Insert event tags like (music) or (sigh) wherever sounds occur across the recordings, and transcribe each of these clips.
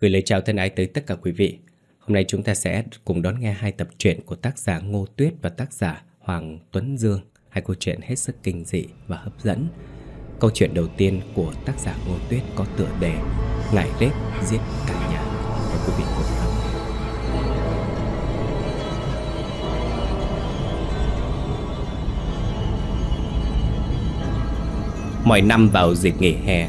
Gửi lời chào thân ái tới tất cả quý vị. Hôm nay chúng ta sẽ cùng đón nghe hai tập truyện của tác giả Ngô Tuyết và tác giả Hoàng Tuấn Dương. Hai câu chuyện hết sức kinh dị và hấp dẫn. Câu chuyện đầu tiên của tác giả Ngô Tuyết có tựa đề Ngải rết giết cả nhà. Mời quý vị cùng lắng nghe. Mọi năm vào dịp nghỉ hè,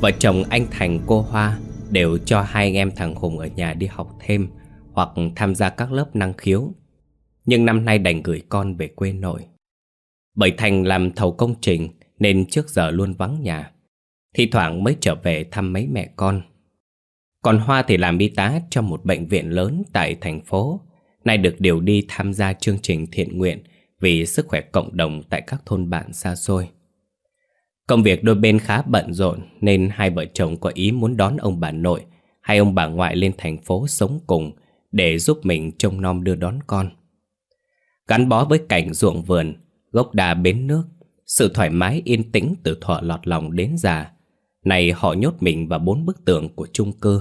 vợ chồng anh Thành cô Hoa đều cho hai anh em thằng Hùng ở nhà đi học thêm hoặc tham gia các lớp năng khiếu. Nhưng năm nay đành gửi con về quê nội. Bởi Thành làm thầu công trình nên trước giờ luôn vắng nhà. thì thoảng mới trở về thăm mấy mẹ con. Còn Hoa thì làm y tá trong một bệnh viện lớn tại thành phố. Nay được điều đi tham gia chương trình thiện nguyện vì sức khỏe cộng đồng tại các thôn bản xa xôi. Công việc đôi bên khá bận rộn nên hai vợ chồng có ý muốn đón ông bà nội hay ông bà ngoại lên thành phố sống cùng để giúp mình trông nom đưa đón con. Gắn bó với cảnh ruộng vườn, gốc đà bến nước, sự thoải mái yên tĩnh từ thọ lọt lòng đến già. Này họ nhốt mình vào bốn bức tường của chung cư,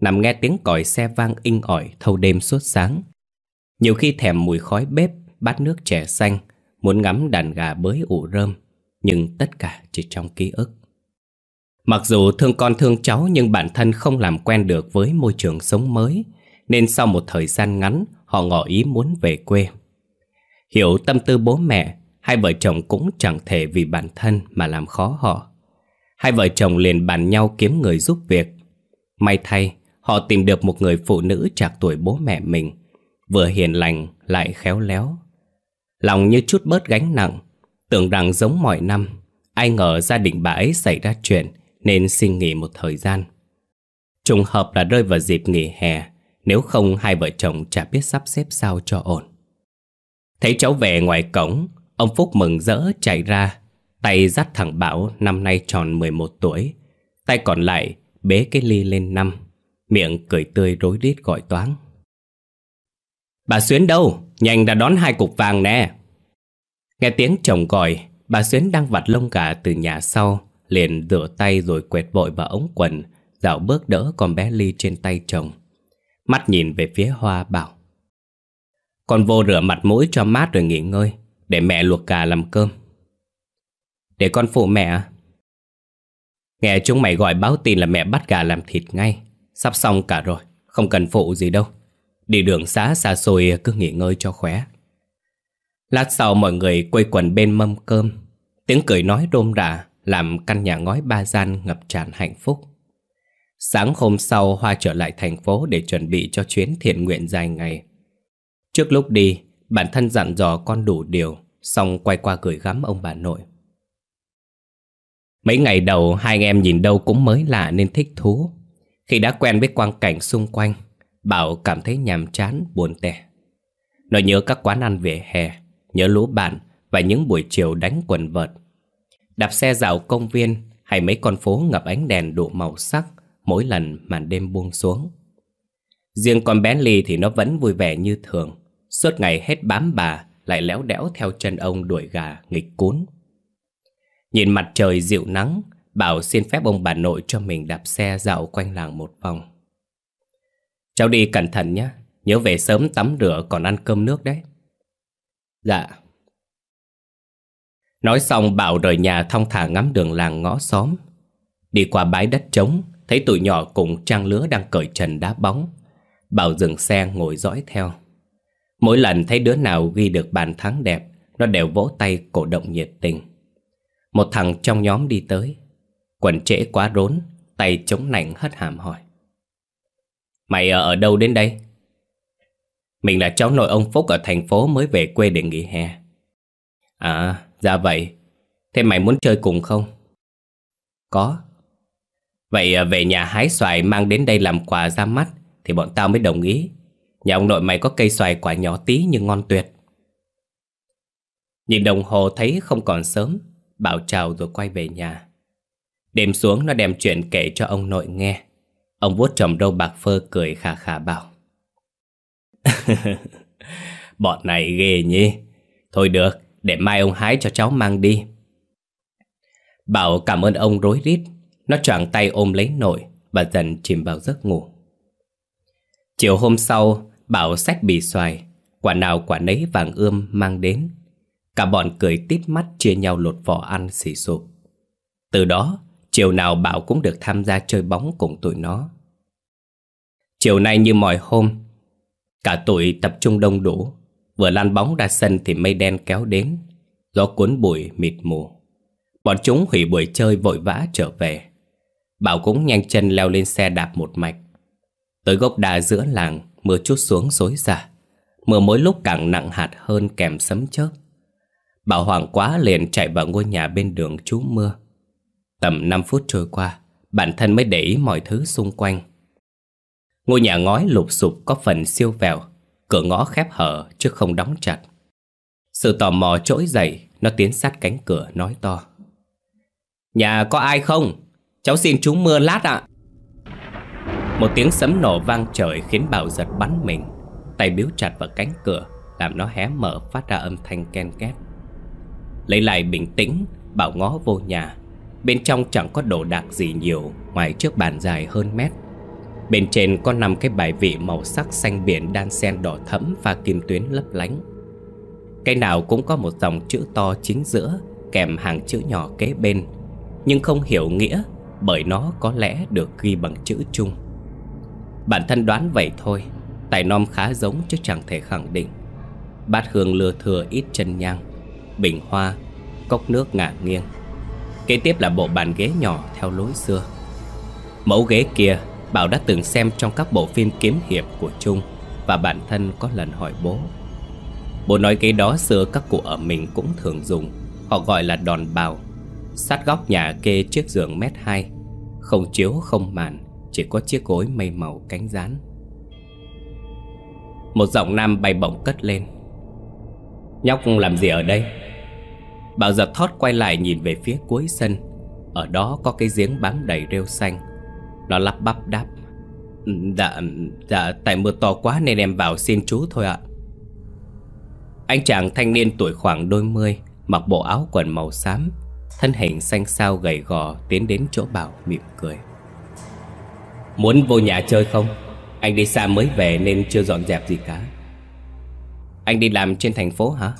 nằm nghe tiếng còi xe vang inh ỏi thâu đêm suốt sáng. Nhiều khi thèm mùi khói bếp, bát nước chè xanh, muốn ngắm đàn gà bới ủ rơm nhưng tất cả chỉ trong ký ức. Mặc dù thương con thương cháu nhưng bản thân không làm quen được với môi trường sống mới, nên sau một thời gian ngắn họ ngỏ ý muốn về quê. Hiểu tâm tư bố mẹ, hai vợ chồng cũng chẳng thể vì bản thân mà làm khó họ. Hai vợ chồng liền bàn nhau kiếm người giúp việc. May thay, họ tìm được một người phụ nữ trạc tuổi bố mẹ mình, vừa hiền lành lại khéo léo. Lòng như chút bớt gánh nặng, Tưởng rằng giống mọi năm, Ai ngờ gia đình bà ấy xảy ra chuyện Nên xin nghỉ một thời gian. Trùng hợp là rơi vào dịp nghỉ hè, Nếu không hai vợ chồng chả biết sắp xếp sao cho ổn. Thấy cháu về ngoài cổng, Ông Phúc mừng rỡ chạy ra, Tay dắt thằng Bảo năm nay tròn 11 tuổi. Tay còn lại bế cái ly lên năm, Miệng cười tươi rối rít gọi toán Bà Xuyến đâu? Nhanh đã đón hai cục vàng nè. Nghe tiếng chồng gọi, bà Xuyến đang vặt lông gà từ nhà sau, liền rửa tay rồi quẹt vội vào ống quần, dạo bước đỡ con bé Ly trên tay chồng. Mắt nhìn về phía Hoa bảo. Con vô rửa mặt mũi cho mát rồi nghỉ ngơi, để mẹ luộc gà làm cơm. Để con phụ mẹ à? Nghe chúng mày gọi báo tin là mẹ bắt gà làm thịt ngay Sắp xong cả rồi Không cần phụ gì đâu Đi đường xá xa xôi cứ nghỉ ngơi cho khỏe Lát sau mọi người quây quần bên mâm cơm. Tiếng cười nói rôm rả Làm căn nhà ngói ba gian ngập tràn hạnh phúc. Sáng hôm sau Hoa trở lại thành phố Để chuẩn bị cho chuyến thiện nguyện dài ngày. Trước lúc đi Bản thân dặn dò con đủ điều Xong quay qua gửi gắm ông bà nội. Mấy ngày đầu hai anh em nhìn đâu cũng mới lạ nên thích thú. Khi đã quen với quang cảnh xung quanh Bảo cảm thấy nhàm chán, buồn tẻ. Nó nhớ các quán ăn vỉa hè nhớ lũ bạn và những buổi chiều đánh quần vợt. Đạp xe dạo công viên hay mấy con phố ngập ánh đèn đủ màu sắc mỗi lần màn đêm buông xuống. Riêng con bé Ly thì nó vẫn vui vẻ như thường, suốt ngày hết bám bà lại léo đẽo theo chân ông đuổi gà nghịch cún. Nhìn mặt trời dịu nắng, Bảo xin phép ông bà nội cho mình đạp xe dạo quanh làng một vòng. Cháu đi cẩn thận nhé, nhớ về sớm tắm rửa còn ăn cơm nước đấy. Dạ. Nói xong Bảo rời nhà thong thả ngắm đường làng ngõ xóm. Đi qua bãi đất trống, thấy tụi nhỏ cùng trang lứa đang cởi trần đá bóng. Bảo dừng xe ngồi dõi theo. Mỗi lần thấy đứa nào ghi được bàn thắng đẹp, nó đều vỗ tay cổ động nhiệt tình. Một thằng trong nhóm đi tới. Quần trễ quá rốn, tay chống nảnh hất hàm hỏi. Mày ờ, ở đâu đến đây? Mình là cháu nội ông Phúc ở thành phố mới về quê để nghỉ hè. À, ra vậy. Thế mày muốn chơi cùng không? Có. Vậy à, về nhà hái xoài mang đến đây làm quà ra mắt thì bọn tao mới đồng ý. Nhà ông nội mày có cây xoài quả nhỏ tí nhưng ngon tuyệt. Nhìn đồng hồ thấy không còn sớm, bảo chào rồi quay về nhà. Đêm xuống nó đem chuyện kể cho ông nội nghe. Ông vuốt trầm râu bạc phơ cười khà khà bảo. (laughs) Bọn này ghê nhỉ Thôi được Để mai ông hái cho cháu mang đi Bảo cảm ơn ông rối rít Nó choàng tay ôm lấy nội Và dần chìm vào giấc ngủ Chiều hôm sau, Bảo xách bì xoài, quả nào quả nấy vàng ươm mang đến. Cả bọn cười tít mắt chia nhau lột vỏ ăn xì sụp. Từ đó, chiều nào Bảo cũng được tham gia chơi bóng cùng tụi nó. Chiều nay như mọi hôm, cả tụi tập trung đông đủ. Vừa lan bóng ra sân thì mây đen kéo đến, gió cuốn bụi mịt mù. Bọn chúng hủy buổi chơi vội vã trở về. Bảo cũng nhanh chân leo lên xe đạp một mạch. Tới gốc đà giữa làng, mưa chút xuống xối xả. Mưa mỗi lúc càng nặng hạt hơn kèm sấm chớp. Bảo hoảng quá liền chạy vào ngôi nhà bên đường trú mưa. Tầm 5 phút trôi qua, bản thân mới để ý mọi thứ xung quanh. Ngôi nhà ngói lụp sụp có phần siêu vẹo, cửa ngõ khép hở chứ không đóng chặt. Sự tò mò trỗi dậy, nó tiến sát cánh cửa nói to. Nhà có ai không? Cháu xin chú mưa lát ạ. Một tiếng sấm nổ vang trời khiến Bảo giật bắn mình. Tay biếu chặt vào cánh cửa, làm nó hé mở phát ra âm thanh ken két. Lấy lại bình tĩnh, Bảo ngó vô nhà. Bên trong chẳng có đồ đạc gì nhiều ngoài chiếc bàn dài hơn mét. Bên trên có nằm cái bài vị màu sắc xanh biển đan xen đỏ thẫm và kim tuyến lấp lánh. Cái nào cũng có một dòng chữ to chính giữa kèm hàng chữ nhỏ kế bên nhưng không hiểu nghĩa bởi nó có lẽ được ghi bằng chữ chung. Bản thân đoán vậy thôi, tài nom khá giống chứ chẳng thể khẳng định. Bát hương lừa thừa ít chân nhang, bình hoa, cốc nước ngả nghiêng. Kế tiếp là bộ bàn ghế nhỏ theo lối xưa. Mẫu ghế kia Bảo đã từng xem trong các bộ phim kiếm hiệp của Trung Và bản thân có lần hỏi bố. Bố nói cái đó xưa các cụ ở mình cũng thường dùng. Họ gọi là đòn bào. Sát góc nhà kê chiếc giường mét hai, Không chiếu, không màn, Chỉ có chiếc gối mây màu cánh rán. Một giọng nam bay bổng cất lên. Nhóc làm gì ở đây? Bảo giật thót quay lại nhìn về phía cuối sân. Ở đó có cái giếng bám đầy rêu xanh. Nó lắp bắp đáp. Dạ, dạ tại mưa to quá nên em vào xin chú thôi ạ. Anh chàng thanh niên tuổi khoảng đôi mươi Mặc bộ áo quần màu xám Thân hình xanh xao gầy gò Tiến đến chỗ Bảo mỉm cười. Muốn vô nhà chơi không? Anh đi xa mới về nên chưa dọn dẹp gì cả. Anh đi làm trên thành phố hả?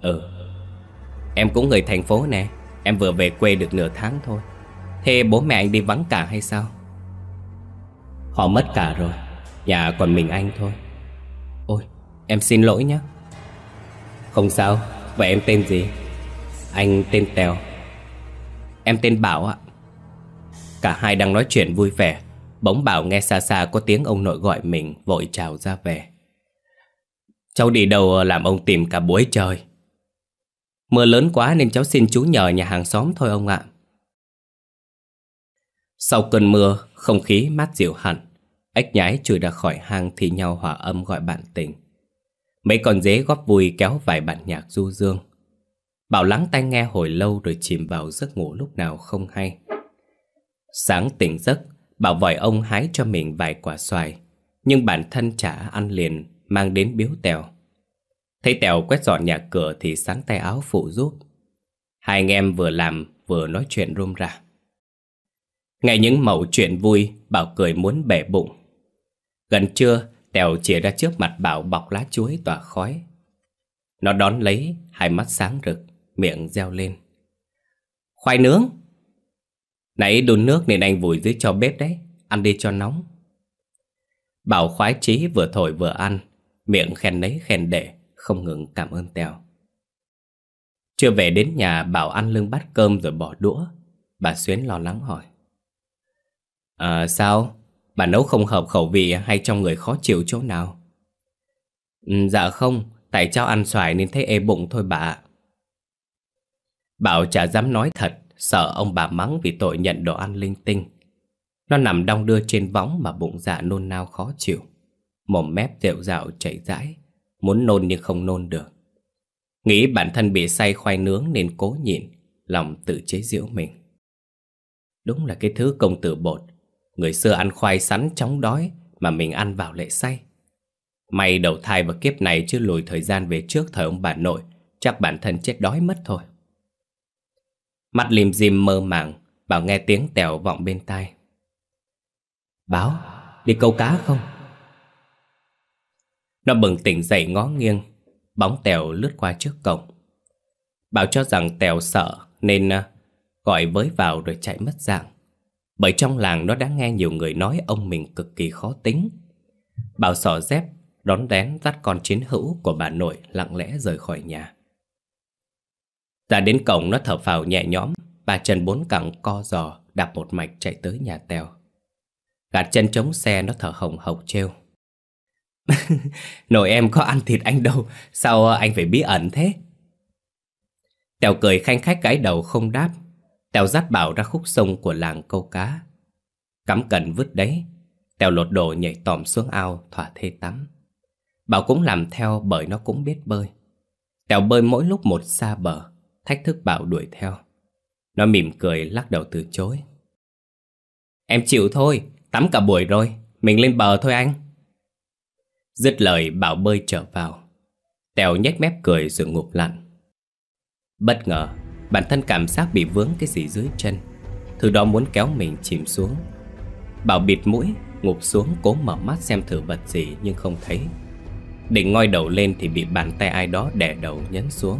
Ừ. Em cũng người thành phố nè. Em vừa về quê được nửa tháng thôi. Thế bố mẹ anh đi vắng cả hay sao? Họ mất cả rồi, Nhà còn mình anh thôi. Ôi, em xin lỗi nhé Không sao, Vậy em tên gì? Anh tên Tèo. Em tên Bảo ạ. Cả hai đang nói chuyện vui vẻ. Bỗng Bảo nghe xa xa có tiếng ông nội gọi mình, Vội chào ra về. Cháu đi đâu làm ông tìm cả buổi trời? Mưa lớn quá nên cháu xin chú nhờ nhà hàng xóm thôi ông ạ. Sau cơn mưa Không khí mát dịu hẳn Ếch nhái chui ra khỏi hang thì nhau hòa âm gọi bạn tình Mấy con dế góp vui kéo vài bản nhạc du dương Bảo lắng tai nghe hồi lâu rồi chìm vào giấc ngủ lúc nào không hay. Sáng tỉnh giấc, Bảo vòi ông hái cho mình vài quả xoài, nhưng bản thân chả ăn liền, mang đến biếu Tèo. Thấy Tèo quét dọn nhà cửa thì sáng tay áo phụ giúp. Hai anh em vừa làm vừa nói chuyện rôm rả. Ngày những mẩu chuyện vui, Bảo cười muốn bể bụng. Gần trưa, Tèo chìa ra trước mặt Bảo bọc lá chuối tỏa khói. Nó đón lấy, hai mắt sáng rực miệng reo lên. Khoai nướng! Nãy đun nước nên anh vùi dưới cho bếp đấy, ăn đi cho nóng. Bảo khoái chí vừa thổi vừa ăn, miệng khen nấy khen để, không ngừng cảm ơn Tèo. Chưa về đến nhà Bảo ăn lưng bát cơm rồi bỏ đũa, bà Xuyến lo lắng hỏi. À sao? Bà nấu không hợp khẩu vị hay trong người khó chịu chỗ nào? Ừ, dạ không, tại cháu ăn xoài nên thấy ê bụng thôi bà Bảo chả dám nói thật, sợ ông bà mắng vì tội nhận đồ ăn linh tinh. Nó nằm đong đưa trên võng mà bụng dạ nôn nao khó chịu. Mồm mép rệu rạo chảy rãi, muốn nôn nhưng không nôn được. Nghĩ bản thân bị say khoai nướng nên cố nhịn, lòng tự chế giễu mình. Đúng là cái thứ công tử bột, người xưa ăn khoai sắn chóng đói mà mình ăn vào lệ say. May đầu thai và kiếp này chưa lùi thời gian về trước thời ông bà nội, chắc bản thân chết đói mất thôi. Mắt lìm dìm mơ màng Bảo nghe tiếng tèo vọng bên tai Báo, đi câu cá không? Nó bừng tỉnh dậy ngó nghiêng Bóng Tèo lướt qua trước cổng Bảo cho rằng Tèo sợ Nên à, gọi với vào rồi chạy mất dạng bởi trong làng nó đã nghe nhiều người nói Ông mình cực kỳ khó tính. Bảo sỏ dép, Đón đén dắt con chiến hữu của bà nội Lặng lẽ rời khỏi nhà. Ra đến cổng nó thở phào nhẹ nhõm, Ba chân bốn cẳng co giò, Đạp một mạch chạy tới nhà Tèo. Gạt chân chống xe nó thở hồng hộc trêu. (laughs) Nội em có ăn thịt anh đâu, Sao anh phải bí ẩn thế? Tèo cười khanh khách gãi đầu không đáp. Tèo dắt bảo ra khúc sông của làng câu cá. Cắm cần vứt đấy, Tèo lột đồ nhảy tòm xuống ao, thỏa thê tắm. Bảo cũng làm theo bởi nó cũng biết bơi. Tèo bơi mỗi lúc một xa bờ, Thách thức Bảo đuổi theo. Nó mỉm cười lắc đầu từ chối. Em chịu thôi, Tắm cả buổi rồi, Mình lên bờ thôi anh. Dứt lời, Bảo bơi trở vào. Tèo nhếch mép cười rồi ngụp lặn. Bất ngờ Bản thân cảm giác bị vướng cái gì dưới chân. Thứ đó muốn kéo mình chìm xuống. Bảo bịt mũi, Ngụp xuống, cố mở mắt xem thử vật gì Nhưng không thấy. Định ngoi đầu lên thì bị bàn tay ai đó đè đầu nhấn xuống.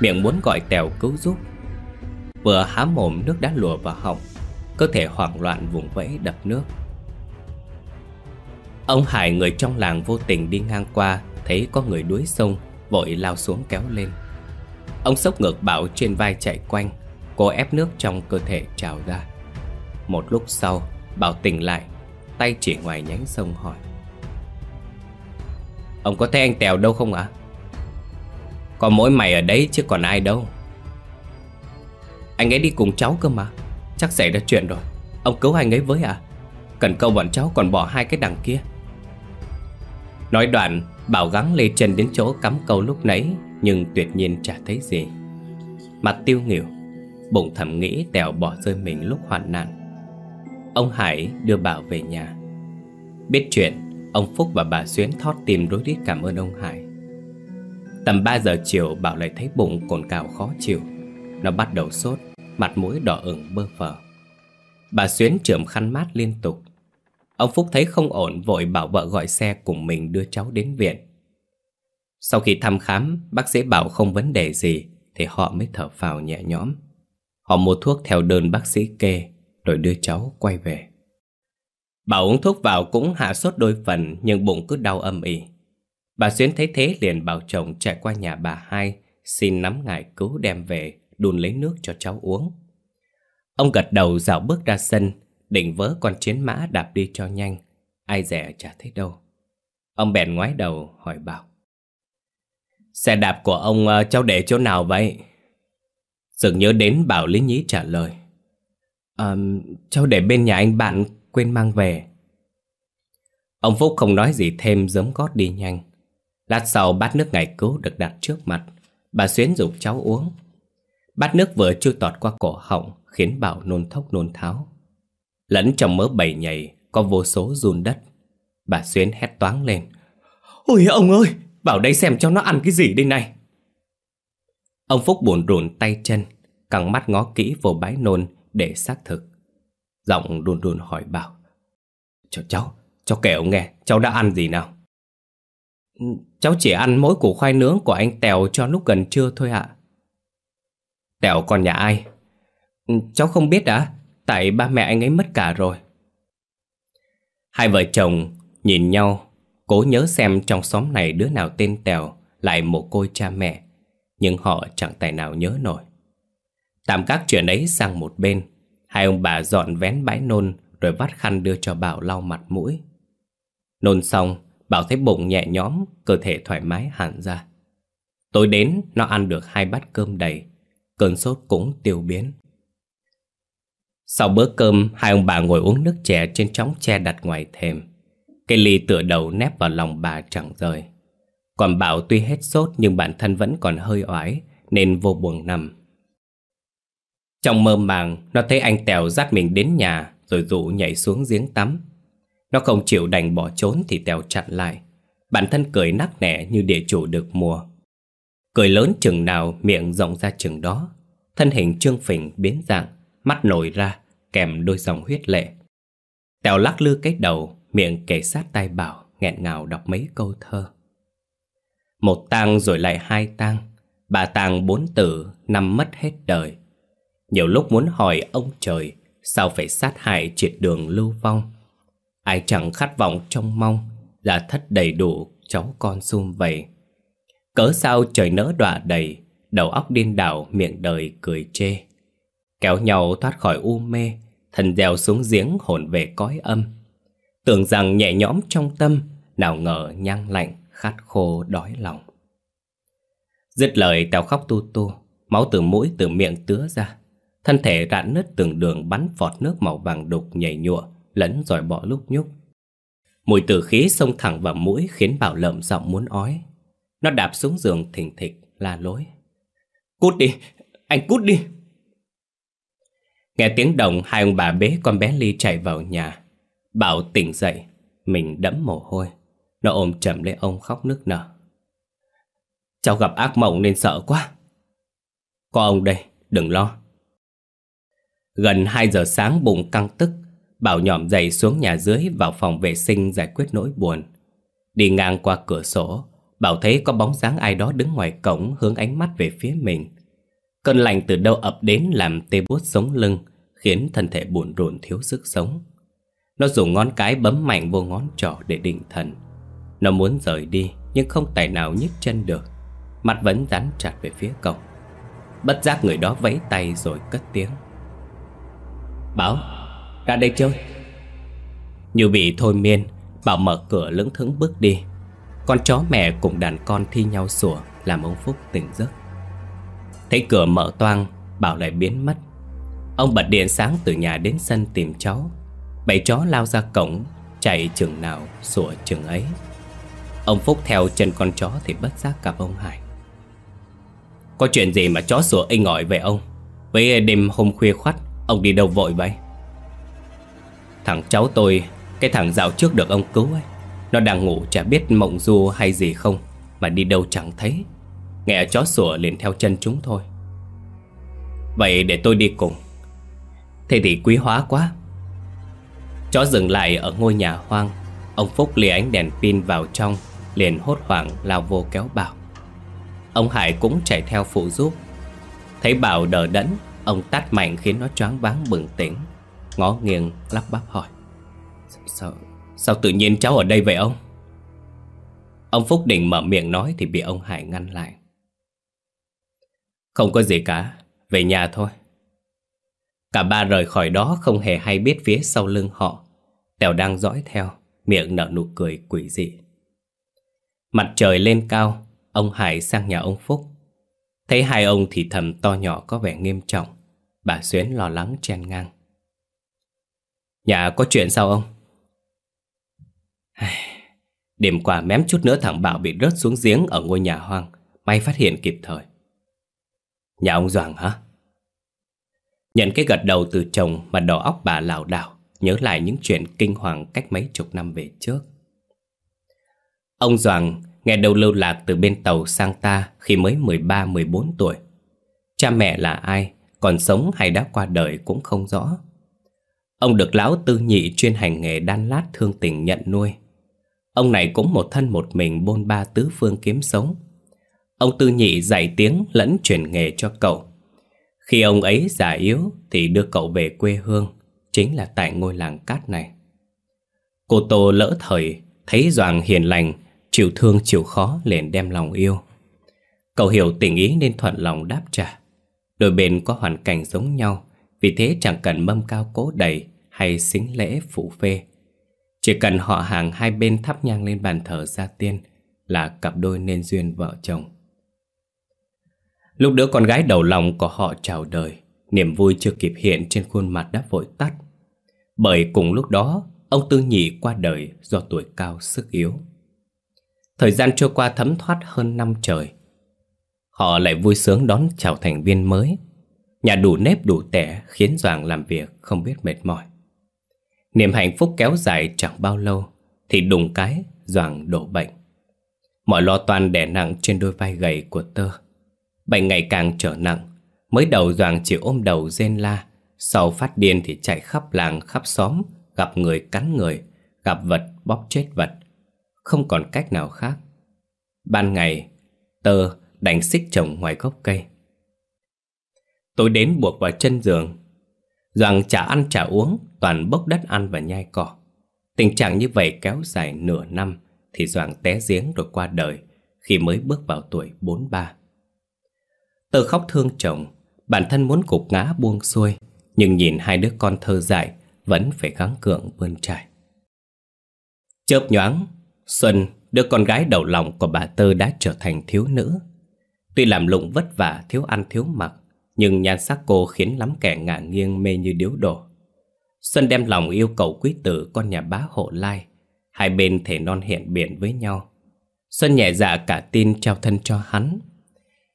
Miệng muốn gọi Tèo cứu giúp. Vừa há mồm, nước đã lùa vào họng. Cơ thể hoảng loạn vùng vẫy đập nước. Ông Hải, người trong làng vô tình đi ngang qua, Thấy có người đuối sông, Vội lao xuống kéo lên. Ông sốc ngược bảo trên vai chạy quanh, cô ép nước trong cơ thể trào ra. Một lúc sau, Bảo tỉnh lại, Tay chỉ ngoài nhánh sông hỏi. Ông có thấy anh Tèo đâu không ạ? Còn mỗi mày ở đấy chứ còn ai đâu. Anh ấy đi cùng cháu cơ mà, Chắc xảy ra chuyện rồi. Ông cứu anh ấy với à Cần câu bọn cháu còn bỏ hai cái đằng kia. Nói đoạn, Bảo gắng lê chân đến chỗ cắm câu lúc nãy. Nhưng tuyệt nhiên chả thấy gì. Mặt tiêu nghỉu, Bụng thầm nghĩ Tèo bỏ rơi mình lúc hoạn nạn. Ông Hải đưa Bảo về nhà. Biết chuyện, Ông Phúc và bà Xuyến thót tim đối đít cảm ơn ông Hải. Tầm 3 giờ chiều, Bảo lại thấy bụng cồn cào khó chịu. Nó bắt đầu sốt, Mặt mũi đỏ ửng bơ phờ. Bà Xuyến trượm khăn mát liên tục. Ông Phúc thấy không ổn, vội bảo vợ gọi xe cùng mình đưa cháu đến viện. Sau khi thăm khám, Bác sĩ bảo không vấn đề gì, Thì họ mới thở phào nhẹ nhõm. Họ mua thuốc theo đơn bác sĩ kê, Rồi đưa cháu quay về. Bảo uống thuốc vào cũng hạ sốt đôi phần, Nhưng bụng cứ đau âm ỉ. Bà Xuyến thấy thế liền bảo chồng chạy qua nhà bà hai, Xin nắm ngải cứu đem về, Đun lấy nước cho cháu uống. Ông gật đầu dạo bước ra sân, Định vớ con chiến mã đạp đi cho nhanh. Ai dè chả thấy đâu. Ông bèn ngoái đầu hỏi bảo. Xe đạp của ông ờ, cháu để chỗ nào vậy? Dường nhớ đến bảo Lý Nhí trả lời. À, Cháu để bên nhà anh bạn quên mang về. Ông Phúc không nói gì thêm giấm gót đi nhanh. Lát sau bát nước ngày cứu được đặt trước mặt. Bà Xuyến dục cháu uống. Bát nước vừa chui tọt qua cổ họng Khiến Bảo nôn thốc nôn tháo. Lẫn trong mớ bầy nhầy Có vô số run đất. Bà Xuyến hét toáng lên. Ôi ông ơi! Vào đây xem cho nó ăn cái gì đây này. Ông Phúc buồn rùn tay chân, Căng mắt ngó kỹ vô bãi nôn Để xác thực. Giọng đun đun hỏi Bảo, cho cháu, cho kể ông nghe, Cháu đã ăn gì nào? Cháu chỉ ăn mỗi củ khoai nướng của anh Tèo cho lúc gần trưa thôi ạ. Tèo còn nhà ai? Cháu không biết đã Tại ba mẹ anh ấy mất cả rồi. Hai vợ chồng nhìn nhau Cố nhớ xem trong xóm này đứa nào tên Tèo Lại mồ côi cha mẹ Nhưng họ chẳng tài nào nhớ nổi. Tạm các chuyện ấy sang một bên Hai ông bà dọn vén bãi nôn Rồi vắt khăn đưa cho Bảo lau mặt mũi. Nôn xong Bảo thấy bụng nhẹ nhõm Cơ thể thoải mái hẳn ra. Tối đến nó ăn được hai bát cơm đầy Cơn sốt cũng tiêu biến. Sau bữa cơm, hai ông bà ngồi uống nước chè trên chóng tre đặt ngoài thềm. Cây ly tựa đầu nép vào lòng bà chẳng rời. Còn Bảo tuy hết sốt nhưng bản thân vẫn còn hơi oái nên vô buồn nằm. Trong mơ màng, nó thấy anh Tèo dắt mình đến nhà rồi dụ nhảy xuống giếng tắm. Nó không chịu đành bỏ trốn thì Tèo chặn lại. Bản thân cười nắc nẻ như địa chủ được mùa. Cười lớn chừng nào miệng rộng ra chừng đó. Thân hình trương phình biến dạng mắt nổi ra, kèm đôi dòng huyết lệ. Tèo lắc lư cái đầu, miệng kể sát tai Bảo, nghẹn ngào đọc mấy câu thơ. Một tang rồi lại hai tang, ba tang bốn tử, năm mất hết đời. Nhiều lúc muốn hỏi ông trời, sao phải sát hại triệt đường lưu vong? Ai chẳng khát vọng trong mong, là thất đầy đủ cháu con sum vầy. Cớ sao trời nỡ đọa đầy, đầu óc điên đảo miệng đời cười chê. Kéo nhau thoát khỏi u mê, thần dèo xuống giếng hồn về cõi âm. Tưởng rằng nhẹ nhõm trong tâm, nào ngờ nhang lạnh, khát khô đói lòng. Dứt lời tèo khóc tu tu, máu từ mũi từ miệng tứa ra. Thân thể rạn nứt từng đường bắn vọt nước màu vàng đục nhảy nhụa, lẫn rồi bỏ lúc nhúc. Mùi tử khí xông thẳng vào mũi khiến Bảo lợm giọng muốn ói. Nó đạp xuống giường thình thịch, la lối. Cút đi, anh cút đi. Nghe tiếng động, hai ông bà bế con bé Ly chạy vào nhà. Bảo tỉnh dậy, mình đẫm mồ hôi. Nó ôm chầm lấy ông khóc nức nở. Cháu gặp ác mộng nên sợ quá. Có ông đây, đừng lo. Gần 2 giờ sáng bụng căng tức, Bảo nhỏm dậy xuống nhà dưới vào phòng vệ sinh giải quyết nỗi buồn. Đi ngang qua cửa sổ, Bảo thấy có bóng dáng ai đó đứng ngoài cổng hướng ánh mắt về phía mình. Cơn lạnh từ đâu ập đến làm tê buốt sống lưng, khiến thân thể buồn rộn thiếu sức sống. Nó dùng ngón cái bấm mạnh vô ngón trỏ để định thần. Nó muốn rời đi, nhưng không tài nào nhích chân được. Mặt vẫn dán chặt về phía cổng. Bất giác người đó vẫy tay rồi cất tiếng. Bảo, ra đây chơi. Như bị thôi miên, Bảo mở cửa lững thững bước đi. Con chó mẹ cùng đàn con thi nhau sủa làm ông Phúc tỉnh giấc. Thấy cửa mở toang, Bảo lại biến mất. Ông bật điện sáng từ nhà đến sân tìm cháu. Bảy chó lao ra cổng, chạy chừng nào sủa chừng ấy. Ông Phúc theo chân con chó thì bất giác gặp ông Hải. Có chuyện gì mà chó sủa inh ỏi về ông? Với đêm hôm khuya khoắt, ông đi đâu vội vậy? Thằng cháu tôi, cái thằng dạo trước được ông cứu ấy, nó đang ngủ chả biết mộng du hay gì không, mà đi đâu chẳng thấy. Nghe chó sủa liền theo chân chúng thôi. Vậy để tôi đi cùng. Thế thì quý hóa quá. Chó dừng lại ở ngôi nhà hoang, ông Phúc lìa ánh đèn pin vào trong, liền hốt hoảng lao vô kéo Bảo. Ông Hải cũng chạy theo phụ giúp. Thấy Bảo đờ đẫn, ông tát mạnh khiến nó choáng váng bừng tỉnh. Ngó nghiêng lắp bắp hỏi. Sao, sao tự nhiên cháu ở đây vậy ông? Ông Phúc định mở miệng nói thì bị ông Hải ngăn lại. Không có gì cả, về nhà thôi. Cả ba rời khỏi đó không hề hay biết phía sau lưng họ. Tèo đang dõi theo, miệng nở nụ cười quỷ dị. Mặt trời lên cao, ông Hải sang nhà ông Phúc. Thấy hai ông thì thầm to nhỏ có vẻ nghiêm trọng. Bà Xuyến lo lắng chen ngang. Nhà có chuyện sao ông? Đêm qua mém chút nữa thằng Bảo bị rớt xuống giếng ở ngôi nhà hoang. May phát hiện kịp thời. Nhà ông Doàng hả? Nhận cái gật đầu từ chồng mà đầu óc bà lảo đảo, nhớ lại những chuyện kinh hoàng cách mấy chục năm về trước. Ông Doàng nghe đầu lưu lạc từ bên tàu sang ta khi mới 13-14 tuổi. Cha mẹ là ai, còn sống hay đã qua đời cũng không rõ. Ông được lão tư nhị chuyên hành nghề đan lát thương tình nhận nuôi. Ông này cũng một thân một mình bôn ba tứ phương kiếm sống. Ông tư nhị dạy tiếng lẫn truyền nghề cho cậu. Khi ông ấy già yếu thì đưa cậu về quê hương, chính là tại ngôi làng cát này. Cô Tô lỡ thời, thấy Doàng hiền lành, chịu thương chịu khó liền đem lòng yêu. Cậu hiểu tình ý nên thuận lòng đáp trả. Đôi bên có hoàn cảnh giống nhau, vì thế chẳng cần mâm cao cố đầy hay xính lễ phụ phê. Chỉ cần họ hàng hai bên thắp nhang lên bàn thờ gia tiên là cặp đôi nên duyên vợ chồng. Lúc đứa con gái đầu lòng của họ chào đời, niềm vui chưa kịp hiện trên khuôn mặt đã vội tắt. Bởi cùng lúc đó, ông Tư Nhị qua đời do tuổi cao sức yếu. Thời gian trôi qua thấm thoát hơn năm trời. Họ lại vui sướng đón chào thành viên mới. Nhà đủ nếp đủ tẻ khiến Doàng làm việc không biết mệt mỏi. Niềm hạnh phúc kéo dài chẳng bao lâu thì đùng cái Doàng đổ bệnh. Mọi lo toan đè nặng trên đôi vai gầy của tơ. Bệnh ngày càng trở nặng. Mới đầu Doàng chỉ ôm đầu rên la, Sau phát điên thì chạy khắp làng, khắp xóm, Gặp người cắn người, Gặp vật bóp chết vật. Không còn cách nào khác. Ban ngày, Tơ đánh xích chồng ngoài gốc cây. Tôi đến buộc vào chân giường. Doàng chả ăn chả uống, Toàn bốc đất ăn và nhai cỏ. Tình trạng như vậy kéo dài nửa năm Thì Doàng té giếng rồi qua đời Khi mới bước vào tuổi 43 Tơ khóc thương chồng. Bản thân muốn cục ngã buông xuôi Nhưng nhìn hai đứa con thơ dại Vẫn phải gắng cường bươn trải. Chớp nhoáng Xuân, đứa con gái đầu lòng của bà Tơ đã trở thành thiếu nữ. Tuy làm lụng vất vả, thiếu ăn thiếu mặc Nhưng nhan sắc cô khiến lắm kẻ ngả nghiêng mê như điếu đổ. Xuân đem lòng yêu cầu quý tử con nhà bá hộ lai Hai bên thể non hiện biển với nhau. Xuân nhẹ dạ cả tin trao thân cho hắn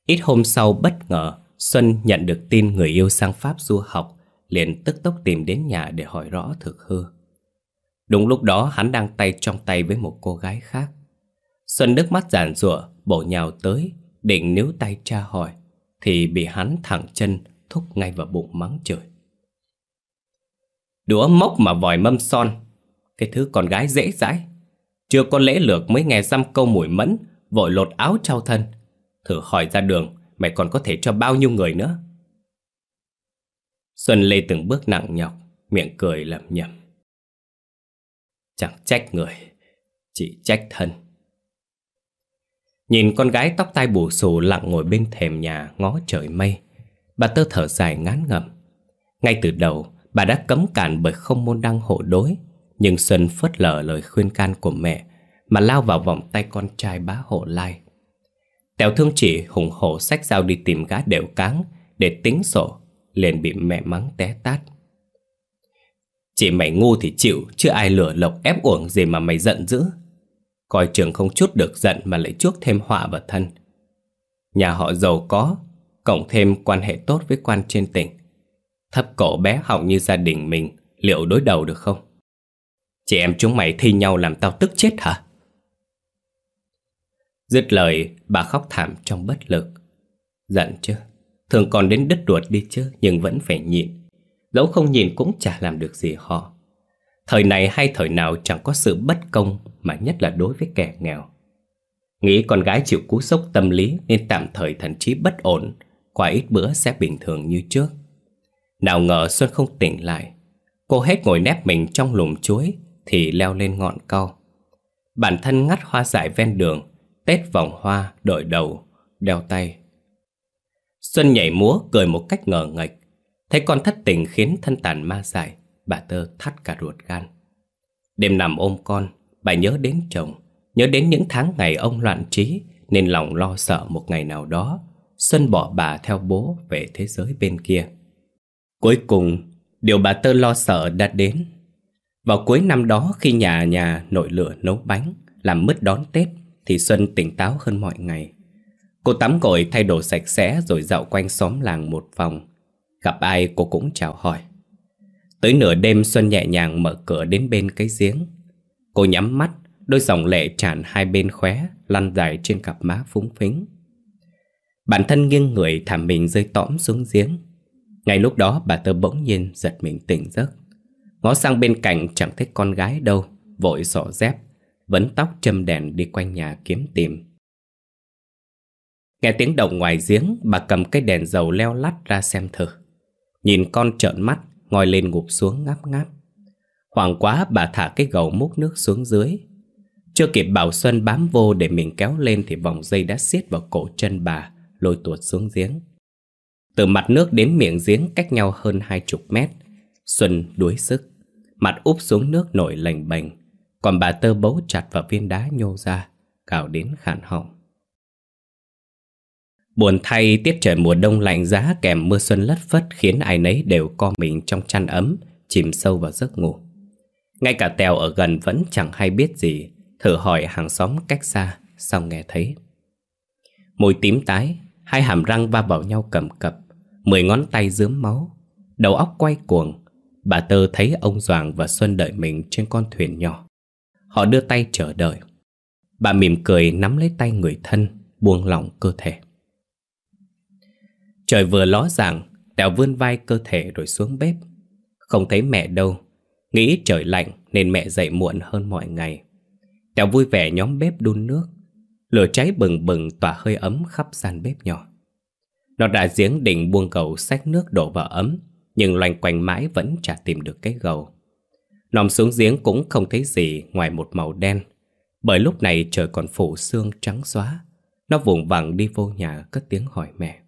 Ít hôm sau bất ngờ, Xuân nhận được tin người yêu sang Pháp du học, liền tức tốc tìm đến nhà để hỏi rõ thực hư. Đúng lúc đó, hắn đang tay trong tay với một cô gái khác. Xuân nước mắt giàn rủa bổ nhào tới, Định níu tay tra hỏi, Thì bị hắn thẳng chân, thúc ngay vào bụng mắng trời Đũa mốc mà vòi mâm son, Cái thứ con gái dễ dãi. Chưa có lễ lược mới nghe dăm câu mùi mẫn, Vội lột áo trao thân. Thử hỏi ra đường Mày còn có thể cho bao nhiêu người nữa? Xuân lê từng bước nặng nhọc, Miệng cười lẩm nhẩm. Chẳng trách người, Chỉ trách thân. Nhìn con gái tóc tai bù xù lặng ngồi bên thềm nhà ngó trời mây, Bà tơ thở dài ngán ngẩm. Ngay từ đầu, bà đã cấm cản bởi không môn đăng hộ đối, Nhưng Xuân phớt lờ lời khuyên can của mẹ Mà lao vào vòng tay con trai bá hộ lai. Tèo thương chỉ hùng hổ sách dao đi tìm gã đều cáng Để tính sổ, Liền bị mẹ mắng té tát. Chỉ mày ngu thì chịu, Chứ ai lửa lộc ép uổng gì mà mày giận dữ. Coi trường không chút được giận Mà lại chuốc thêm họa vào thân. Nhà họ giàu có, Cộng thêm quan hệ tốt với quan trên tỉnh. Thấp cổ bé họng như gia đình mình, Liệu đối đầu được không? Chị em chúng mày thi nhau làm tao tức chết hả? Dứt lời, bà khóc thảm trong bất lực. Giận chứ, Thường còn đến đứt ruột đi chứ, Nhưng vẫn phải nhịn. Dẫu không nhìn cũng chả làm được gì họ. Thời này hay thời nào chẳng có sự bất công, Mà nhất là đối với kẻ nghèo. Nghĩ con gái chịu cú sốc tâm lý Nên tạm thời thần trí bất ổn, Qua ít bữa sẽ bình thường như trước. Nào ngờ Xuân không tỉnh lại. Cô hết ngồi nép mình trong lùm chuối, Thì leo lên ngọn cau Bản thân ngắt hoa dại ven đường Tết vòng hoa, đội đầu, đeo tay. Xuân nhảy múa cười một cách ngờ nghệch Thấy con thất tình khiến thân tàn ma dại Bà tơ thắt cả ruột gan. Đêm nằm ôm con Bà nhớ đến chồng Nhớ đến những tháng ngày ông loạn trí Nên lòng lo sợ một ngày nào đó Xuân bỏ bà theo bố về thế giới bên kia. Cuối cùng Điều bà tơ lo sợ đã đến. Vào cuối năm đó khi nhà nhà nội lửa nấu bánh Làm mứt đón Tết thì Xuân tỉnh táo hơn mọi ngày Cô tắm gội thay đồ sạch sẽ rồi dạo quanh xóm làng một vòng. Gặp ai cô cũng chào hỏi. Tới nửa đêm Xuân nhẹ nhàng mở cửa đến bên cái giếng. Cô nhắm mắt, đôi dòng lệ tràn hai bên khóe, lăn dài trên cặp má phúng phính. Bản thân nghiêng người thảm mình rơi tõm xuống giếng. Ngay lúc đó bà tơ bỗng nhiên giật mình tỉnh giấc. Ngó sang bên cạnh chẳng thấy con gái đâu, vội xỏ dép, vẫn tóc châm đèn đi quanh nhà kiếm tìm. Nghe tiếng động ngoài giếng, bà cầm cây đèn dầu leo lắt ra xem thử. Nhìn con trợn mắt, ngồi lên ngụp xuống ngáp ngáp. Hoảng quá bà thả cái gầu múc nước xuống dưới. Chưa kịp Bảo Xuân bám vô để mình kéo lên thì vòng dây đã siết vào cổ chân bà, lôi tuột xuống giếng. Từ mặt nước đến miệng giếng cách nhau hơn hai chục mét. Xuân đuối sức, mặt úp xuống nước nổi lành bềnh, còn bà tơ bấu chặt vào viên đá nhô ra, cào đến khản họng. Buồn thay tiết trời mùa đông lạnh giá kèm mưa xuân lất phất khiến ai nấy đều co mình trong chăn ấm, chìm sâu vào giấc ngủ. Ngay cả Tèo ở gần vẫn chẳng hay biết gì, thử hỏi hàng xóm cách xa, xong nghe thấy. Môi tím tái, hai hàm răng va vào nhau cầm cập, mười ngón tay dướm máu, đầu óc quay cuồng. Bà Tơ thấy ông Doàng và Xuân đợi mình trên con thuyền nhỏ. Họ đưa tay chờ đợi. Bà mỉm cười nắm lấy tay người thân, buông lỏng cơ thể. Trời vừa ló dạng, Đào vươn vai cơ thể rồi xuống bếp. Không thấy mẹ đâu. Nghĩ trời lạnh nên mẹ dậy muộn hơn mọi ngày. Tèo vui vẻ nhóm bếp đun nước Lửa cháy bừng bừng tỏa hơi ấm khắp gian bếp nhỏ Nó đã giếng định buông cầu xách nước đổ vào ấm Nhưng loanh quanh mãi vẫn chả tìm được cái gầu Nòm xuống giếng cũng không thấy gì ngoài một màu đen. Bởi lúc này trời còn phủ sương trắng xóa Nó vùng vằng đi vô nhà cất tiếng hỏi mẹ.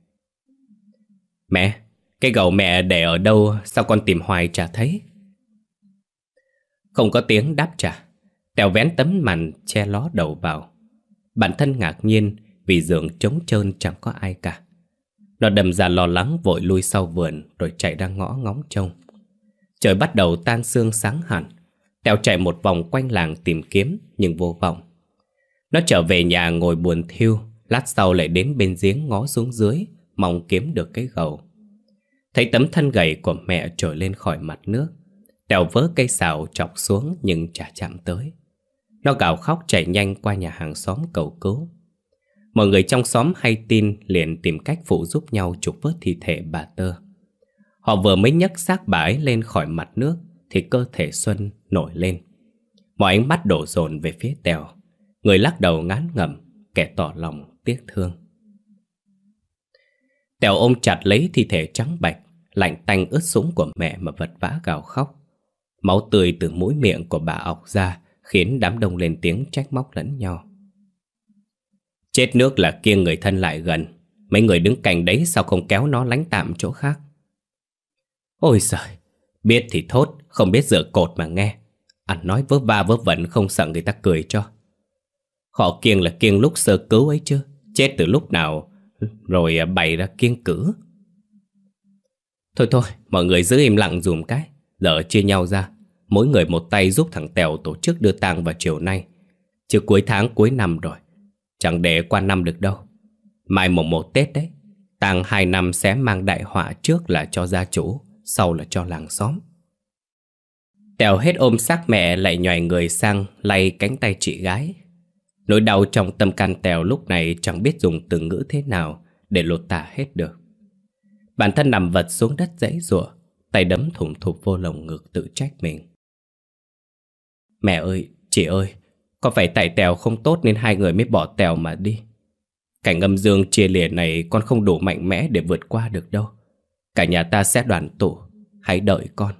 Mẹ, cái gầu mẹ để ở đâu sao con tìm hoài chả thấy? Không có tiếng đáp trả Tèo vén tấm màn che ló đầu vào. Bản thân ngạc nhiên vì giường trống trơn chẳng có ai cả. Nó đầm ra lo lắng vội lui sau vườn rồi chạy ra ngõ ngóng trông. Trời bắt đầu tan sương sáng hẳn. Tèo chạy một vòng quanh làng tìm kiếm, nhưng vô vọng. Nó trở về nhà ngồi buồn thiêu Lát sau lại đến bên giếng ngó xuống dưới, Mong kiếm được cái gầu. Thấy tấm thân gầy của mẹ trồi lên khỏi mặt nước, Tèo vớ cây xào chọc xuống nhưng chả chạm tới. Nó gào khóc chạy nhanh qua nhà hàng xóm cầu cứu. Mọi người trong xóm hay tin liền tìm cách phụ giúp nhau trục vớt thi thể bà Tơ. Họ vừa mới nhấc xác bà ấy lên khỏi mặt nước Thì cơ thể Xuân nổi lên. Mọi ánh mắt đổ dồn về phía Tèo. Người lắc đầu ngán ngẩm, Kẻ tỏ lòng tiếc thương. Tèo ôm chặt lấy thi thể trắng bạch, Lạnh tanh ướt sũng của mẹ mà vật vã gào khóc. Máu tươi từ mũi miệng của bà ọc ra, Khiến đám đông lên tiếng trách móc lẫn nhau. Chết nước là kia người thân lại gần. Mấy người đứng cạnh đấy sao không kéo nó lánh tạm chỗ khác? Ôi giời, Biết thì thốt, Không biết dựa cột mà nghe. Anh nói vớ va vớ vẩn không sợ người ta cười cho. Họ kiêng là kiêng lúc sơ cứu ấy chứ, Chết từ lúc nào Rồi à, bày ra kiêng cử Thôi thôi, Mọi người giữ im lặng dùm cái. Giờ chia nhau ra, Mỗi người một tay giúp thằng Tèo tổ chức đưa tang vào chiều nay. Chứ cuối tháng cuối năm rồi, Chẳng để qua năm được đâu. Mai mùng một Tết đấy, tang hai năm sẽ mang đại họa trước là cho gia chủ. Sau là cho làng xóm. Tèo hết ôm xác mẹ lại nhòi người sang lay cánh tay chị gái. Nỗi đau trong tâm can Tèo lúc này chẳng biết dùng từ ngữ thế nào để lột tả hết được. Bản thân nằm vật xuống đất dãy rủa Tay đấm thủng thụp vô lồng ngực tự trách mình. Mẹ ơi, chị ơi Có phải tại Tèo không tốt nên hai người mới bỏ Tèo mà đi? Cảnh âm dương chia lìa này con không đủ mạnh mẽ để vượt qua được đâu. Cả nhà ta sẽ đoàn tụ. Hãy đợi con.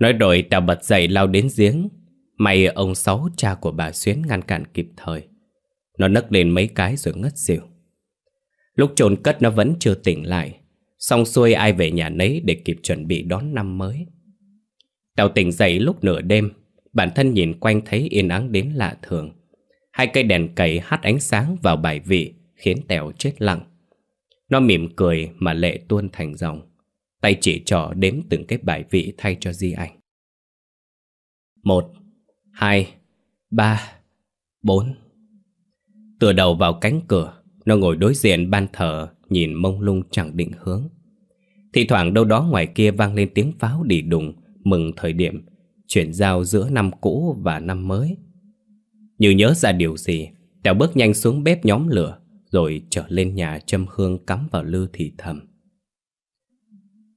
Nói rồi Tèo bật dậy lao đến giếng. May ông Sáu cha của bà Xuyến ngăn cản kịp thời. Nó nấc lên mấy cái rồi ngất xỉu. Lúc trồn cất nó vẫn chưa tỉnh lại. Xong xuôi ai về nhà nấy để kịp chuẩn bị đón năm mới. Tèo tỉnh dậy lúc nửa đêm. Bản thân nhìn quanh thấy yên ắng đến lạ thường. Hai cây đèn cầy hắt ánh sáng vào bài vị, Khiến Tèo chết lặng. Nó mỉm cười mà lệ tuôn thành dòng. Tay chỉ trỏ đếm từng cái bài vị thay cho Di ảnh. Một, Hai, Ba, Bốn. Tựa đầu vào cánh cửa, Nó ngồi đối diện ban thờ, Nhìn mông lung chẳng định hướng. Thì thoảng đâu đó ngoài kia vang lên tiếng pháo đi đùng, Mừng thời điểm, Chuyển giao giữa năm cũ và năm mới. Như nhớ ra điều gì, Tèo bước nhanh xuống bếp nhóm lửa rồi trở lên nhà châm hương cắm vào lư thì thầm.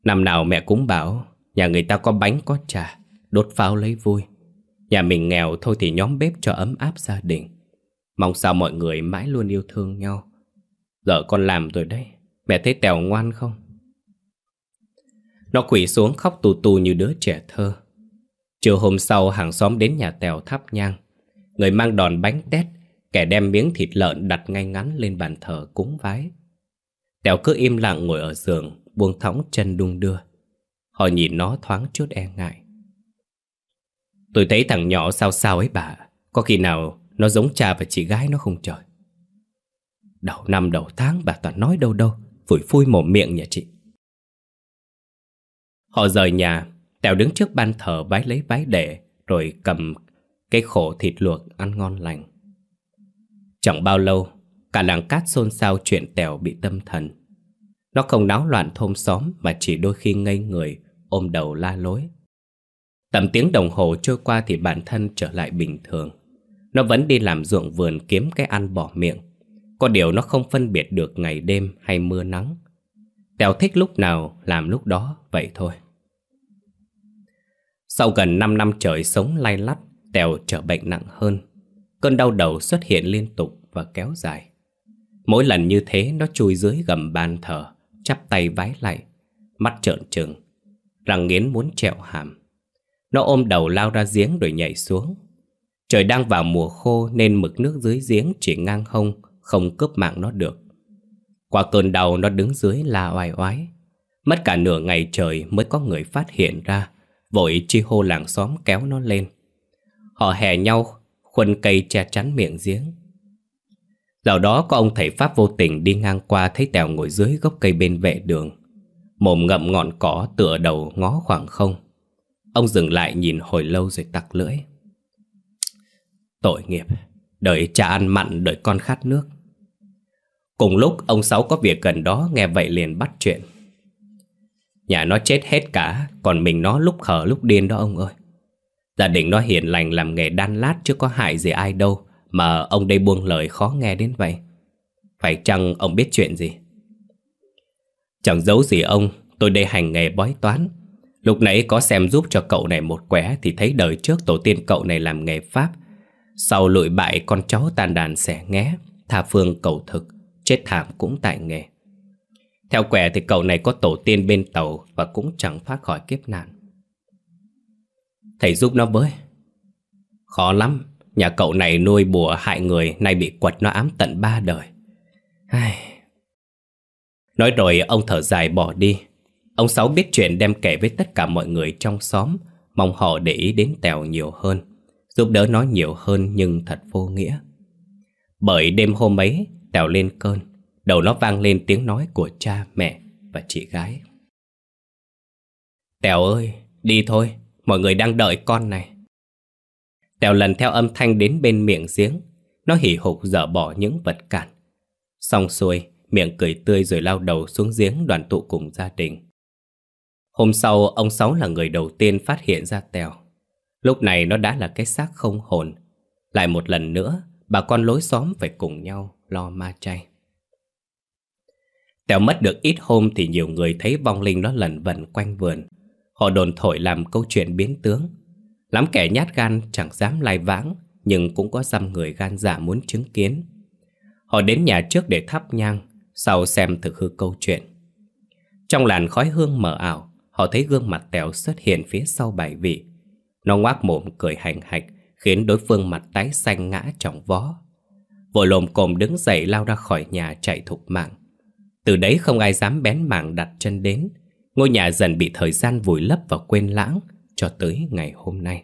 Năm nào mẹ cũng bảo, Nhà người ta có bánh có trà, Đốt pháo lấy vui. Nhà mình nghèo thôi thì nhóm bếp cho ấm áp gia đình. Mong sao mọi người mãi luôn yêu thương nhau. Giờ con làm rồi đấy, Mẹ thấy Tèo ngoan không? Nó quỷ xuống khóc tù tù như đứa trẻ thơ. Chiều hôm sau hàng xóm đến nhà Tèo thắp nhang. Người mang đòn bánh tét Kẻ đem miếng thịt lợn đặt ngay ngắn lên bàn thờ cúng vái. Tèo cứ im lặng ngồi ở giường, Buông thõng chân đung đưa. Họ nhìn nó thoáng chút e ngại. Tôi thấy thằng nhỏ sao sao ấy bà, Có khi nào nó giống cha và chị gái nó không trời? Đầu năm đầu tháng bà toàn nói đâu đâu, Phủi phui mồm miệng nhà chị. Họ rời nhà, Tèo đứng trước ban thờ bái lấy bái đệ Rồi cầm cái khổ thịt luộc ăn ngon lành. Chẳng bao lâu, Cả làng cát xôn xao chuyện Tèo bị tâm thần. Nó không náo loạn thôn xóm Mà chỉ đôi khi ngây người, Ôm đầu la lối. Tầm tiếng đồng hồ trôi qua thì bản thân trở lại bình thường. Nó vẫn đi làm ruộng vườn kiếm cái ăn bỏ miệng. Có điều nó không phân biệt được ngày đêm hay mưa nắng. Tèo thích lúc nào làm lúc đó, vậy thôi. Sau gần 5 năm trời sống lay lắt, Tèo trở bệnh nặng hơn. Cơn đau đầu xuất hiện liên tục và kéo dài. Mỗi lần như thế, nó chui dưới gầm bàn thờ, Chắp tay vái lại, Mắt trợn trừng, Răng nghiến muốn trẹo hàm. Nó ôm đầu lao ra giếng rồi nhảy xuống. Trời đang vào mùa khô Nên mực nước dưới giếng chỉ ngang hông, Không cướp mạng nó được. Qua cơn đau, nó đứng dưới la oai oái. Mất cả nửa ngày trời mới có người phát hiện ra, Vội chi hô làng xóm kéo nó lên. Họ hè nhau Khuân cây che chắn miệng giếng. Dạo đó có ông thầy Pháp vô tình đi ngang qua Thấy Tèo ngồi dưới gốc cây bên vệ đường. Mồm ngậm ngọn cỏ tựa đầu ngó khoảng không. Ông dừng lại nhìn hồi lâu rồi tặc lưỡi. Tội nghiệp, Đợi cha ăn mặn, đợi con khát nước. Cùng lúc, ông Sáu có việc gần đó, Nghe vậy liền bắt chuyện. Nhà nó chết hết cả, Còn mình nó lúc khờ lúc điên đó ông ơi. Gia đình nó hiền lành làm nghề đan lát Chứ có hại gì ai đâu, Mà ông đây buông lời khó nghe đến vậy. Phải chăng ông biết chuyện gì? Chẳng giấu gì ông, Tôi đây hành nghề bói toán. Lúc nãy có xem giúp cho cậu này một quẻ Thì thấy đời trước tổ tiên cậu này làm nghề Pháp. Sau lụi bại con cháu tàn đàn xẻ nghé, Tha phương cầu thực, Chết thảm cũng tại nghề. Theo quẻ thì cậu này có tổ tiên bên tàu Và cũng chẳng thoát khỏi kiếp nạn. Thầy giúp nó với. Khó lắm Nhà cậu này nuôi bùa hại người Nay bị quật nó ám tận ba đời. Ai... Nói rồi ông thở dài bỏ đi. Ông Sáu biết chuyện đem kể với tất cả mọi người trong xóm Mong họ để ý đến Tèo nhiều hơn Giúp đỡ nó nhiều hơn nhưng thật vô nghĩa. Bởi đêm hôm ấy Tèo lên cơn Đầu nó vang lên tiếng nói của cha, mẹ và chị gái. Tèo ơi, đi thôi. Mọi người đang đợi con này. Tèo lần theo âm thanh đến bên miệng giếng. Nó hỉ hục dở bỏ những vật cản. Xong xuôi, Miệng cười tươi rồi lao đầu xuống giếng đoàn tụ cùng gia đình. Hôm sau, ông Sáu là người đầu tiên phát hiện ra Tèo. Lúc này nó đã là cái xác không hồn. Lại một lần nữa, Bà con lối xóm phải cùng nhau lo ma chay. Tèo mất được ít hôm thì nhiều người thấy vong linh nó lẩn vẩn quanh vườn. Họ đồn thổi làm câu chuyện biến tướng. Lắm kẻ nhát gan chẳng dám lai vãng, Nhưng cũng có dăm người gan dạ muốn chứng kiến. Họ đến nhà trước để thắp nhang, Sau xem thực hư câu chuyện. Trong làn khói hương mờ ảo, Họ thấy gương mặt tèo xuất hiện phía sau bài vị. Nó ngoác mồm cười hành hạch, Khiến đối phương mặt tái xanh ngã trọng vó. Vội lồm cồm đứng dậy lao ra khỏi nhà chạy thục mạng. Từ đấy không ai dám bén mảng đặt chân đến Ngôi nhà dần bị thời gian vùi lấp và quên lãng Cho tới ngày hôm nay.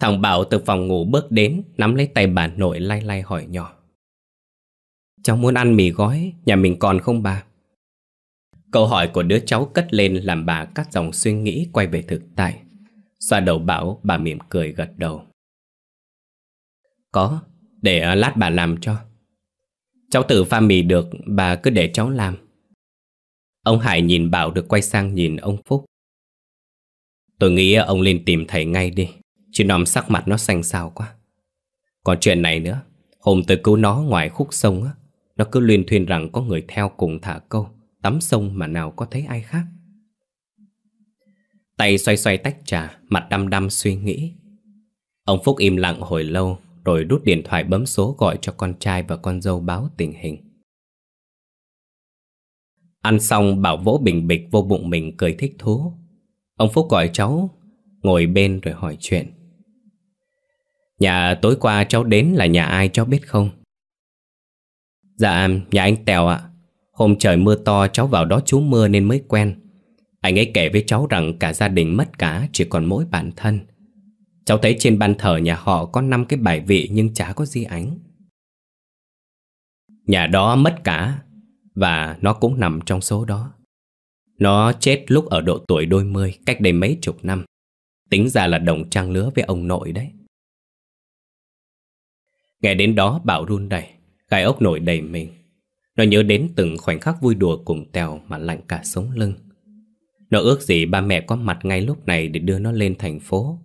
Thằng Bảo từ phòng ngủ bước đến, Nắm lấy tay bà nội lay lay hỏi nhỏ. Cháu muốn ăn mì gói, Nhà mình còn không bà? Câu hỏi của đứa cháu cất lên Làm bà cắt dòng suy nghĩ quay về thực tại. Xoa đầu Bảo, Bà mỉm cười gật đầu. Có, Để lát bà làm cho. Cháu tự pha mì được, Bà cứ để cháu làm. Ông Hải nhìn Bảo được quay sang nhìn ông Phúc. Tôi nghĩ ông lên tìm thầy ngay đi, Chứ nòm sắc mặt nó xanh xao quá. Còn chuyện này nữa, Hôm tôi cứu nó ngoài khúc sông á, Nó cứ liên thuyên rằng có người theo cùng thả câu, Tắm sông mà nào có thấy ai khác. Tay xoay xoay tách trà, Mặt đăm đăm suy nghĩ. Ông Phúc im lặng hồi lâu, Rồi đút điện thoại bấm số gọi cho con trai và con dâu báo tình hình. Ăn xong bảo vỗ bình bịch vô bụng mình cười thích thú. Ông Phúc gọi cháu, Ngồi bên rồi hỏi chuyện. Nhà tối qua cháu đến là nhà ai cháu biết không? Dạ nhà anh Tèo ạ. Hôm trời mưa to, cháu vào đó trú mưa nên mới quen. Anh ấy kể với cháu rằng cả gia đình mất cả, chỉ còn mỗi bản thân. Cháu thấy trên ban thờ nhà họ có 5 cái bài vị nhưng chả có di ảnh Nhà đó mất cả và nó cũng nằm trong số đó. Nó chết lúc ở độ tuổi đôi mươi, Cách đây mấy chục năm. Tính ra là đồng trang lứa với ông nội đấy. Nghe đến đó, Bảo run đầy Gai ốc nổi đầy mình. Nó nhớ đến từng khoảnh khắc vui đùa cùng Tèo Mà lạnh cả sống lưng. Nó ước gì ba mẹ có mặt ngay lúc này Để đưa nó lên thành phố.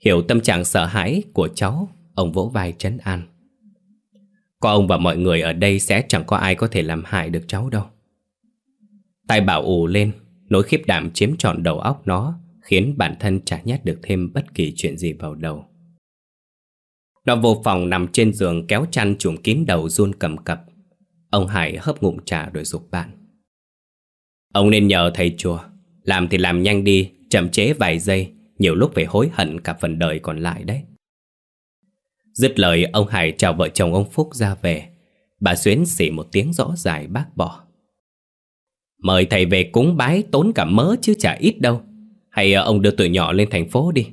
Hiểu tâm trạng sợ hãi của cháu, Ông vỗ vai trấn an có ông và mọi người ở đây sẽ chẳng có ai có thể làm hại được cháu đâu. Tay bảo ù lên, nỗi khiếp đảm chiếm trọn đầu óc nó, khiến bản thân chả nhét được thêm bất kỳ chuyện gì vào đầu. Nó vô phòng nằm trên giường kéo chăn trùm kín đầu run cầm cập. Ông Hải hấp ngụm trà rồi dục bạn. Ông nên nhờ thầy chùa, làm thì làm nhanh đi, chậm chế vài giây, nhiều lúc phải hối hận cả phần đời còn lại đấy. Dứt lời, ông Hải chào vợ chồng ông Phúc ra về. Bà Xuyến xỉ một tiếng rõ dài bác bỏ. Mời thầy về cúng bái tốn cả mớ chứ chả ít đâu. Hay ờ, ông đưa tụi nhỏ lên thành phố đi.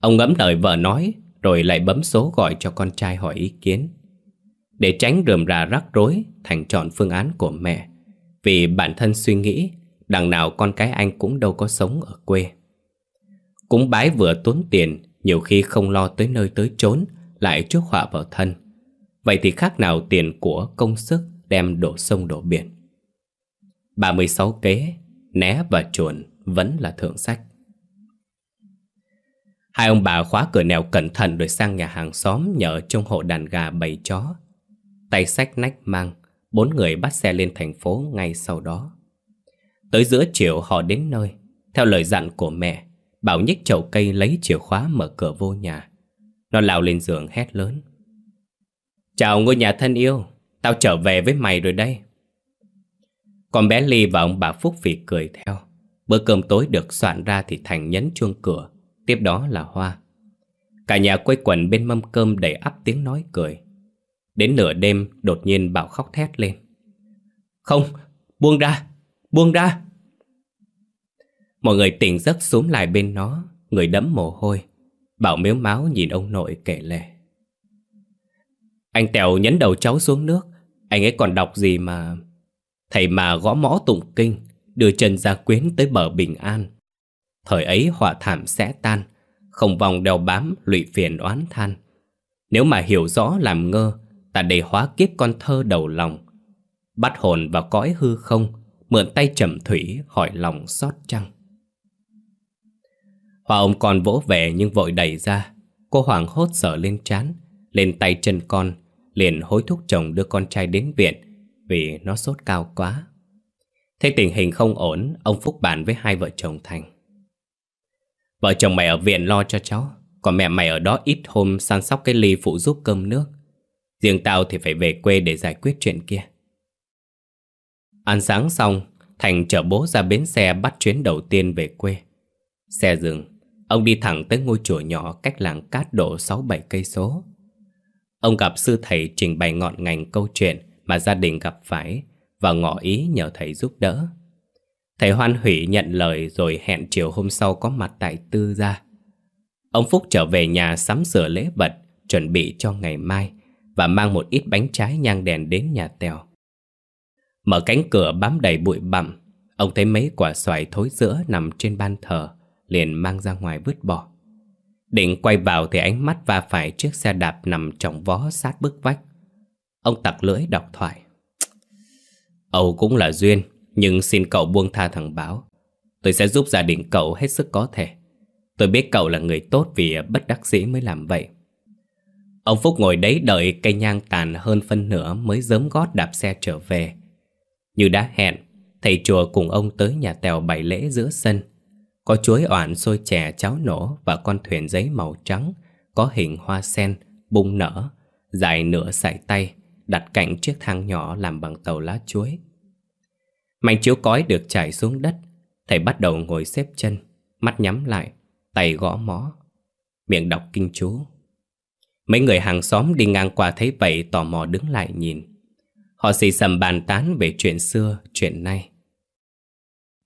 Ông ngẫm lời vợ nói, Rồi lại bấm số gọi cho con trai hỏi ý kiến. Để tránh rườm rà rắc rối, Thành chọn phương án của mẹ. Vì bản thân suy nghĩ, Đằng nào con cái anh cũng đâu có sống ở quê. Cúng bái vừa tốn tiền nhiều khi không lo tới nơi tới chốn, Lại trước họa vào thân. Vậy thì khác nào tiền của công sức Đem đổ sông đổ biển? 36 kế, Né và chuồn vẫn là thượng sách. Hai ông bà khóa cửa nèo cẩn thận Rồi sang nhà hàng xóm nhờ trong hộ đàn gà bầy chó. Tay sách nách mang, Bốn người bắt xe lên thành phố ngay sau đó. Tới giữa chiều họ đến nơi, Theo lời dặn của mẹ Bảo nhích chậu cây lấy chìa khóa mở cửa vô nhà. Nó lao lên giường hét lớn. Chào ngôi nhà thân yêu Tao trở về với mày rồi đây. Con bé Ly và ông bà Phúc phì cười theo. Bữa cơm tối được soạn ra thì Thành nhấn chuông cửa Tiếp đó là Hoa. Cả nhà quây quần bên mâm cơm đầy ắp tiếng nói cười. Đến nửa đêm đột nhiên Bảo khóc thét lên. Không, buông ra, buông ra. Mọi người tỉnh giấc xuống lại bên nó. Người đẫm mồ hôi. Bảo miếu máu nhìn ông nội kể lể. Anh Tèo nhấn đầu cháu xuống nước. Anh ấy còn đọc gì mà Thầy mà gõ mõ tụng kinh, Đưa chân ra quyến tới bờ bình an. Thời ấy họa thảm sẽ tan, Không vòng đeo bám lụy phiền oán than. Nếu mà hiểu rõ làm ngơ, Ta để hóa kiếp con thơ đầu lòng. Bắt hồn vào cõi hư không, Mượn tay trầm thủy hỏi lòng xót trăng Hoa ông con vỗ về nhưng vội đẩy ra. Cô hoảng hốt sợ lên trán, Lên tay chân con, Liền hối thúc chồng đưa con trai đến viện Vì nó sốt cao quá. Thấy tình hình không ổn, Ông Phúc bàn với hai vợ chồng Thành. Vợ chồng mày ở viện lo cho cháu, Còn mẹ mày ở đó ít hôm săn sóc cái ly phụ giúp cơm nước. Riêng tao thì phải về quê để giải quyết chuyện kia. Ăn sáng xong, Thành chở bố ra bến xe bắt chuyến đầu tiên về quê. Xe dừng. Ông đi thẳng tới ngôi chùa nhỏ cách làng cát độ 6-7 cây số. Ông gặp sư thầy trình bày ngọn ngành câu chuyện mà gia đình gặp phải và ngỏ ý nhờ thầy giúp đỡ. Thầy hoan hỷ nhận lời rồi hẹn chiều hôm sau có mặt tại tư gia. Ông Phúc trở về nhà sắm sửa lễ vật, chuẩn bị cho ngày mai và mang một ít bánh trái nhang đèn đến nhà Tèo. Mở cánh cửa bám đầy bụi bặm, ông thấy mấy quả xoài thối giữa nằm trên ban thờ liền mang ra ngoài vứt bỏ. Định quay vào thì ánh mắt va phải chiếc xe đạp nằm trong vó sát bức vách. Ông tặc lưỡi đọc thoại. Âu cũng là duyên, nhưng xin cậu buông tha thằng Báo. Tôi sẽ giúp gia đình cậu hết sức có thể. Tôi biết cậu là người tốt vì bất đắc dĩ mới làm vậy. Ông Phúc ngồi đấy đợi cây nhang tàn hơn phân nửa mới dớm gót đạp xe trở về. Như đã hẹn, thầy chùa cùng ông tới nhà tèo bày lễ giữa sân. Có chuối oản xôi chè cháo nổ và con thuyền giấy màu trắng Có hình hoa sen, bung nở Dài nửa sải tay Đặt cạnh chiếc thang nhỏ làm bằng tàu lá chuối. Mảnh chiếu cói được trải xuống đất Thầy bắt đầu ngồi xếp chân Mắt nhắm lại Tay gõ mó Miệng đọc kinh chú. Mấy người hàng xóm đi ngang qua thấy vậy tò mò đứng lại nhìn. Họ xì xầm bàn tán về chuyện xưa, chuyện nay.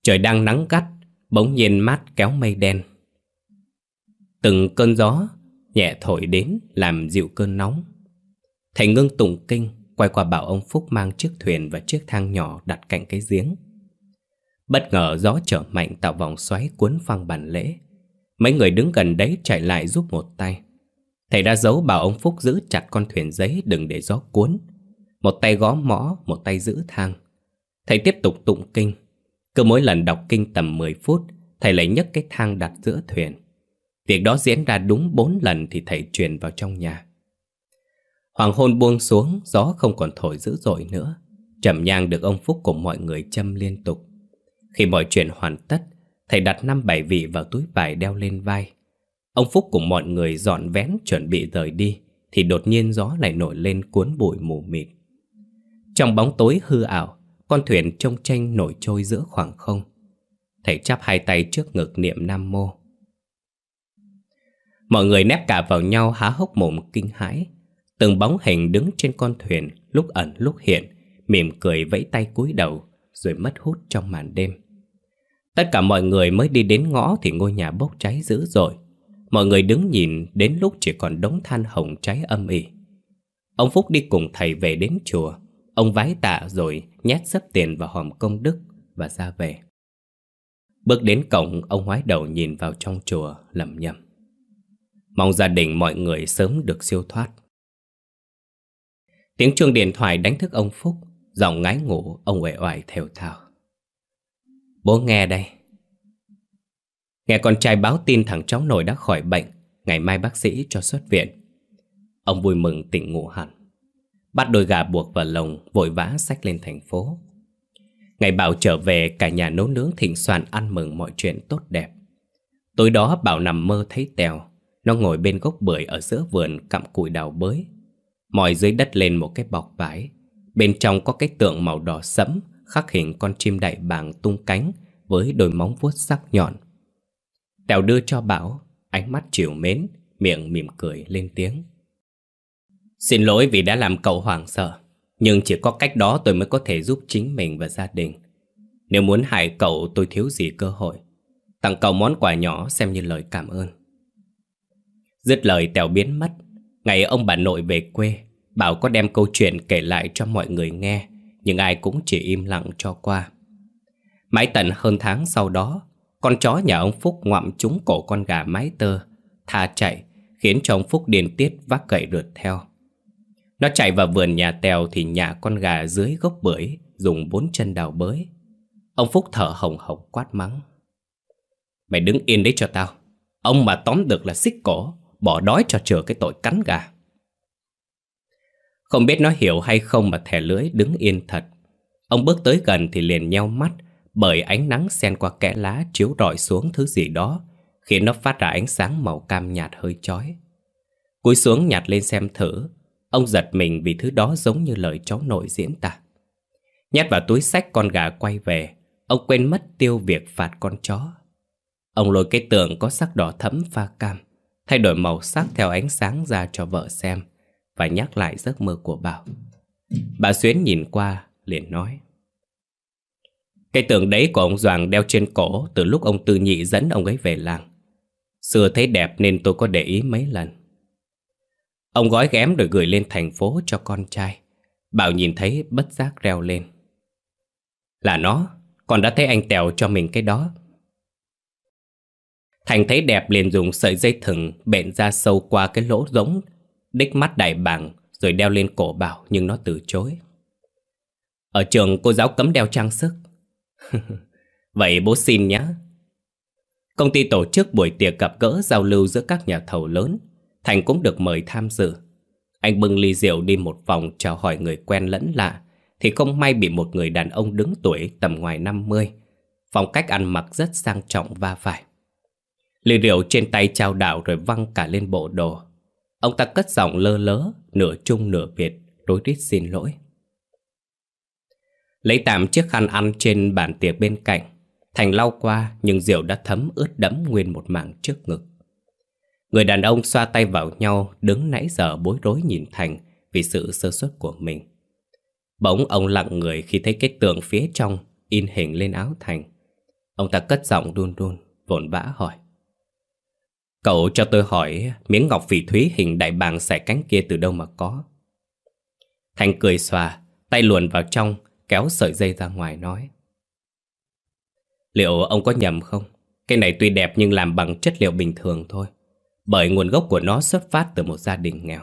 Trời đang nắng gắt Bỗng nhiên mát kéo mây đen. Từng cơn gió Nhẹ thổi đến làm dịu cơn nóng. Thầy ngưng tụng kinh Quay qua bảo ông Phúc mang chiếc thuyền Và chiếc thang nhỏ đặt cạnh cái giếng. Bất ngờ gió trở mạnh Tạo vòng xoáy cuốn phăng bàn lễ. Mấy người đứng gần đấy chạy lại giúp một tay. Thầy đã giấu bảo ông Phúc giữ chặt con thuyền giấy Đừng để gió cuốn. Một tay gõ mõ, một tay giữ thang. Thầy tiếp tục tụng kinh cứ mỗi lần đọc kinh tầm 10 phút, thầy lại nhấc cái thang đặt giữa thuyền. Việc đó diễn ra đúng 4 lần thì thầy truyền vào trong nhà. Hoàng hôn buông xuống, gió không còn thổi dữ dội nữa. Trầm nhang được ông Phúc cùng mọi người châm liên tục. Khi mọi chuyện hoàn tất, Thầy đặt năm bảy vị vào túi vải đeo lên vai. Ông Phúc cùng mọi người dọn vén chuẩn bị rời đi, thì đột nhiên gió lại nổi lên cuốn bụi mù mịt. Trong bóng tối hư ảo, con thuyền trông tranh nổi trôi giữa khoảng không. Thầy chắp hai tay trước ngực niệm Nam Mô. Mọi người nép cả vào nhau há hốc mồm kinh hãi. Từng bóng hình đứng trên con thuyền lúc ẩn lúc hiện, mỉm cười vẫy tay cúi đầu, rồi mất hút trong màn đêm. Tất cả mọi người mới đi đến ngõ thì ngôi nhà bốc cháy dữ dội. Mọi người đứng nhìn đến lúc chỉ còn đống than hồng cháy âm ỉ. Ông Phúc đi cùng thầy về đến chùa. Ông vái tạ rồi nhét sấp tiền vào hòm công đức và ra về. Bước đến cổng, ông ngoái đầu nhìn vào trong chùa lẩm nhẩm Mong gia đình mọi người sớm được siêu thoát. Tiếng chuông điện thoại đánh thức ông Phúc, giọng ngái ngủ, ông uể oải thều thào. Bố nghe đây. Nghe con trai báo tin thằng cháu nội đã khỏi bệnh, ngày mai bác sĩ cho xuất viện. Ông vui mừng tỉnh ngủ hẳn. Bắt đôi gà buộc vào lồng, vội vã xách lên thành phố. Ngày Bảo trở về, cả nhà nấu nướng thịnh soạn ăn mừng mọi chuyện tốt đẹp. Tối đó Bảo nằm mơ thấy Tèo. Nó ngồi bên gốc bưởi ở giữa vườn cặm cụi đào bới. Mòi dưới đất lên một cái bọc vải. Bên trong có cái tượng màu đỏ sẫm, khắc hình con chim đại bàng tung cánh với đôi móng vuốt sắc nhọn. Tèo đưa cho Bảo, ánh mắt chiều mến, miệng mỉm cười lên tiếng. Xin lỗi vì đã làm cậu hoảng sợ, nhưng chỉ có cách đó tôi mới có thể giúp chính mình và gia đình. Nếu muốn hại cậu tôi thiếu gì cơ hội. Tặng cậu món quà nhỏ xem như lời cảm ơn. Dứt lời Tèo biến mất. Ngày ông bà nội về quê, Bảo có đem câu chuyện kể lại cho mọi người nghe, nhưng ai cũng chỉ im lặng cho qua. Mãi tận hơn tháng sau đó, con chó nhà ông Phúc ngoạm trúng cổ con gà mái tơ, tha chạy, khiến cho ông Phúc điên tiết vác gậy rượt theo. Nó chạy vào vườn nhà Tèo thì nhà con gà dưới gốc bưởi, dùng bốn chân đào bới. Ông Phúc thở hồng hộc quát mắng. Mày đứng yên đấy cho tao. Ông mà tóm được là xích cổ, bỏ đói cho chừa cái tội cắn gà. Không biết nó hiểu hay không mà thẻ lưới đứng yên thật. Ông bước tới gần thì liền nheo mắt bởi ánh nắng xen qua kẽ lá chiếu rọi xuống thứ gì đó khiến nó phát ra ánh sáng màu cam nhạt hơi chói. Cúi xuống nhặt lên xem thử, ông giật mình vì thứ đó giống như lời cháu nội diễn tả. Nhét vào túi sách con gà quay về, ông quên mất tiêu việc phạt con chó. Ông lôi cái tượng có sắc đỏ thẫm pha cam, thay đổi màu sắc theo ánh sáng ra cho vợ xem và nhắc lại giấc mơ của Bảo. Bà Xuyến nhìn qua, liền nói. Cái tượng đấy của ông Doàng đeo trên cổ từ lúc ông Tư Nhị dẫn ông ấy về làng. Xưa thấy đẹp nên tôi có để ý mấy lần. Ông gói ghém rồi gửi lên thành phố cho con trai. Bảo nhìn thấy bất giác reo lên. Là nó, con đã thấy anh Tèo cho mình cái đó. Thành thấy đẹp liền dùng sợi dây thừng bện ra sâu qua cái lỗ rỗng, đích mắt đại bàng rồi đeo lên cổ Bảo nhưng nó từ chối. Ở trường cô giáo cấm đeo trang sức. (laughs) Vậy bố xin nhé. Công ty tổ chức buổi tiệc gặp gỡ giao lưu giữa các nhà thầu lớn. Thành cũng được mời tham dự. Anh bưng ly rượu đi một vòng chào hỏi người quen lẫn lạ, thì không may bị một người đàn ông đứng tuổi tầm ngoài 50. Phong cách ăn mặc rất sang trọng va phải. Ly rượu trên tay trao đảo rồi văng cả lên bộ đồ. Ông ta cất giọng lơ lớ, nửa trung nửa việt, rối rít xin lỗi. Lấy tạm chiếc khăn ăn trên bàn tiệc bên cạnh Thành lau qua nhưng rượu đã thấm ướt đẫm nguyên một mảng trước ngực Người đàn ông xoa tay vào nhau, Đứng nãy giờ bối rối nhìn Thành Vì sự sơ suất của mình Bỗng ông lặng người khi thấy cái tượng phía trong In hình lên áo Thành Ông ta cất giọng đun đun Vồn vã hỏi Cậu cho tôi hỏi, Miếng ngọc phỉ thúy hình đại bàng xẻ cánh kia từ đâu mà có Thành cười xòa, Tay luồn vào trong, kéo sợi dây ra ngoài nói. Liệu ông có nhầm không? Cái này tuy đẹp nhưng làm bằng chất liệu bình thường thôi. Bởi nguồn gốc của nó xuất phát từ một gia đình nghèo.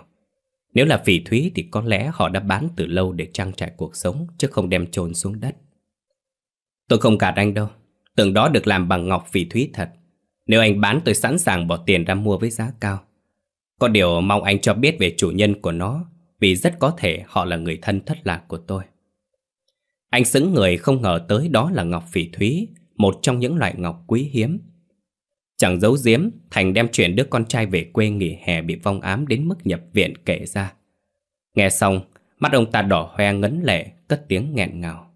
Nếu là phỉ thúy thì có lẽ họ đã bán từ lâu để trang trải cuộc sống chứ không đem chôn xuống đất. Tôi không gạt anh đâu. Tượng đó được làm bằng ngọc phỉ thúy thật. Nếu anh bán tôi sẵn sàng bỏ tiền ra mua với giá cao. Có điều mong anh cho biết về chủ nhân của nó vì rất có thể họ là người thân thất lạc của tôi. Anh xứng người không ngờ tới đó là Ngọc Phỉ Thúy, một trong những loại ngọc quý hiếm. Chẳng giấu giếm, Thành đem chuyện đứa con trai về quê nghỉ hè bị vong ám đến mức nhập viện kể ra. Nghe xong, mắt ông ta đỏ hoe ngấn lệ, cất tiếng nghẹn ngào.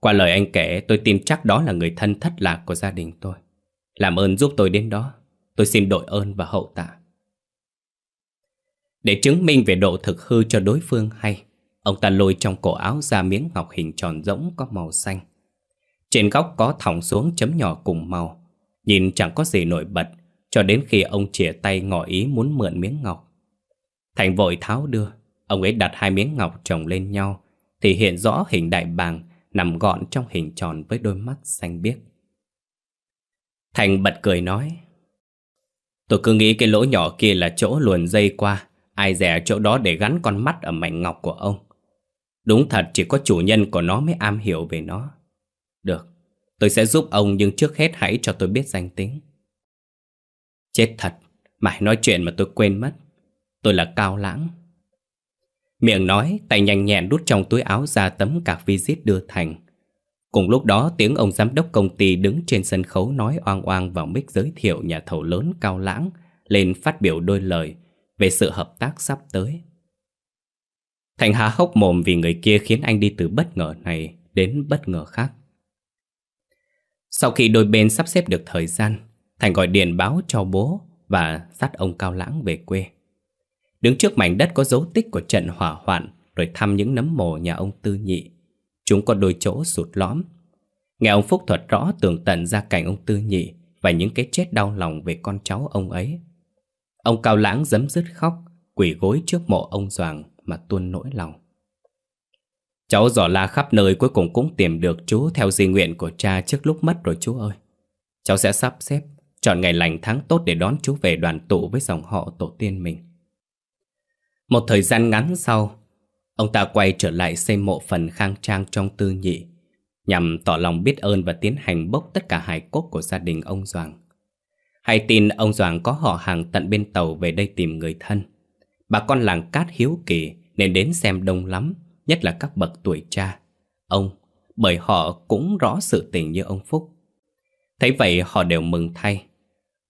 Qua lời anh kể, tôi tin chắc đó là người thân thất lạc của gia đình tôi. Làm ơn giúp tôi đến đó, tôi xin đội ơn và hậu tạ. Để chứng minh về độ thực hư cho đối phương hay, ông ta lôi trong cổ áo ra miếng ngọc hình tròn rỗng có màu xanh. Trên góc có thòng xuống chấm nhỏ cùng màu, nhìn chẳng có gì nổi bật, cho đến khi ông chìa tay ngỏ ý muốn mượn miếng ngọc. Thành vội tháo đưa, ông ấy đặt hai miếng ngọc chồng lên nhau, thì hiện rõ hình đại bàng nằm gọn trong hình tròn với đôi mắt xanh biếc. Thành bật cười nói, Tôi cứ nghĩ cái lỗ nhỏ kia là chỗ luồn dây qua, ai dè chỗ đó để gắn con mắt ở mảnh ngọc của ông. Đúng thật chỉ có chủ nhân của nó mới am hiểu về nó. Được, tôi sẽ giúp ông nhưng trước hết hãy cho tôi biết danh tính. Chết thật, mãi nói chuyện mà tôi quên mất. Tôi là Cao Lãng. Miệng nói, tay nhanh nhẹn đút trong túi áo ra tấm cạc visit đưa Thành. Cùng lúc đó tiếng ông giám đốc công ty đứng trên sân khấu nói oang oang vào mic giới thiệu nhà thầu lớn Cao Lãng lên phát biểu đôi lời về sự hợp tác sắp tới. Thành há hốc mồm vì người kia khiến anh đi từ bất ngờ này đến bất ngờ khác. Sau khi đôi bên sắp xếp được thời gian, Thành gọi điện báo cho bố và dắt ông Cao Lãng về quê. Đứng trước mảnh đất có dấu tích của trận hỏa hoạn rồi thăm những nấm mồ nhà ông Tư Nhị. Chúng có đôi chỗ sụt lõm. Nghe ông Phúc thuật rõ tường tận ra cảnh ông Tư Nhị và những cái chết đau lòng về con cháu ông ấy. Ông Cao Lãng dấm dứt khóc, quỳ gối trước mộ ông Doàng mà tuôn nỗi lòng. Cháu dò la khắp nơi cuối cùng cũng tìm được chú theo di nguyện của cha trước lúc mất rồi chú ơi. Cháu sẽ sắp xếp, chọn ngày lành tháng tốt để đón chú về đoàn tụ với dòng họ tổ tiên mình. Một thời gian ngắn sau, ông ta quay trở lại xây mộ phần khang trang trong tư nhị, nhằm tỏ lòng biết ơn và tiến hành bốc tất cả hài cốt của gia đình ông Doàng. Hay tin ông Doàng có họ hàng tận bên tàu về đây tìm người thân. Bà con làng cát hiếu kỳ nên đến xem đông lắm, nhất là các bậc tuổi cha. Ông, bởi họ cũng rõ sự tình như ông Phúc. Thấy vậy họ đều mừng thay.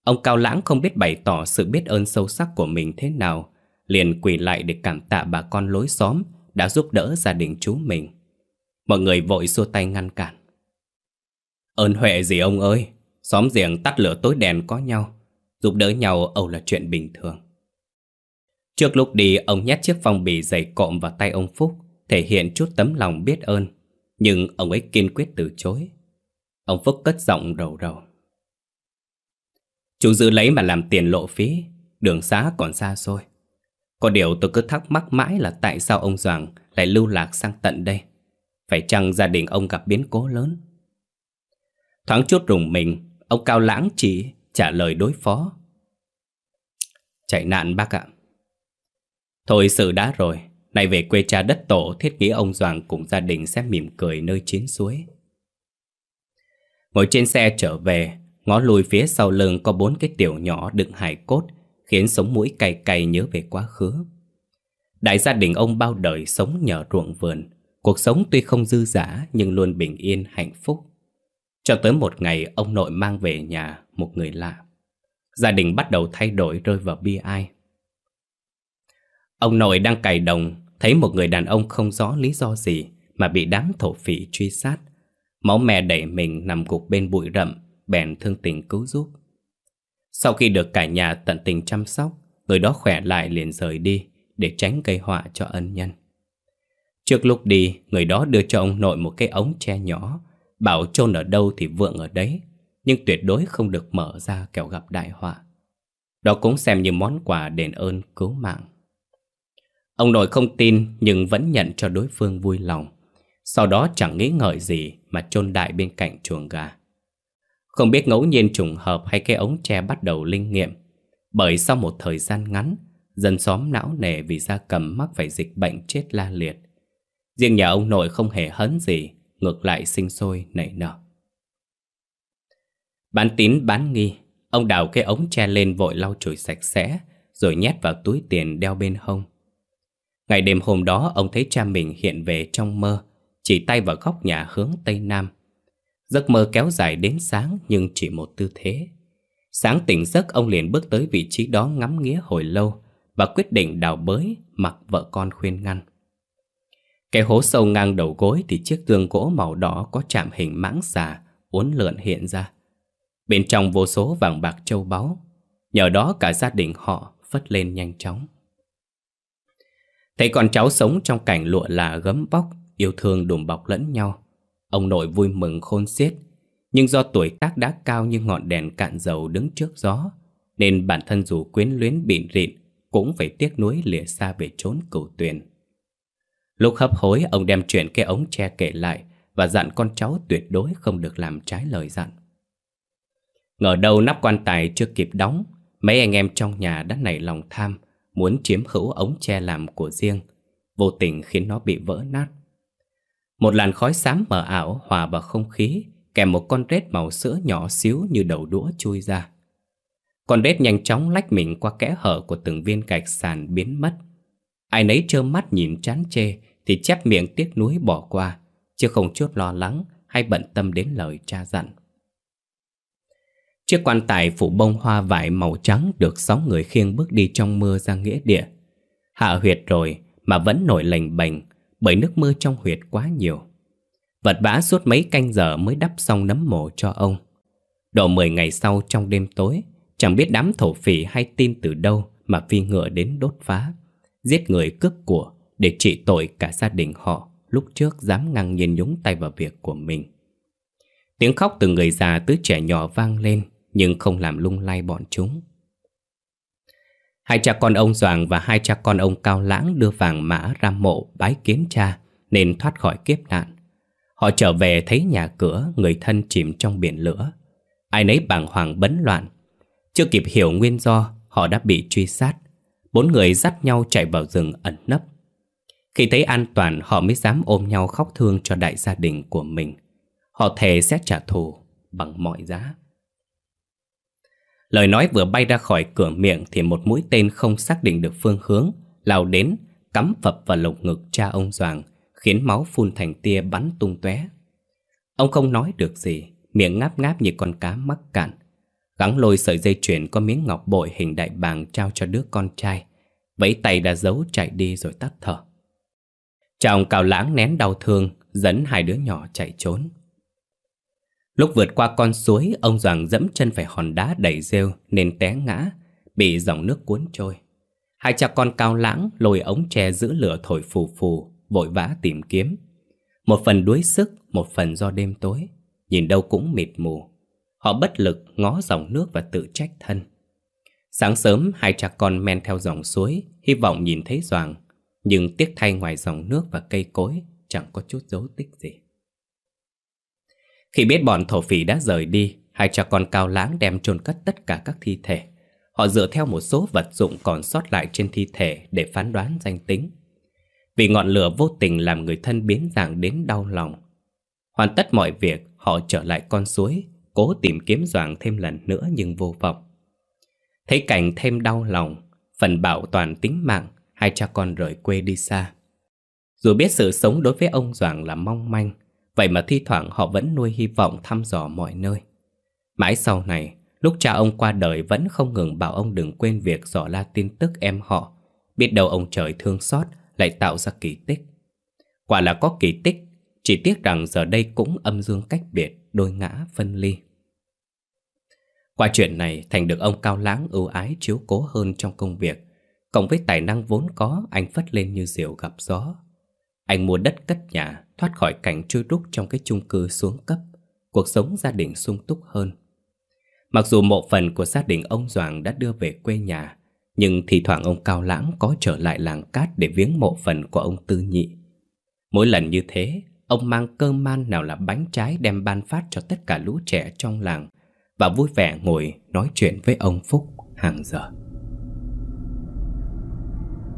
Ông Cao Lãng không biết bày tỏ sự biết ơn sâu sắc của mình thế nào, liền quỳ lại để cảm tạ bà con lối xóm đã giúp đỡ gia đình chú mình. Mọi người vội xua tay ngăn cản. Ơn huệ gì ông ơi, Xóm giềng tắt lửa tối đèn có nhau Giúp đỡ nhau âu là chuyện bình thường Trước lúc đi Ông nhét chiếc phong bì dày cộm vào tay ông Phúc Thể hiện chút tấm lòng biết ơn Nhưng ông ấy kiên quyết từ chối. Ông Phúc cất giọng rầu rầu. Chú giữ lấy mà làm tiền lộ phí Đường xá còn xa xôi. Có điều tôi cứ thắc mắc mãi là tại sao ông Doàng lại lưu lạc sang tận đây? Phải chăng gia đình ông gặp biến cố lớn? Thoáng chút rùng mình Ông Cao Lãng chỉ trả lời đối phó. Chạy nạn bác ạ. Thôi sự đã rồi, nay về quê cha đất tổ thiết nghĩ ông Doàng cùng gia đình sẽ mỉm cười nơi chiến suối. Ngồi trên xe trở về, ngó lùi phía sau lưng có bốn cái tiểu nhỏ đựng hài cốt, khiến sống mũi cay cay nhớ về quá khứ. Đại gia đình ông bao đời sống nhờ ruộng vườn, cuộc sống tuy không dư dả nhưng luôn bình yên hạnh phúc. Cho tới một ngày ông nội mang về nhà một người lạ. Gia đình bắt đầu thay đổi rơi vào bi ai. Ông nội đang cày đồng, thấy một người đàn ông không rõ lý do gì mà bị đám thổ phỉ truy sát. Máu mẹ đẩy mình nằm gục bên bụi rậm, bèn thương tình cứu giúp. Sau khi được cả nhà tận tình chăm sóc, người đó khỏe lại liền rời đi để tránh gây họa cho ân nhân. Trước lúc đi, người đó đưa cho ông nội một cái ống tre nhỏ Bảo chôn ở đâu thì vượng ở đấy Nhưng tuyệt đối không được mở ra kẻo gặp đại họa Đó cũng xem như món quà đền ơn cứu mạng Ông nội không tin nhưng vẫn nhận cho đối phương vui lòng Sau đó chẳng nghĩ ngợi gì mà chôn đại bên cạnh chuồng gà Không biết ngẫu nhiên trùng hợp hay cái ống tre bắt đầu linh nghiệm Bởi sau một thời gian ngắn Dân xóm não nề vì da cầm mắc phải dịch bệnh chết la liệt Riêng nhà ông nội không hề hấn gì ngược lại sinh sôi nảy nở. Bán tín bán nghi, ông đào cái ống tre lên vội lau chùi sạch sẽ, rồi nhét vào túi tiền đeo bên hông. Ngày đêm hôm đó ông thấy cha mình hiện về trong mơ, chỉ tay vào góc nhà hướng Tây Nam. Giấc mơ kéo dài đến sáng nhưng chỉ một tư thế. Sáng tỉnh giấc ông liền bước tới vị trí đó ngắm nghía hồi lâu và quyết định đào bới mặc vợ con khuyên ngăn. Cái hố sâu ngang đầu gối thì chiếc tường gỗ màu đỏ có chạm hình mãng xà uốn lượn hiện ra. Bên trong vô số vàng bạc châu báu, nhờ đó cả gia đình họ phất lên nhanh chóng. Thấy con cháu sống trong cảnh lụa là gấm bóc, yêu thương đùm bọc lẫn nhau. Ông nội vui mừng khôn xiết, nhưng do tuổi tác đã cao như ngọn đèn cạn dầu đứng trước gió, nên bản thân dù quyến luyến bịn rịn, cũng phải tiếc nuối lìa xa về trốn cửu tuyền. Lúc hấp hối, ông đem chuyện cái ống tre kể lại và dặn con cháu tuyệt đối không được làm trái lời dặn. Ngờ đâu nắp quan tài chưa kịp đóng, mấy anh em trong nhà đã nảy lòng tham, muốn chiếm hữu ống tre làm của riêng, vô tình khiến nó bị vỡ nát. Một làn khói xám mờ ảo hòa vào không khí, kèm một con rết màu sữa nhỏ xíu như đầu đũa chui ra. Con rết nhanh chóng lách mình qua kẽ hở của từng viên gạch sàn biến mất. Ai nấy trơ mắt nhìn chán chê thì chép miệng tiếc nuối bỏ qua, chứ không chút lo lắng hay bận tâm đến lời cha dặn. Chiếc quan tài phủ bông hoa vải màu trắng được sáu người khiêng bước đi trong mưa ra nghĩa địa. Hạ huyệt rồi mà vẫn nổi lềnh bềnh bởi nước mưa trong huyệt quá nhiều. Vật vã suốt mấy canh giờ mới đắp xong nấm mồ cho ông. Độ 10 ngày sau trong đêm tối, chẳng biết đám thổ phỉ hay tin từ đâu mà phi ngựa đến đốt phá, giết người cướp của để trị tội cả gia đình họ lúc trước dám ngang nhiên nhúng tay vào việc của mình. Tiếng khóc từ người già tới trẻ nhỏ vang lên nhưng không làm lung lay bọn chúng. Hai cha con ông Doàng và hai cha con ông Cao Lãng đưa vàng mã ra mộ bái kiến cha nên thoát khỏi kiếp nạn. Họ trở về thấy nhà cửa, người thân chìm trong biển lửa. Ai nấy bàng hoàng bấn loạn. Chưa kịp hiểu nguyên do, họ đã bị truy sát. Bốn người dắt nhau chạy vào rừng ẩn nấp. Khi thấy an toàn, họ mới dám ôm nhau khóc thương cho đại gia đình của mình. Họ thề sẽ trả thù bằng mọi giá. Lời nói vừa bay ra khỏi cửa miệng thì một mũi tên không xác định được phương hướng, lao đến, cắm phập vào lồng ngực cha ông Doàng, khiến máu phun thành tia bắn tung tóe. Ông không nói được gì, miệng ngáp ngáp như con cá mắc cạn. Gắng lôi sợi dây chuyền có miếng ngọc bội hình đại bàng trao cho đứa con trai. Vẫy tay đã giấu chạy đi rồi tắt thở. Cha ông cào lãng nén đau thương, dẫn hai đứa nhỏ chạy trốn. Lúc vượt qua con suối, ông Doàng dẫm chân phải hòn đá đầy rêu nên té ngã, bị dòng nước cuốn trôi. Hai cha con cao lãng lôi ống tre giữ lửa thổi phù phù, vội vã tìm kiếm. Một phần đuối sức, một phần do đêm tối, nhìn đâu cũng mịt mù. Họ bất lực ngó dòng nước và tự trách thân. Sáng sớm, hai cha con men theo dòng suối, hy vọng nhìn thấy Doàng. Nhưng tiếc thay ngoài dòng nước và cây cối, chẳng có chút dấu tích gì. Khi biết bọn thổ phỉ đã rời đi, hai cha con cao lãng đem chôn cất tất cả các thi thể. Họ dựa theo một số vật dụng còn sót lại trên thi thể để phán đoán danh tính. Vì ngọn lửa vô tình làm người thân biến dạng đến đau lòng. Hoàn tất mọi việc, họ trở lại con suối, cố tìm kiếm Doàng thêm lần nữa nhưng vô vọng. Thấy cảnh thêm đau lòng, phần bảo toàn tính mạng, hai cha con rời quê đi xa. Dù biết sự sống đối với ông Doàng là mong manh, Vậy mà thi thoảng họ vẫn nuôi hy vọng thăm dò mọi nơi. Mãi sau này Lúc cha ông qua đời vẫn không ngừng bảo ông đừng quên việc dò la tin tức em họ. Biết đâu ông trời thương xót lại tạo ra kỳ tích. Quả là có kỳ tích Chỉ tiếc rằng giờ đây cũng âm dương cách biệt Đôi ngã phân ly. Qua chuyện này Thành được ông Cao Lãng ưu ái chiếu cố hơn trong công việc. Cộng với tài năng vốn có Anh phất lên như diều gặp gió. Anh mua đất cất nhà, thoát khỏi cảnh trôi rúc trong cái chung cư xuống cấp, cuộc sống gia đình sung túc hơn. Mặc dù một phần của gia đình ông Doàng đã đưa về quê nhà, nhưng thì thoảng ông Cao Lãng có trở lại làng cát để viếng mộ phần của ông Tư Nhị. Mỗi lần như thế, ông mang cơm man nào là bánh trái đem ban phát cho tất cả lũ trẻ trong làng và vui vẻ ngồi nói chuyện với ông Phúc hàng giờ.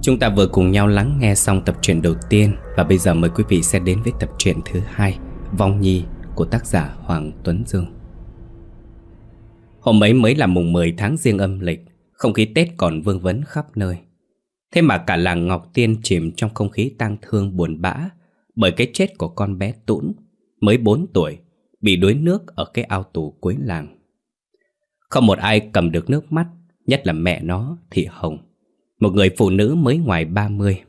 Chúng ta vừa cùng nhau lắng nghe xong tập truyện đầu tiên và bây giờ mời quý vị sẽ đến với tập truyện thứ hai, Vong Nhi của tác giả Hoàng Tuấn Dương. Hôm ấy mới là mùng 10 tháng riêng âm lịch, không khí Tết còn vương vấn khắp nơi. Thế mà cả làng Ngọc Tiên chìm trong không khí tang thương buồn bã bởi cái chết của con bé Tũn, mới 4 tuổi, bị đuối nước ở cái ao tù cuối làng. Không một ai cầm được nước mắt, nhất là mẹ nó, Thị Hồng. Một người phụ nữ mới ngoài 30.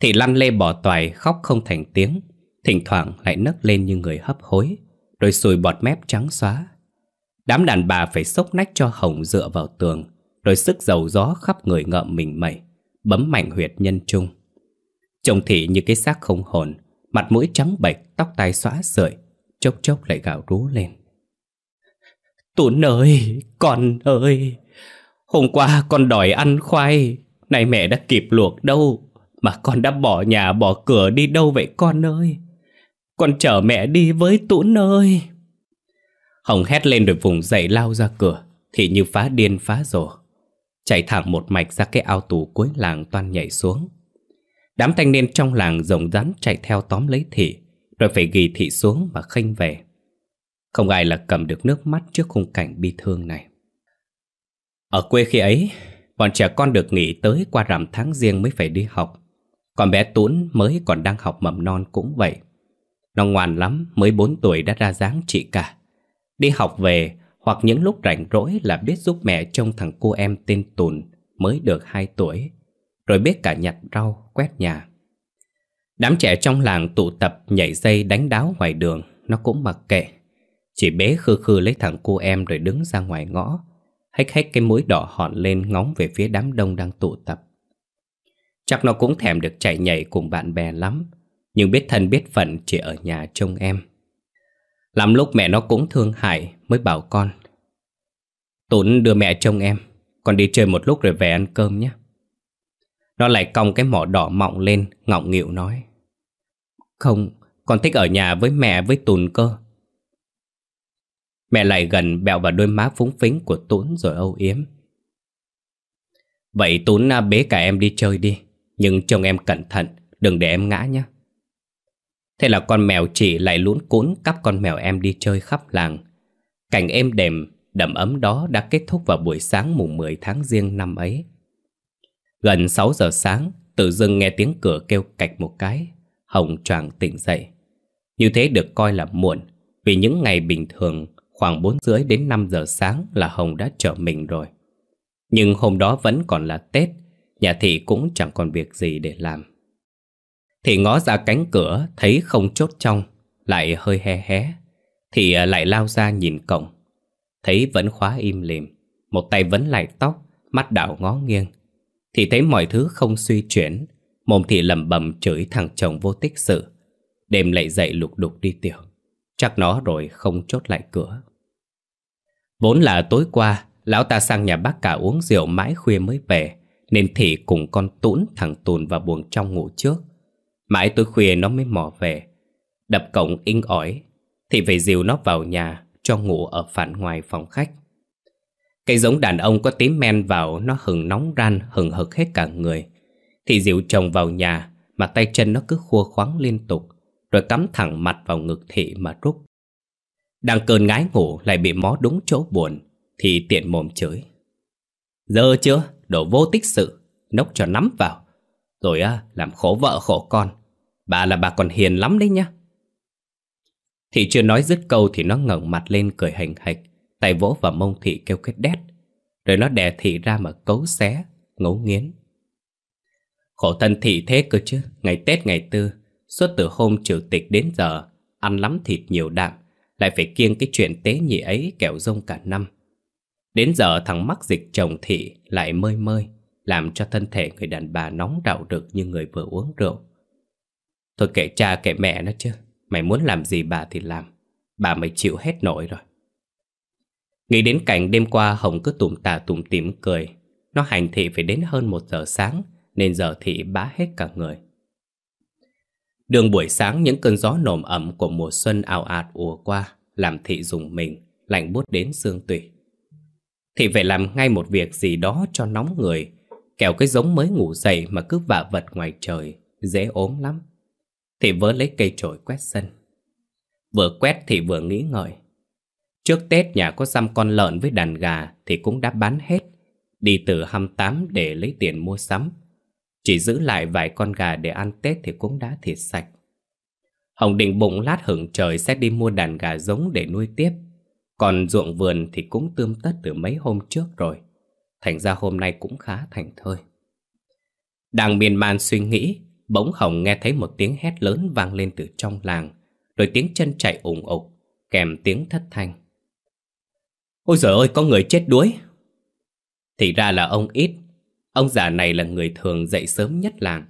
Thị lăn lê bỏ toài khóc không thành tiếng, thỉnh thoảng lại nấc lên như người hấp hối, rồi sùi bọt mép trắng xóa. Đám đàn bà phải sốc nách cho Hồng dựa vào tường, rồi sức dầu gió khắp người ngợm mình mẩy, bấm mạnh huyệt nhân trung. Trông thị như cái xác không hồn, mặt mũi trắng bệch, tóc tai xóa sợi, chốc chốc lại gào rú lên. Tụn ơi, con ơi, hôm qua con đòi ăn khoai, nay mẹ đã kịp luộc đâu, mà con đã bỏ nhà bỏ cửa đi đâu vậy con ơi? Con chở mẹ đi với Tún ơi. Hồng hét lên rồi vùng dậy lao ra cửa, thì như phá điên phá rồ. Chạy thẳng một mạch ra cái ao tù cuối làng toan nhảy xuống. Đám thanh niên trong làng rồng rắn chạy theo tóm lấy thị, rồi phải ghi thị xuống và khênh về. Không ai là cầm được nước mắt trước khung cảnh bi thương này. Ở quê khi ấy, bọn trẻ con được nghỉ tới qua rằm tháng riêng mới phải đi học. Còn bé Tún mới còn đang học mầm non cũng vậy. Nó ngoan lắm, mới 4 tuổi đã ra dáng chị cả. Đi học về hoặc những lúc rảnh rỗi là biết giúp mẹ trông thằng cô em tên Tùn mới được 2 tuổi, rồi biết cả nhặt rau, quét nhà. Đám trẻ trong làng tụ tập nhảy dây đánh đáo ngoài đường, nó cũng mặc kệ. Chỉ bế khư khư lấy thằng cô em rồi đứng ra ngoài ngõ, hách hách cái mũi đỏ hòn lên ngóng về phía đám đông đang tụ tập. Chắc nó cũng thèm được chạy nhảy cùng bạn bè lắm, nhưng biết thân biết phận chỉ ở nhà trông em. Lắm lúc mẹ nó cũng thương hại mới bảo con Tún đưa mẹ trông em Con đi chơi một lúc rồi về ăn cơm nhé Nó lại cong cái mỏ đỏ mọng lên Ngọng nghịu nói Không, con thích ở nhà với mẹ với Tún cơ Mẹ lại gần bẹo vào đôi má phúng phính của Tún rồi âu yếm Vậy Tún à, bế cả em đi chơi đi Nhưng trông em cẩn thận Đừng để em ngã nhé Thế là con mèo chị lại lún cún cắp con mèo em đi chơi khắp làng. Cảnh êm đềm, đầm ấm đó đã kết thúc vào buổi sáng mùng 10 tháng riêng năm ấy. Gần 6 giờ sáng, tự dưng nghe tiếng cửa kêu cạch một cái, Hồng choàng tỉnh dậy. Như thế được coi là muộn, vì những ngày bình thường khoảng 4 rưỡi đến 5 giờ sáng là Hồng đã trở mình rồi. Nhưng hôm đó vẫn còn là Tết, nhà thị cũng chẳng còn việc gì để làm. Thì ngó ra cánh cửa thấy không chốt trong Lại hơi he hé Thì à, lại lao ra nhìn cổng Thấy vẫn khóa im lìm Một tay vẫn lại tóc Mắt đảo ngó nghiêng Thì thấy mọi thứ không suy chuyển Mồm thị lầm bầm chửi thằng chồng vô tích sự Đêm lại dậy lục đục đi tiểu Chắc nó rồi không chốt lại cửa Vốn là tối qua, Lão ta sang nhà bác cả uống rượu mãi khuya mới về, Nên thị cùng con tũn thằng Tùn vào buồng trong ngủ trước. Mãi tối khuya nó mới mò về. Đập cổng inh ỏi Thì phải dìu nó vào nhà Cho ngủ ở phản ngoài phòng khách. Cái giống đàn ông có tím men vào, Nó hừng nóng ran, hừng hực hết cả người. Thì dìu chồng vào nhà, Mà tay chân nó cứ khua khoáng liên tục, Rồi cắm thẳng mặt vào ngực thị mà rút. Đang cơn ngái ngủ lại bị mó đúng chỗ buồn Thì tiện mồm chửi. Giờ chưa, đồ vô tích sự. Nốc cho nắm vào. Rồi à làm khổ vợ khổ con. Bà là bà còn hiền lắm đấy nhá. Thị chưa nói dứt câu thì nó ngẩng mặt lên cười hành hạch Tay vỗ vào mông thị kêu kết đét. Rồi nó đè thị ra mà cấu xé Ngấu nghiến. Khổ thân thị thế cơ chứ Ngày Tết ngày Tư Suốt từ hôm trừ tịch đến giờ Ăn lắm thịt nhiều đạm lại phải kiêng cái chuyện tế nhị ấy kẹo rông cả năm. Đến giờ thằng mắc dịch chồng thị Lại mơi mơi, Làm cho thân thể người đàn bà nóng đảo được Như người vừa uống rượu. Thôi kệ cha kệ mẹ nó chứ, Mày muốn làm gì bà thì làm, Bà mày chịu hết nổi rồi. Nghĩ đến cảnh đêm qua Hồng cứ tủm tà tủm tỉm cười, Nó hành thị phải đến hơn một giờ sáng, Nên giờ thị bá hết cả người. Đường buổi sáng những cơn gió nồm ẩm của mùa xuân ảo ạt ùa qua Làm thị dùng mình, Lạnh buốt đến xương tủy. Thị phải làm ngay một việc gì đó cho nóng người, Kẻo cái giống mới ngủ dậy mà cứ vạ vật ngoài trời, Dễ ốm lắm. Thị vớ lấy cây chổi quét sân. Vừa quét thì vừa nghĩ ngợi. Trước Tết nhà có xăm con lợn với đàn gà Thì cũng đã bán hết, Đi từ 28 để lấy tiền mua sắm. Chỉ giữ lại vài con gà để ăn Tết thì cũng đã thịt sạch Hồng định bụng lát hưởng trời sẽ đi mua đàn gà giống để nuôi tiếp. Còn ruộng vườn thì cũng tươm tất từ mấy hôm trước rồi. Thành ra hôm nay cũng khá thành thơi. Đang miên man suy nghĩ, bỗng Hồng nghe thấy một tiếng hét lớn vang lên từ trong làng, rồi tiếng chân chạy ủng ục, kèm tiếng thất thanh. Ôi giời ơi, có người chết đuối! Thì ra là ông Ít. Ông già này là người thường dậy sớm nhất làng,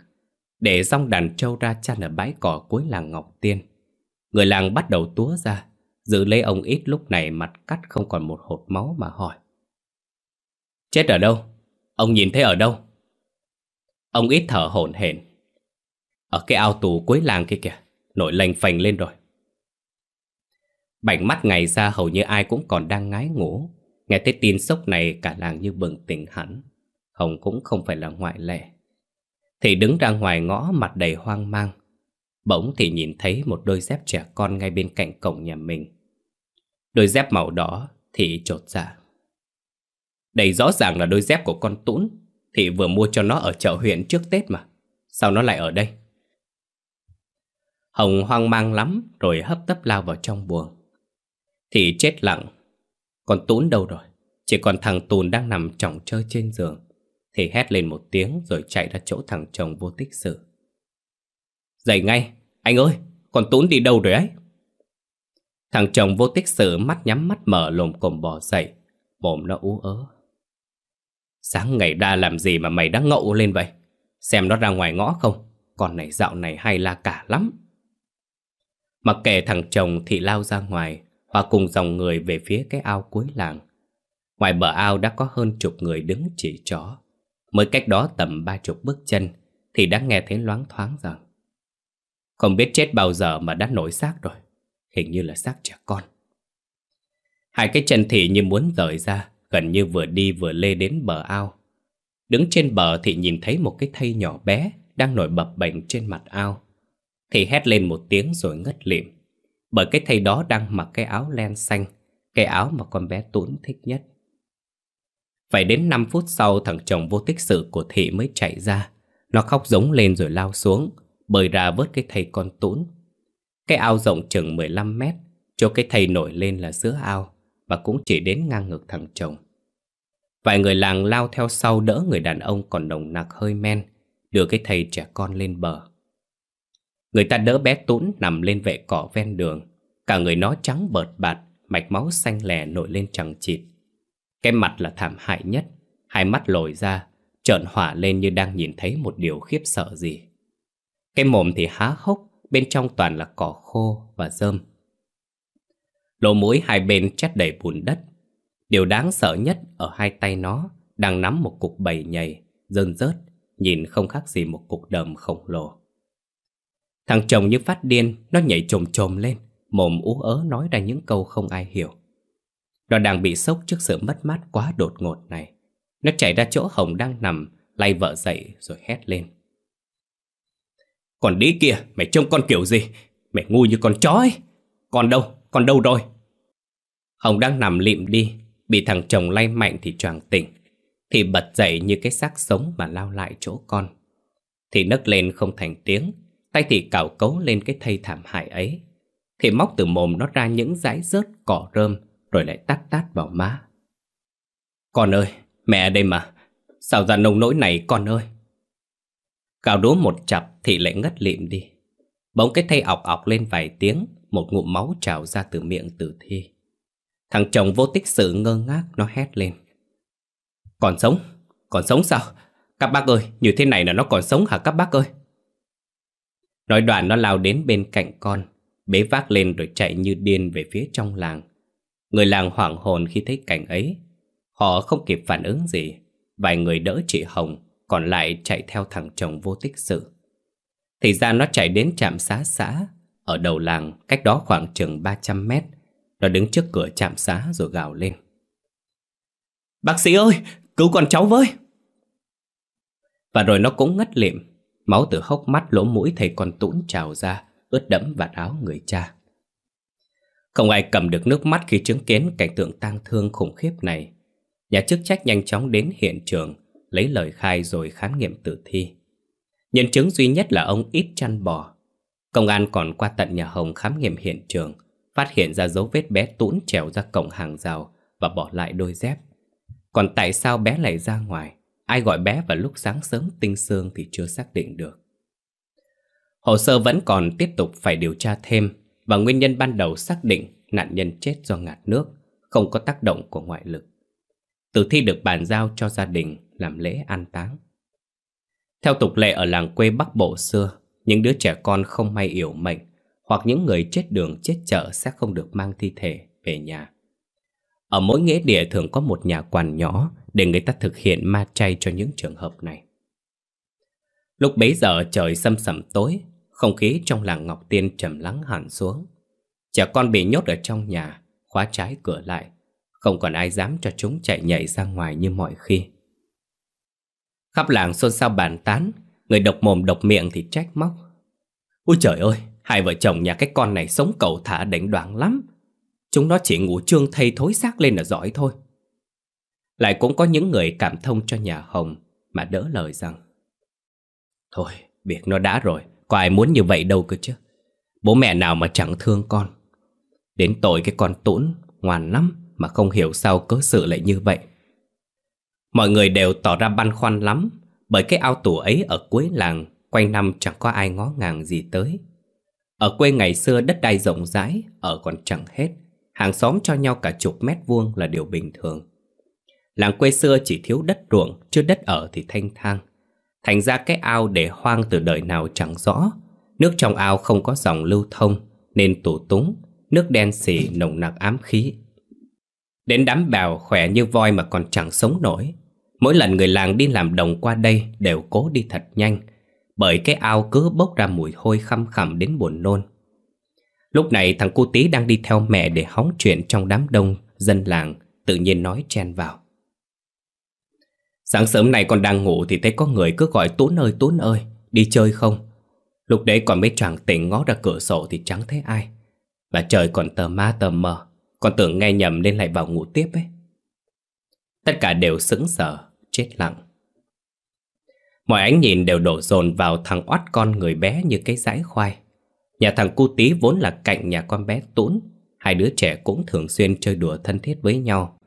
để dòng đàn trâu ra chăn ở bãi cỏ cuối làng Ngọc Tiên. Người làng bắt đầu túa ra, giữ lấy ông Ít lúc này mặt cắt không còn một hột máu mà hỏi. Chết ở đâu? Ông nhìn thấy ở đâu? Ông Ít thở hổn hển. Ở cái ao tù cuối làng kia kìa, nổi lành phành lên rồi. Bảnh mắt ngày ra hầu như ai cũng còn đang ngái ngủ. Nghe thấy tin sốc này cả làng như bừng tỉnh hẳn. Hồng cũng không phải là ngoại lệ. Thì đứng ra ngoài ngõ mặt đầy hoang mang. Bỗng thì nhìn thấy một đôi dép trẻ con ngay bên cạnh cổng nhà mình. Đôi dép màu đỏ thì trột dạ. Đây rõ ràng là đôi dép của con Tũn, thì vừa mua cho nó ở chợ huyện trước Tết mà Sao nó lại ở đây Hồng hoang mang lắm, Rồi hấp tấp lao vào trong buồng thì chết lặng, Con Tũn đâu rồi Chỉ còn thằng Tùn đang nằm trọng chơi trên giường thì hét lên một tiếng Rồi chạy ra chỗ thằng chồng vô tích sự Dậy ngay Anh ơi còn Tún đi đâu rồi ấy Thằng chồng vô tích sự mắt nhắm mắt mở lồm cồm bò dậy Mồm nó ú ớ Sáng ngày đa làm gì mà mày đã ngậu lên vậy? Xem nó ra ngoài ngõ không? Con này dạo này hay la cả lắm. Mặc kệ thằng chồng thì lao ra ngoài, hòa cùng dòng người về phía cái ao cuối làng. Ngoài bờ ao đã có hơn chục người đứng chỉ chó. Mới cách đó tầm ba chục bước chân, thì đã nghe thấy loáng thoáng rằng Không biết chết bao giờ mà đã nổi xác rồi. Hình như là xác trẻ con. Hai cái chân thị như muốn rời ra, gần như vừa đi vừa lê đến bờ ao. Đứng trên bờ thì nhìn thấy một cái thây nhỏ bé đang nổi bập bềnh trên mặt ao. Thì hét lên một tiếng rồi ngất lịm. Bởi cái thây đó đang mặc cái áo len xanh, cái áo mà con bé Tuấn thích nhất. Phải đến 5 phút sau thằng chồng vô tích sự của thị mới chạy ra. Nó khóc giống lên rồi lao xuống, bơi ra vớt cái thầy con Tuấn. Cái ao rộng chừng 15 mét, chỗ cái thầy nổi lên là giữa ao và cũng chỉ đến ngang ngực thằng chồng. Vài người làng lao theo sau đỡ người đàn ông còn nồng nặc hơi men, đưa cái thầy trẻ con lên bờ. Người ta đỡ bé Tún nằm lên vệ cỏ ven đường, cả người nó trắng bợt bạt, mạch máu xanh lè nổi lên chẳng chịt. Cái mặt là thảm hại nhất, hai mắt lồi ra, trợn hỏa lên như đang nhìn thấy một điều khiếp sợ gì. Cái mồm thì há hốc, bên trong toàn là cỏ khô và rơm. Lỗ mũi hai bên chất đầy bùn đất. Điều đáng sợ nhất ở hai tay nó đang nắm một cục bầy nhầy, dơn rớt, nhìn không khác gì một cục đờm khổng lồ. Thằng chồng như phát điên, nó nhảy trồm trồm lên, mồm ú ớ nói ra những câu không ai hiểu. Nó đang bị sốc trước sự mất mát quá đột ngột này. Nó chạy ra chỗ Hồng đang nằm, lay vợ dậy rồi hét lên. Còn đi kìa, mày trông con kiểu gì? Mày ngu như con chó ấy. Còn đâu, còn đâu rồi? Hồng đang nằm lịm đi, bị thằng chồng lay mạnh thì choàng tỉnh. Thì bật dậy như cái xác sống mà lao lại chỗ con. Thì nấc lên không thành tiếng, tay thì cào cấu lên cái thây thảm hại ấy. Thì móc từ mồm nó ra những dãi rớt cỏ rơm rồi lại tát tát vào má. Con ơi, mẹ đây mà, sao ra nông nỗi này con ơi? Cào đúa một chập thì lại ngất lịm đi. Bỗng cái thây ọc ọc lên vài tiếng một ngụm máu trào ra từ miệng tử thi. Thằng chồng vô tích sự ngơ ngác nó hét lên. Còn sống? Còn sống sao? Các bác ơi, như thế này là nó còn sống hả các bác ơi? Nói đoạn nó lao đến bên cạnh con, bế vác lên rồi chạy như điên về phía trong làng. Người làng hoảng hồn khi thấy cảnh ấy. Họ không kịp phản ứng gì. Vài người đỡ chị Hồng, còn lại chạy theo thằng chồng vô tích sự. Thì ra nó chạy đến trạm xá xã ở đầu làng, cách đó khoảng chừng 300 mét, nó đứng trước cửa trạm xá rồi gào lên. Bác sĩ ơi, cứu con cháu với! Và rồi nó cũng ngất lịm, máu từ hốc mắt lỗ mũi thầy con tũn trào ra, ướt đẫm vạt áo người cha. Không ai cầm được nước mắt khi chứng kiến cảnh tượng tang thương khủng khiếp này. Nhà chức trách nhanh chóng đến hiện trường, lấy lời khai rồi khám nghiệm tử thi. Nhân chứng duy nhất là ông ít chăn bò, Công an còn qua tận nhà Hồng khám nghiệm hiện trường, phát hiện ra dấu vết bé tũn trèo ra cổng hàng rào và bỏ lại đôi dép. Còn tại sao bé lại ra ngoài? Ai gọi bé vào lúc sáng sớm tinh sương thì chưa xác định được. Hồ sơ vẫn còn tiếp tục phải điều tra thêm và nguyên nhân ban đầu xác định nạn nhân chết do ngạt nước, không có tác động của ngoại lực. Tử thi được bàn giao cho gia đình làm lễ an táng. Theo tục lệ ở làng quê Bắc Bộ xưa, những đứa trẻ con không may yểu mệnh hoặc những người chết đường chết chợ sẽ không được mang thi thể về nhà. Ở mỗi nghĩa địa thường có một nhà quản nhỏ để người ta thực hiện ma chay cho những trường hợp này. Lúc bấy giờ trời xâm sẩm tối, không khí trong làng Ngọc Tiên trầm lắng hẳn xuống. Trẻ con bị nhốt ở trong nhà, khóa trái cửa lại, không còn ai dám cho chúng chạy nhảy ra ngoài như mọi khi. Khắp làng xôn xao bàn tán, người độc mồm độc miệng thì trách móc. Ôi trời ơi, hai vợ chồng nhà cái con này sống cầu thả đánh đoán lắm. Chúng nó chỉ ngủ trương thay thối xác lên là giỏi thôi. Lại cũng có những người cảm thông cho nhà Hồng mà đỡ lời rằng Thôi, việc nó đã rồi, có ai muốn như vậy đâu cơ chứ. Bố mẹ nào mà chẳng thương con. Đến tội cái con tũn, ngoan lắm mà không hiểu sao cớ sự lại như vậy. Mọi người đều tỏ ra băn khoăn lắm bởi cái ao tù ấy ở cuối làng quanh năm chẳng có ai ngó ngàng gì tới. Ở quê ngày xưa đất đai rộng rãi, ở còn chẳng hết. Hàng xóm cho nhau cả chục mét vuông là điều bình thường. Làng quê xưa chỉ thiếu đất ruộng, chứ đất ở thì thanh thang. Thành ra cái ao để hoang từ đời nào chẳng rõ. Nước trong ao không có dòng lưu thông, nên tủ túng, nước đen xỉ nồng nặc ám khí. Đến đám bèo khỏe như voi mà còn chẳng sống nổi. Mỗi lần người làng đi làm đồng qua đây đều cố đi thật nhanh, bởi cái ao cứ bốc ra mùi hôi khăm khẳm đến buồn nôn. Lúc này thằng cu tí đang đi theo mẹ để hóng chuyện trong đám đông dân làng, tự nhiên nói chen vào. Sáng sớm này con đang ngủ thì thấy có người cứ gọi Tún ơi Tún ơi, đi chơi không? Lúc đấy còn mấy chàng tỉnh ngó ra cửa sổ thì chẳng thấy ai. Và trời còn tờ ma tờ mờ, con tưởng nghe nhầm nên lại vào ngủ tiếp ấy. Tất cả đều sững sờ, chết lặng. Mọi ánh nhìn đều đổ dồn vào thằng oát con người bé như cái dãi khoai. Nhà thằng cu tí vốn là cạnh nhà con bé Tún, hai đứa trẻ cũng thường xuyên chơi đùa thân thiết với nhau.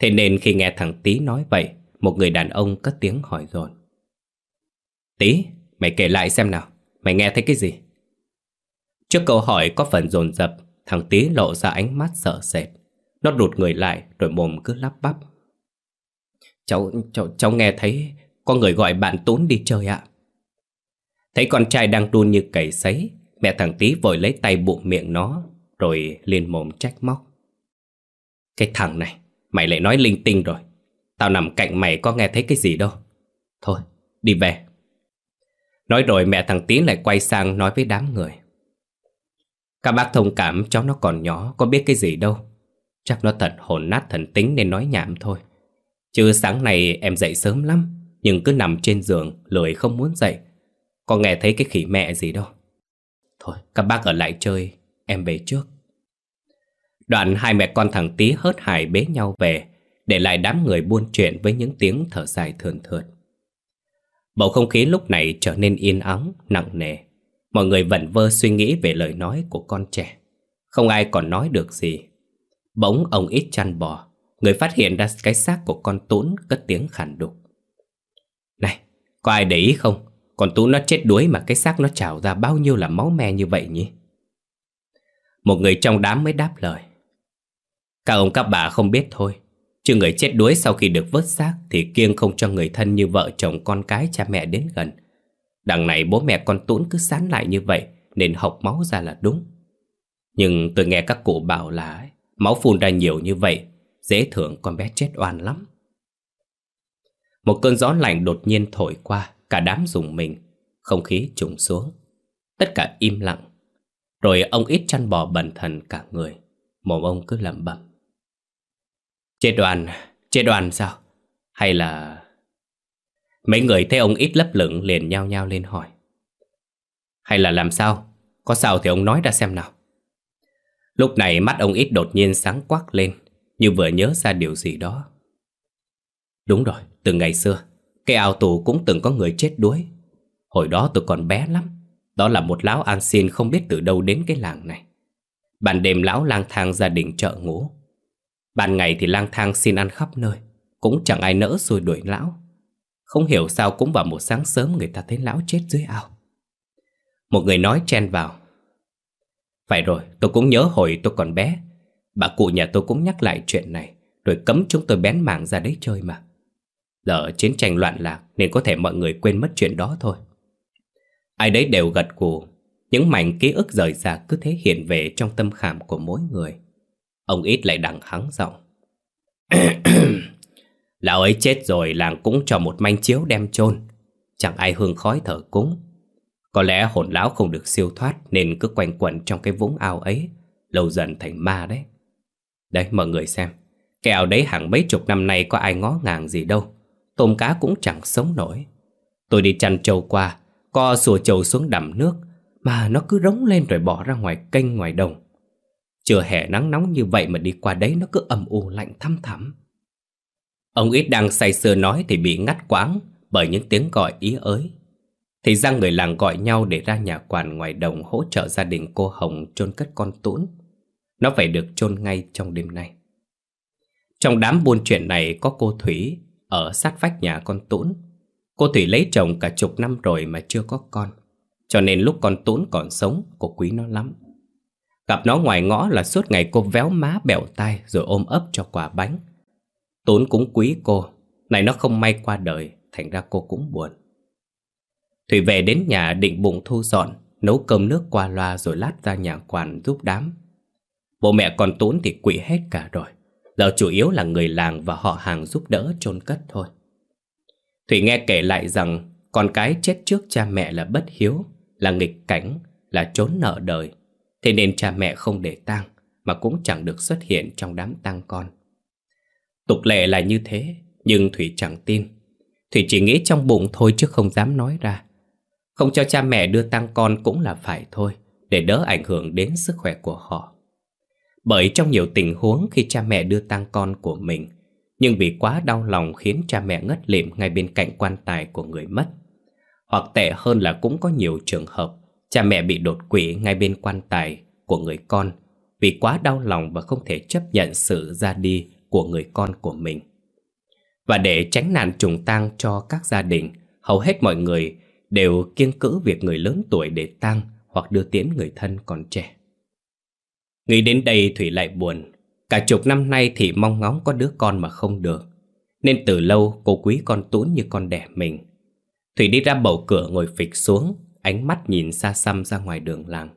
Thế nên khi nghe thằng tí nói vậy, một người đàn ông cất tiếng hỏi dồn Tí, mày kể lại xem nào, mày nghe thấy cái gì? Trước câu hỏi có phần dồn dập, thằng Tí lộ ra ánh mắt sợ sệt. Nó rụt người lại rồi mồm cứ lắp bắp. Cháu, cháu, cháu nghe thấy có người gọi bạn Tún đi chơi ạ. Thấy con trai đang đun như cầy sấy, mẹ thằng Tí vội lấy tay bụng miệng nó, rồi liền mồm trách móc. Cái thằng này, mày lại nói linh tinh rồi. Tao nằm cạnh mày có nghe thấy cái gì đâu. Thôi, đi về. Nói rồi mẹ thằng Tín lại quay sang nói với đám người. Các bác thông cảm cháu nó còn nhỏ, Có biết cái gì đâu. Chắc nó thật hồn nát thần tính nên nói nhảm thôi. Chứ sáng nay em dậy sớm lắm, Nhưng cứ nằm trên giường, Lười không muốn dậy. Có nghe thấy cái khỉ mẹ gì đâu. Thôi, các bác ở lại chơi, Em về trước. Đoạn hai mẹ con thằng Tí hớt hải bế nhau về để lại đám người buôn chuyện với những tiếng thở dài thườn thượt. Bầu không khí lúc này trở nên yên ắng, nặng nề. Mọi người vẩn vơ suy nghĩ về lời nói của con trẻ. Không ai còn nói được gì. Bỗng ông ít chăn bò, người phát hiện ra cái xác của con Tún cất tiếng khản đục. Này, có ai để ý không? Con Tún nó chết đuối mà cái xác nó trào ra bao nhiêu là máu me như vậy nhỉ? Một người trong đám mới đáp lời. Các ông các bà không biết thôi. Chứ người chết đuối sau khi được vớt xác Thì kiêng không cho người thân như vợ chồng con cái cha mẹ đến gần. Đằng này bố mẹ con Tún cứ sán lại như vậy Nên học máu ra là đúng. Nhưng tôi nghe các cụ bảo là Máu phun ra nhiều như vậy, Dễ thưởng con bé chết oan lắm. Một cơn gió lạnh đột nhiên thổi qua, Cả đám dùng mình, Không khí trùng xuống. Tất cả im lặng. Rồi ông ít chăn bò bẩn thần cả người, Mồm ông cứ lẩm bẩm. Chết đoàn, chết đoàn sao? Hay là... Mấy người thấy ông ít lấp lửng liền nhao nhao lên hỏi. Hay là làm sao? Có sao thì ông nói ra xem nào. Lúc này mắt ông ít đột nhiên sáng quắc lên, như vừa nhớ ra điều gì đó. Đúng rồi, từ ngày xưa, cái ao tù cũng từng có người chết đuối. Hồi đó tôi còn bé lắm, Đó là một lão an xin không biết từ đâu đến cái làng này. Ban đêm lão lang thang gia đình chợ ngủ. Ban ngày thì lang thang xin ăn khắp nơi, cũng chẳng ai nỡ rồi đuổi lão. Không hiểu sao cũng vào một sáng sớm người ta thấy lão chết dưới ao. Một người nói chen vào. Phải rồi, tôi cũng nhớ hồi tôi còn bé. Bà cụ nhà tôi cũng nhắc lại chuyện này, rồi cấm chúng tôi bén mảng ra đấy chơi mà. Giờ chiến tranh loạn lạc nên có thể mọi người quên mất chuyện đó thôi. Ai đấy đều gật gù, những mảnh ký ức rời ra cứ thế hiện về trong tâm khảm của mỗi người. Ông ít lại đằng hắng giọng. (clears throat) Lão ấy chết rồi, làng cũng cho một manh chiếu đem chôn. Chẳng ai hương khói thở cúng. Có lẽ hồn lão không được siêu thoát, Nên cứ quanh quẩn trong cái vũng ao ấy, Lâu dần thành ma đấy. Đấy, mọi người xem. Cái ao đấy hàng mấy chục năm nay có ai ngó ngàng gì đâu. Tôm cá cũng chẳng sống nổi. Tôi đi chăn trâu qua, Co sùa trâu xuống đầm nước, Mà nó cứ rống lên rồi bỏ ra ngoài kênh ngoài đồng. Chưa hè nắng nóng như vậy mà đi qua đấy nó cứ âm u lạnh thăm thẳm Ông ít đang say sưa nói thì bị ngắt quãng bởi những tiếng gọi ý ới. Thì ra người làng gọi nhau để ra nhà quản ngoài đồng hỗ trợ gia đình cô Hồng chôn cất con tũn. Nó phải được chôn ngay trong đêm nay. Trong đám buôn chuyện này có cô Thủy ở sát vách nhà con tũn. Cô Thủy lấy chồng cả chục năm rồi mà chưa có con. Cho nên lúc con tũn còn sống, cô quý nó lắm. Gặp nó ngoài ngõ là suốt ngày cô véo má bẻo tai rồi ôm ấp cho quả bánh. Tốn cũng quý cô. Này nó không may qua đời, Thành ra cô cũng buồn. Thủy về đến nhà định bụng thu dọn, Nấu cơm nước qua loa rồi lát ra nhà quản giúp đám. Bố mẹ còn Tốn thì quỵ hết cả rồi. Giờ chủ yếu là người làng và họ hàng giúp đỡ chôn cất thôi. Thủy nghe kể lại rằng Con cái chết trước cha mẹ là bất hiếu, Là nghịch cảnh, Là trốn nợ đời. Thế nên cha mẹ không để tang Mà cũng chẳng được xuất hiện trong đám tang con Tục lệ là như thế, nhưng Thủy chẳng tin. Thủy chỉ nghĩ trong bụng thôi chứ không dám nói ra. Không cho cha mẹ đưa tang con cũng là phải thôi, để đỡ ảnh hưởng đến sức khỏe của họ. Bởi trong nhiều tình huống khi cha mẹ đưa tang con của mình, nhưng vì quá đau lòng khiến cha mẹ ngất lịm ngay bên cạnh quan tài của người mất. Hoặc tệ hơn là cũng có nhiều trường hợp cha mẹ bị đột quỵ ngay bên quan tài của người con vì quá đau lòng và không thể chấp nhận sự ra đi của người con của mình. Và để tránh nạn trùng tang cho các gia đình, hầu hết mọi người đều kiêng cữ việc người lớn tuổi để tang hoặc đưa tiễn người thân còn trẻ. Nghĩ đến đây Thủy lại buồn. Cả chục năm nay thì mong ngóng có đứa con mà không được. Nên từ lâu cô quý con Tún như con đẻ mình. Thủy đi ra bầu cửa ngồi phịch xuống, ánh mắt nhìn xa xăm ra ngoài đường làng.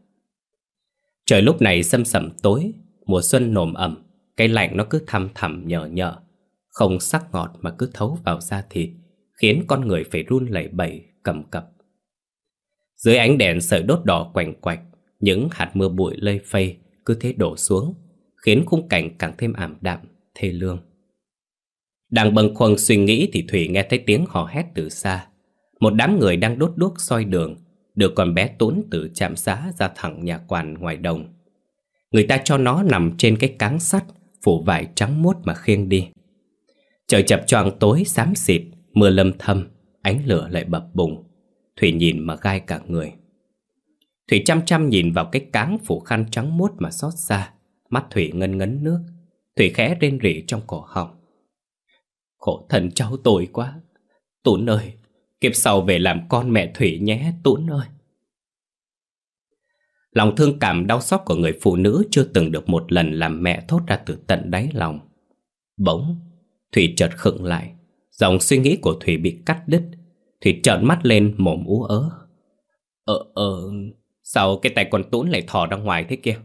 Trời lúc này sâm sẩm tối, mùa xuân nồm ẩm, cái lạnh nó cứ thăm thẳm nhở nhợ Không sắc ngọt mà cứ thấu vào da thịt Khiến con người phải run lẩy bẩy cầm cập. Dưới ánh đèn sợi đốt đỏ quành quạch Những hạt mưa bụi lây phây cứ thế đổ xuống Khiến khung cảnh càng thêm ảm đạm, thê lương. Đang bâng khuâng suy nghĩ thì Thủy nghe thấy tiếng hò hét từ xa. Một đám người đang đốt đuốc soi đường Đưa con bé tốn từ trạm xá ra thẳng nhà quản ngoài đồng Người ta cho nó nằm trên cái cáng sắt phủ vải trắng muốt mà khiêng đi. Trời chập choạng tối xám xịt, mưa lâm thâm, ánh lửa lại bập bùng. Thủy nhìn mà gai cả người. Thủy chăm chăm nhìn vào cái cáng phủ khăn trắng muốt mà xót xa, mắt Thủy ngân ngấn nước. Thủy khẽ rên rỉ trong cổ họng. Khổ thần cháu tôi quá. Tún ơi, kiếp sau về làm con mẹ Thủy nhé, Tún ơi. Lòng thương cảm đau xót của người phụ nữ chưa từng được một lần làm mẹ thốt ra từ tận đáy lòng. Bỗng, Thủy chợt khựng lại. Dòng suy nghĩ của Thủy bị cắt đứt. Thủy trợn mắt lên mồm ú ớ. Ờ, ờ, sao cái tay con Tún lại thò ra ngoài thế kia?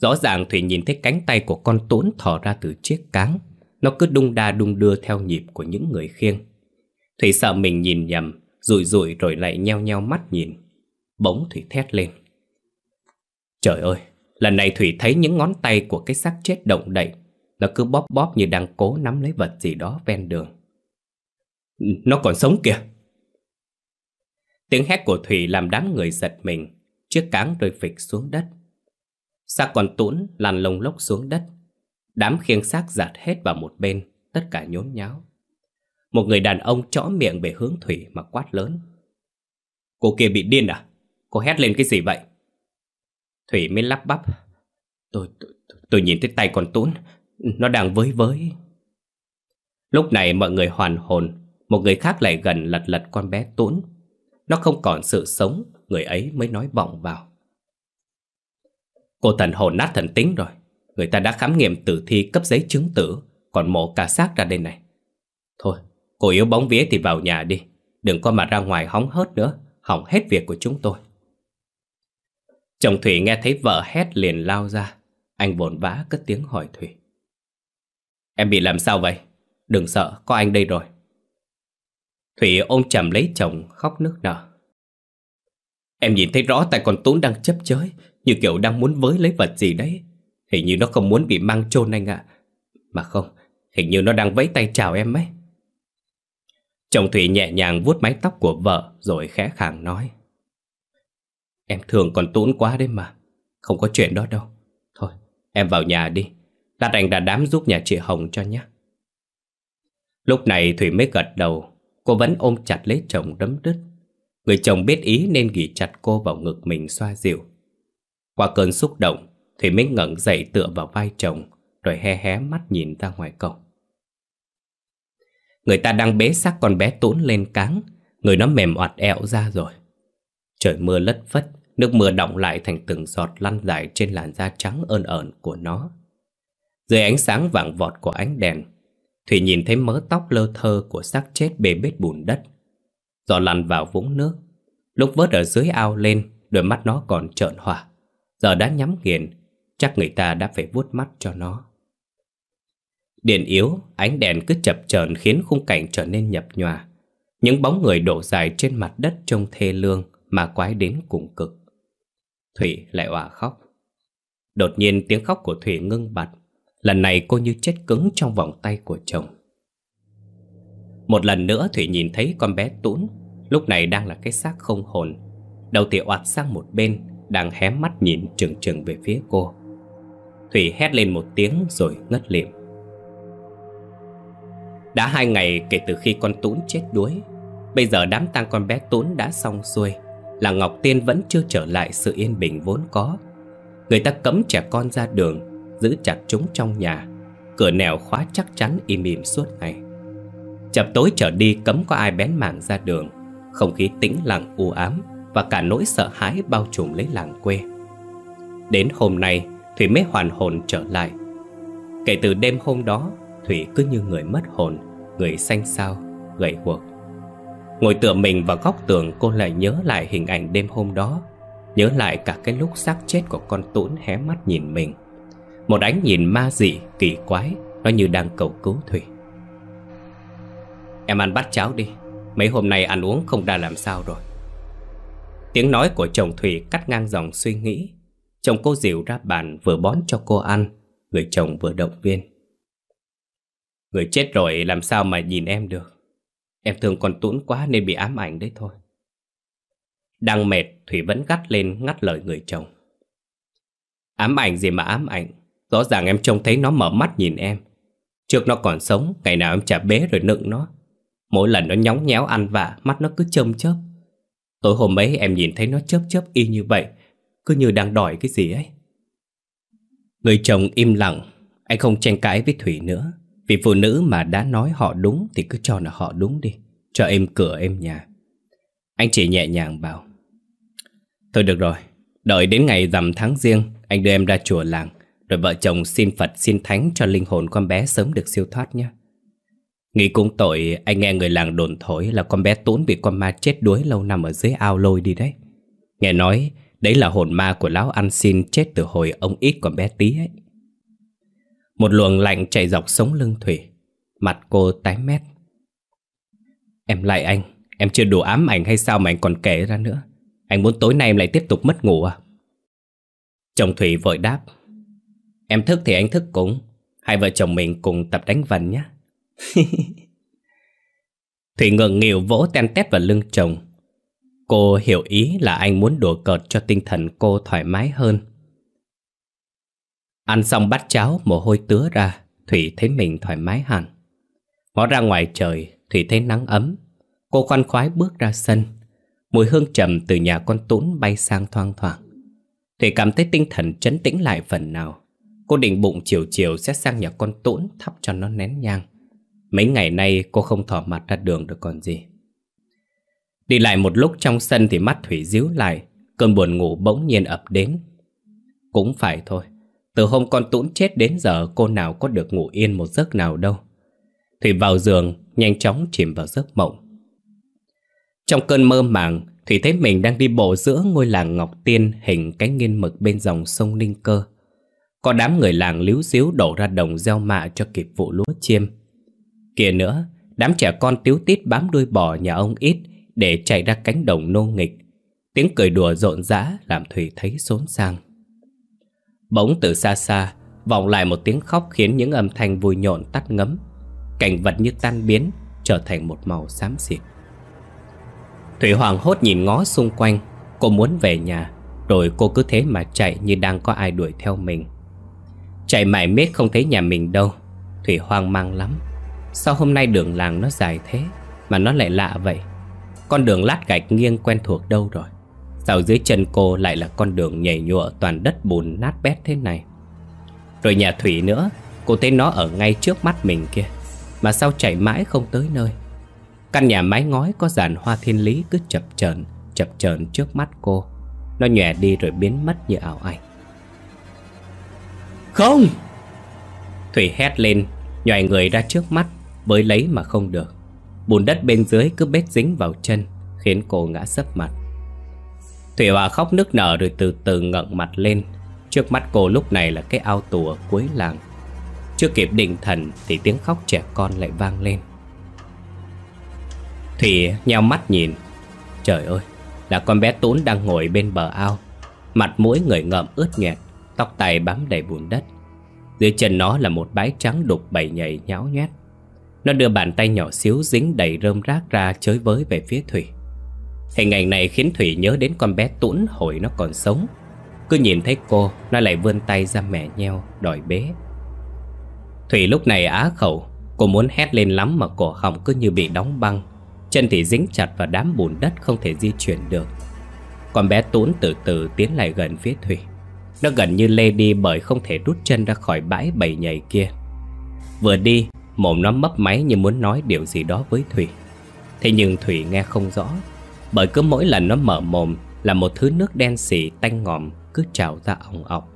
Rõ ràng Thủy nhìn thấy cánh tay của con Tún thò ra từ chiếc cáng. Nó cứ đung đa đung đưa theo nhịp của những người khiêng. Thủy sợ mình nhìn nhầm, rụi rụi rồi lại nheo nheo mắt nhìn. Bỗng Thủy thét lên. Trời ơi Lần này Thủy thấy những ngón tay của cái xác chết động đậy Nó cứ bóp bóp như đang cố nắm lấy vật gì đó ven đường. Nó còn sống kìa. Tiếng hét của Thủy làm đám người giật mình Chiếc cáng rơi phịch xuống đất. Xác còn tũn lăn lông lốc xuống đất. Đám khiêng xác giạt hết vào một bên Tất cả nhốn nháo. Một người đàn ông chõ miệng về hướng Thủy mà quát lớn Cô kia bị điên à? Cô hét lên cái gì vậy? Thủy mới lắp bắp. Tôi, tôi, tôi nhìn thấy tay con Tún, nó đang với với. Lúc này mọi người hoàn hồn, một người khác lại gần lật lật con bé Tún. Nó không còn sự sống, người ấy mới nói vọng vào. Cô thần hồn nát thần tính rồi. Người ta đã khám nghiệm tử thi cấp giấy chứng tử, còn mổ cả xác ra đây này. Thôi, cô yếu bóng vía thì vào nhà đi. Đừng có mà ra ngoài hóng hớt nữa, hỏng hết việc của chúng tôi. Chồng Thủy nghe thấy vợ hét liền lao ra. Anh vồn vã cất tiếng hỏi Thủy. Em bị làm sao vậy? Đừng sợ, có anh đây rồi. Thủy ôm chầm lấy chồng khóc nước nở. Em nhìn thấy rõ tay con Tún đang chấp chới, như kiểu đang muốn với lấy vật gì đấy. Hình như nó không muốn bị mang chôn anh ạ. Mà không, hình như nó đang vẫy tay chào em ấy. Chồng Thủy nhẹ nhàng vuốt mái tóc của vợ rồi khẽ khàng nói. Em thường còn tốn quá đấy mà. Không có chuyện đó đâu. Thôi, em vào nhà đi. đặt anh đã đám giúp nhà chị Hồng cho nhé. Lúc này Thủy mới gật đầu. Cô vẫn ôm chặt lấy chồng đấm đứt. Người chồng biết ý nên ghi chặt cô vào ngực mình xoa dịu. Qua cơn xúc động, Thủy mới ngẩng dậy tựa vào vai chồng, rồi hé hé mắt nhìn ra ngoài cổng. Người ta đang bế xác con bé tốn lên cáng, người nó mềm oặt ẹo ra rồi. Trời mưa lất phất, nước mưa đọng lại thành từng giọt lăn dài trên làn da trắng ơn ẩn của nó. Dưới ánh sáng vàng vọt của ánh đèn, Thủy nhìn thấy mớ tóc lơ thơ của xác chết bê bết bùn đất. giọt lăn vào vũng nước, lúc vớt ở dưới ao lên, đôi mắt nó còn trợn hỏa. Giờ đã nhắm nghiền, chắc người ta đã phải vuốt mắt cho nó. Điện yếu, ánh đèn cứ chập chờn khiến khung cảnh trở nên nhập nhòa. Những bóng người đổ dài trên mặt đất trông thê lương mà quái đến cùng cực. Thủy lại òa khóc. Đột nhiên tiếng khóc của Thủy ngưng bặt. Lần này cô như chết cứng trong vòng tay của chồng. Một lần nữa Thủy nhìn thấy con bé Tún, lúc này đang là cái xác không hồn. Đầu tỉa oạt sang một bên, đang hé mắt nhìn trừng trừng về phía cô. Thủy hét lên một tiếng rồi ngất liệm. Đã hai ngày kể từ khi con Tún chết đuối. Bây giờ đám tang con bé Tún đã xong xuôi, Là Ngọc Tiên vẫn chưa trở lại sự yên bình vốn có. Người ta cấm trẻ con ra đường, Giữ chặt chúng trong nhà. Cửa nẻo khóa chắc chắn im im suốt ngày. Chập tối trở đi, cấm có ai bén mảng ra đường. Không khí tĩnh lặng, u ám, Và cả nỗi sợ hãi bao trùm lấy làng quê. Đến hôm nay, Thủy mới hoàn hồn trở lại. Kể từ đêm hôm đó Thủy cứ như người mất hồn Người xanh xao, gầy guộc Ngồi tựa mình vào góc tường Cô lại nhớ lại hình ảnh đêm hôm đó Nhớ lại cả cái lúc xác chết của con tũn hé mắt nhìn mình. Một ánh nhìn ma dị, kỳ quái Nó như đang cầu cứu Thủy. Em ăn bát cháo đi Mấy hôm nay ăn uống không đa làm sao rồi. Tiếng nói của chồng Thủy cắt ngang dòng suy nghĩ. Chồng cô dìu ra bàn vừa bón cho cô ăn Người chồng vừa động viên. Người chết rồi làm sao mà nhìn em được? Em thương con Tuấn quá nên bị ám ảnh đấy thôi. Đang mệt Thủy vẫn gắt lên ngắt lời người chồng. Ám ảnh gì mà ám ảnh? Rõ ràng em trông thấy nó mở mắt nhìn em. Trước nó còn sống, Ngày nào em chả bế rồi nựng nó. Mỗi lần nó nhóng nhéo ăn vạ, Mắt nó cứ châm chớp. Tối hôm ấy em nhìn thấy nó chớp chớp y như vậy, Cứ như đang đòi cái gì ấy. Người chồng im lặng, Anh không tranh cãi với Thủy nữa vì phụ nữ mà đã nói họ đúng Thì cứ cho là họ đúng đi. Cho em cửa em nhà. Anh chỉ nhẹ nhàng bảo, Thôi được rồi, Đợi đến ngày rằm tháng riêng, Anh đưa em ra chùa làng, Rồi vợ chồng xin Phật, xin Thánh Cho linh hồn con bé sớm được siêu thoát nhé. Nghĩ cũng tội, Anh nghe người làng đồn thổi Là con bé tốn bị con ma chết đuối lâu năm Ở dưới ao lôi đi đấy. Nghe nói, Đấy là hồn ma của lão ăn xin chết từ hồi ông ít con bé tí ấy một luồng lạnh chạy dọc sống lưng Thủy. Mặt cô tái mét. Em lại anh, Em chưa đủ ám ảnh hay sao mà anh còn kể ra nữa? Anh muốn tối nay em lại tiếp tục mất ngủ à? Chồng Thủy vội đáp. Em thức thì anh thức cũng, Hai vợ chồng mình cùng tập đánh vần nhé. (laughs) Thủy ngượng nghịu vỗ ten tét vào lưng chồng. Cô hiểu ý là anh muốn đùa cợt cho tinh thần cô thoải mái hơn. Ăn xong bát cháo, mồ hôi tứa ra, Thủy thấy mình thoải mái hẳn. Ngó ra ngoài trời, Thủy thấy nắng ấm. Cô khoan khoái bước ra sân. Mùi hương trầm từ nhà con Tún bay sang thoang thoảng. Thủy cảm thấy tinh thần chấn tĩnh lại phần nào. Cô định bụng chiều chiều sẽ sang nhà con Tún thắp cho nó nén nhang. Mấy ngày nay cô không thỏ mặt ra đường được còn gì. Đi lại một lúc trong sân thì mắt Thủy díu lại, Cơn buồn ngủ bỗng nhiên ập đến. Cũng phải thôi. Từ hôm con Tún chết đến giờ, cô nào có được ngủ yên một giấc nào đâu. Thủy vào giường, Nhanh chóng chìm vào giấc mộng. Trong cơn mơ màng, Thủy thấy mình đang đi bộ giữa ngôi làng Ngọc Tiên Hình cánh nghiên mực bên dòng sông Ninh Cơ. Có đám người làng líu xíu đổ ra đồng gieo mạ cho kịp vụ lúa chiêm. Kia nữa, Đám trẻ con tiếu tít bám đuôi bò nhà ông ít Để chạy ra cánh đồng nô nghịch. Tiếng cười đùa rộn rã Làm Thủy thấy xốn sang. Bỗng từ xa xa, Vọng lại một tiếng khóc khiến những âm thanh vui nhộn tắt ngấm. Cảnh vật như tan biến, Trở thành một màu xám xịt. Thủy Hoàng hốt nhìn ngó xung quanh, Cô muốn về nhà, Rồi cô cứ thế mà chạy như đang có ai đuổi theo mình. Chạy mãi miết không thấy nhà mình đâu, Thủy hoang mang lắm. Sao hôm nay đường làng nó dài thế Mà nó lại lạ vậy? Con đường lát gạch nghiêng quen thuộc đâu rồi? Sao dưới chân cô lại là con đường nhảy nhụa toàn đất bùn nát bét thế này. Rồi nhà Thủy nữa, Cô thấy nó ở ngay trước mắt mình kia, Mà sao chạy mãi không tới nơi? Căn nhà mái ngói có dàn hoa thiên lý cứ chập chờn chập chờn trước mắt cô. Nó nhòe đi rồi biến mất như ảo ảnh. Không! Thủy hét lên Nhòe người ra trước mắt Với lấy mà không được. Bùn đất bên dưới cứ bết dính vào chân, Khiến cô ngã sấp mặt. Thủy Hòa khóc nức nở rồi từ từ ngẩng mặt lên. Trước mắt cô lúc này là cái ao tù ở cuối làng. Chưa kịp định thần thì tiếng khóc trẻ con lại vang lên. Thủy nheo mắt nhìn. Trời ơi, Là con bé Tún đang ngồi bên bờ ao. Mặt mũi người ngợm ướt nhẹt Tóc tay bám đầy bùn đất. Dưới chân nó là một bãi trắng đục bầy nhầy nháo nhét. Nó đưa bàn tay nhỏ xíu dính đầy rơm rác ra chới với về phía Thủy. Hình ảnh này khiến Thủy nhớ đến con bé tuấn hồi nó còn sống. Cứ nhìn thấy cô Nó lại vươn tay ra mẹ nheo Đòi bế. Thủy lúc này á khẩu Cô muốn hét lên lắm mà cổ họng cứ như bị đóng băng. Chân thì dính chặt vào đám bùn đất không thể di chuyển được. Con bé tuấn từ từ tiến lại gần phía Thủy. Nó gần như lê đi bởi không thể rút chân ra khỏi bãi bầy nhảy kia. Vừa đi, mồm nó mấp máy như muốn nói điều gì đó với Thủy. Thế nhưng Thủy nghe không rõ. Bởi cứ mỗi lần nó mở mồm là một thứ nước đen xỉ tanh ngòm cứ trào ra ong ọc.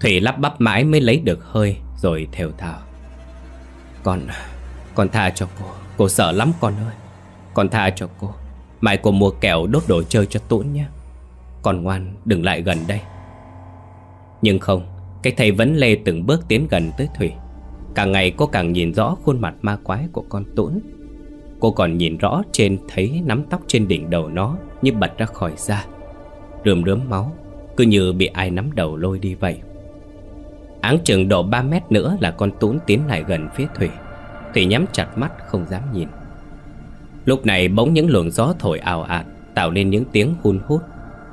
Thủy lắp bắp mãi mới lấy được hơi rồi thều thào. Con, con tha cho cô, cô sợ lắm con ơi. Con tha cho cô Mai cô mua kẹo đốt đồ chơi cho Tũng nhé. Con ngoan đừng lại gần đây. Nhưng không Cái thầy vẫn lê từng bước tiến gần tới Thủy. Càng ngày cô càng nhìn rõ khuôn mặt ma quái của con Tũng Cô còn nhìn rõ trên thấy nắm tóc trên đỉnh đầu nó Như bật ra khỏi da. Rườm rớm máu, Cứ như bị ai nắm đầu lôi đi vậy. Áng chừng độ 3 mét nữa là con Tún tiến lại gần phía Thủy. Thủy nhắm chặt mắt, không dám nhìn. Lúc này bỗng những luồng gió thổi ảo ạt, Tạo nên những tiếng hun hút.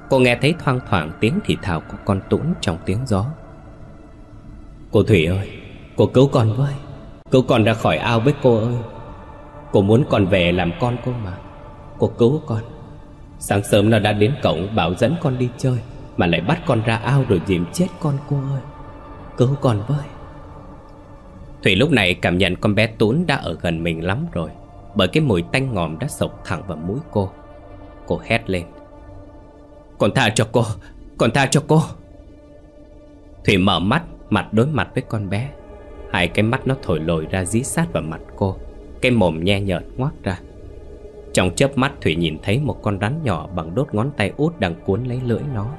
Cô nghe thấy thoang thoảng tiếng thì thào của con tún trong tiếng gió. Cô Thủy ơi, Cô cứu con với. Cứu con ra khỏi ao với cô ơi. Cô muốn con về làm con cô mà. Cô cứu con. Sáng sớm nó đã đến cổng bảo dẫn con đi chơi, Mà lại bắt con ra ao rồi dìm chết con cô ơi. Cứu con với. Thủy lúc này cảm nhận con bé Tún đã ở gần mình lắm rồi, bởi cái mùi tanh ngòm đã sộc thẳng vào mũi cô. Cô hét lên. Còn tha cho cô Còn tha cho cô. Thủy mở mắt, Mặt đối mặt với con bé. Hai cái mắt nó thổi lồi ra dí sát vào mặt cô. Cái mồm nhe nhợt ngoác ra. Trong chớp mắt Thủy nhìn thấy một con rắn nhỏ Bằng đốt ngón tay út đang cuốn lấy lưỡi nó.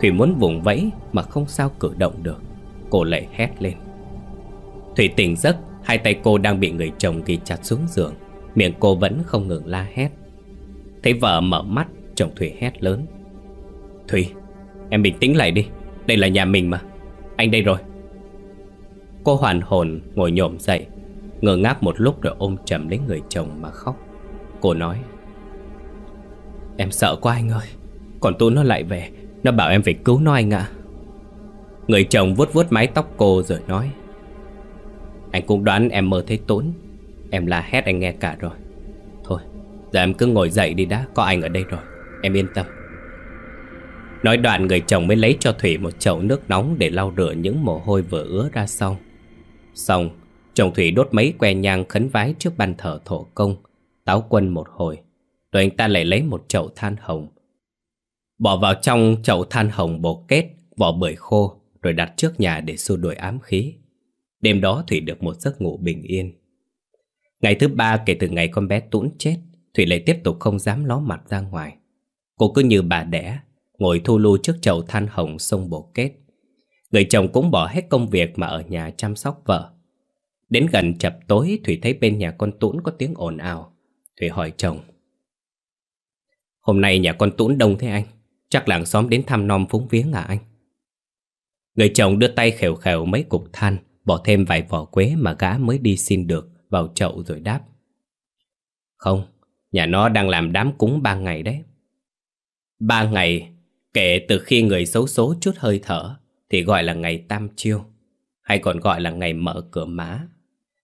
Thủy muốn vùng vẫy Mà không sao cử động được. Cô lại hét lên. Thủy tỉnh giấc, Hai tay cô đang bị người chồng ghi chặt xuống giường. Miệng cô vẫn không ngừng la hét. Thấy vợ mở mắt, Chồng Thủy hét lớn. Thủy, em bình tĩnh lại đi. Đây là nhà mình mà. Anh đây rồi. Cô hoàn hồn ngồi nhổm dậy. Ngơ ngác một lúc rồi ôm chầm lấy người chồng mà khóc. Cô nói, Em sợ quá anh ơi, Còn tôi nó lại về, Nó bảo em phải cứu nó anh ạ. Người chồng vuốt vuốt mái tóc cô rồi nói, Anh cũng đoán em mơ thấy tốn, Em la hét anh nghe cả rồi. Thôi, Giờ em cứ ngồi dậy đi đã, Có anh ở đây rồi, Em yên tâm. Nói đoạn người chồng mới lấy cho Thủy một chậu nước nóng Để lau rửa những mồ hôi vừa ứa ra xong. Xong Chồng Thủy đốt mấy que nhang khấn vái trước bàn thờ thổ công, Táo quân một hồi, Rồi anh ta lại lấy một chậu than hồng. Bỏ vào trong chậu than hồng bột kết, Vỏ bưởi khô, Rồi đặt trước nhà để xua đuổi ám khí. Đêm đó Thủy được một giấc ngủ bình yên. Ngày thứ ba kể từ ngày con bé Tũn chết, Thủy lại tiếp tục không dám ló mặt ra ngoài. Cô cứ như bà đẻ, Ngồi thu lưu trước chậu than hồng sông bồ kết. Người chồng cũng bỏ hết công việc mà ở nhà chăm sóc vợ. Đến gần chập tối Thủy thấy bên nhà con Tũn có tiếng ồn ào. Thủy hỏi chồng Hôm nay nhà con Tũn đông thế anh? Chắc làng xóm đến thăm nom phúng viếng à anh? Người chồng đưa tay khều khều mấy cục than Bỏ thêm vài vỏ quế mà gã mới đi xin được Vào chậu rồi đáp Không, nhà nó đang làm đám cúng ba ngày đấy. Ba ngày? Kể từ khi người xấu số chút hơi thở Thì gọi là ngày tam chiêu Hay còn gọi là ngày mở cửa má.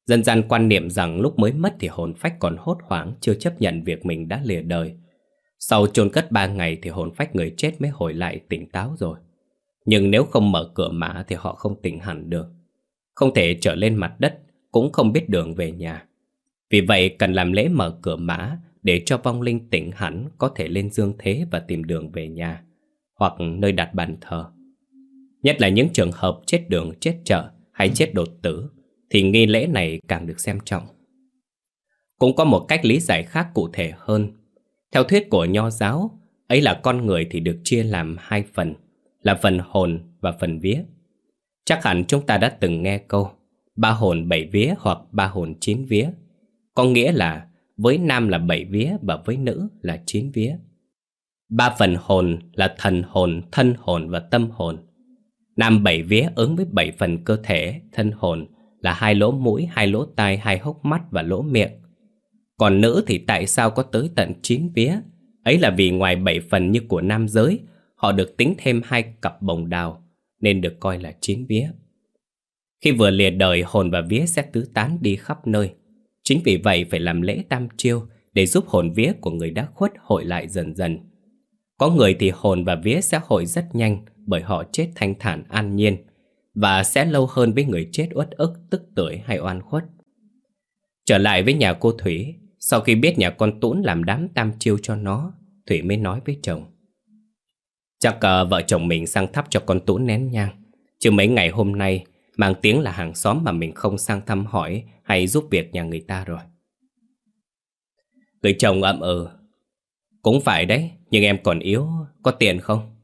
Dân gian quan niệm rằng lúc mới mất thì hồn phách còn hốt hoảng Chưa chấp nhận việc mình đã lìa đời. Sau chôn cất ba ngày thì hồn phách người chết mới hồi lại tỉnh táo rồi. Nhưng nếu không mở cửa mã thì họ không tỉnh hẳn được. Không thể trở lên mặt đất Cũng không biết đường về nhà. Vì vậy cần làm lễ mở cửa mã Để cho vong linh tỉnh hẳn Có thể lên dương thế và tìm đường về nhà Hoặc nơi đặt bàn thờ. Nhất là những trường hợp chết đường, chết chợ hay chết đột tử thì nghi lễ này càng được xem trọng. Cũng có một cách lý giải khác cụ thể hơn. Theo thuyết của nho giáo, ấy là con người thì được chia làm hai phần, là phần hồn và phần vía. Chắc hẳn chúng ta đã từng nghe câu ba hồn bảy vía hoặc ba hồn chín vía. Có nghĩa là với nam là bảy vía và với nữ là chín vía. Ba phần hồn là thần hồn, thân hồn và tâm hồn. Nam bảy vía ứng với bảy phần cơ thể, thân hồn là hai lỗ mũi, hai lỗ tai, hai hốc mắt và lỗ miệng. Còn nữ thì tại sao có tới tận 9 vía? Ấy là vì ngoài 7 phần như của nam giới, họ được tính thêm hai cặp bồng đào, nên được coi là 9 vía. Khi vừa lìa đời, hồn và vía sẽ tứ tán đi khắp nơi. Chính vì vậy phải làm lễ tam chiêu để giúp hồn vía của người đã khuất hội lại dần dần. Có người thì hồn và vía sẽ hội rất nhanh bởi họ chết thanh thản an nhiên, và sẽ lâu hơn với người chết uất ức, tức tưởi hay oan khuất. Trở lại với nhà cô Thủy, sau khi biết nhà con Tũn làm đám tam chiêu cho nó, Thủy mới nói với chồng. Chắc uh, vợ chồng mình sang thắp cho con Tũn nén nhang, chứ mấy ngày hôm nay mang tiếng là hàng xóm mà mình không sang thăm hỏi hay giúp việc nhà người ta rồi. Người chồng ậm ừ, cũng phải đấy, nhưng em còn yếu, có tiền không?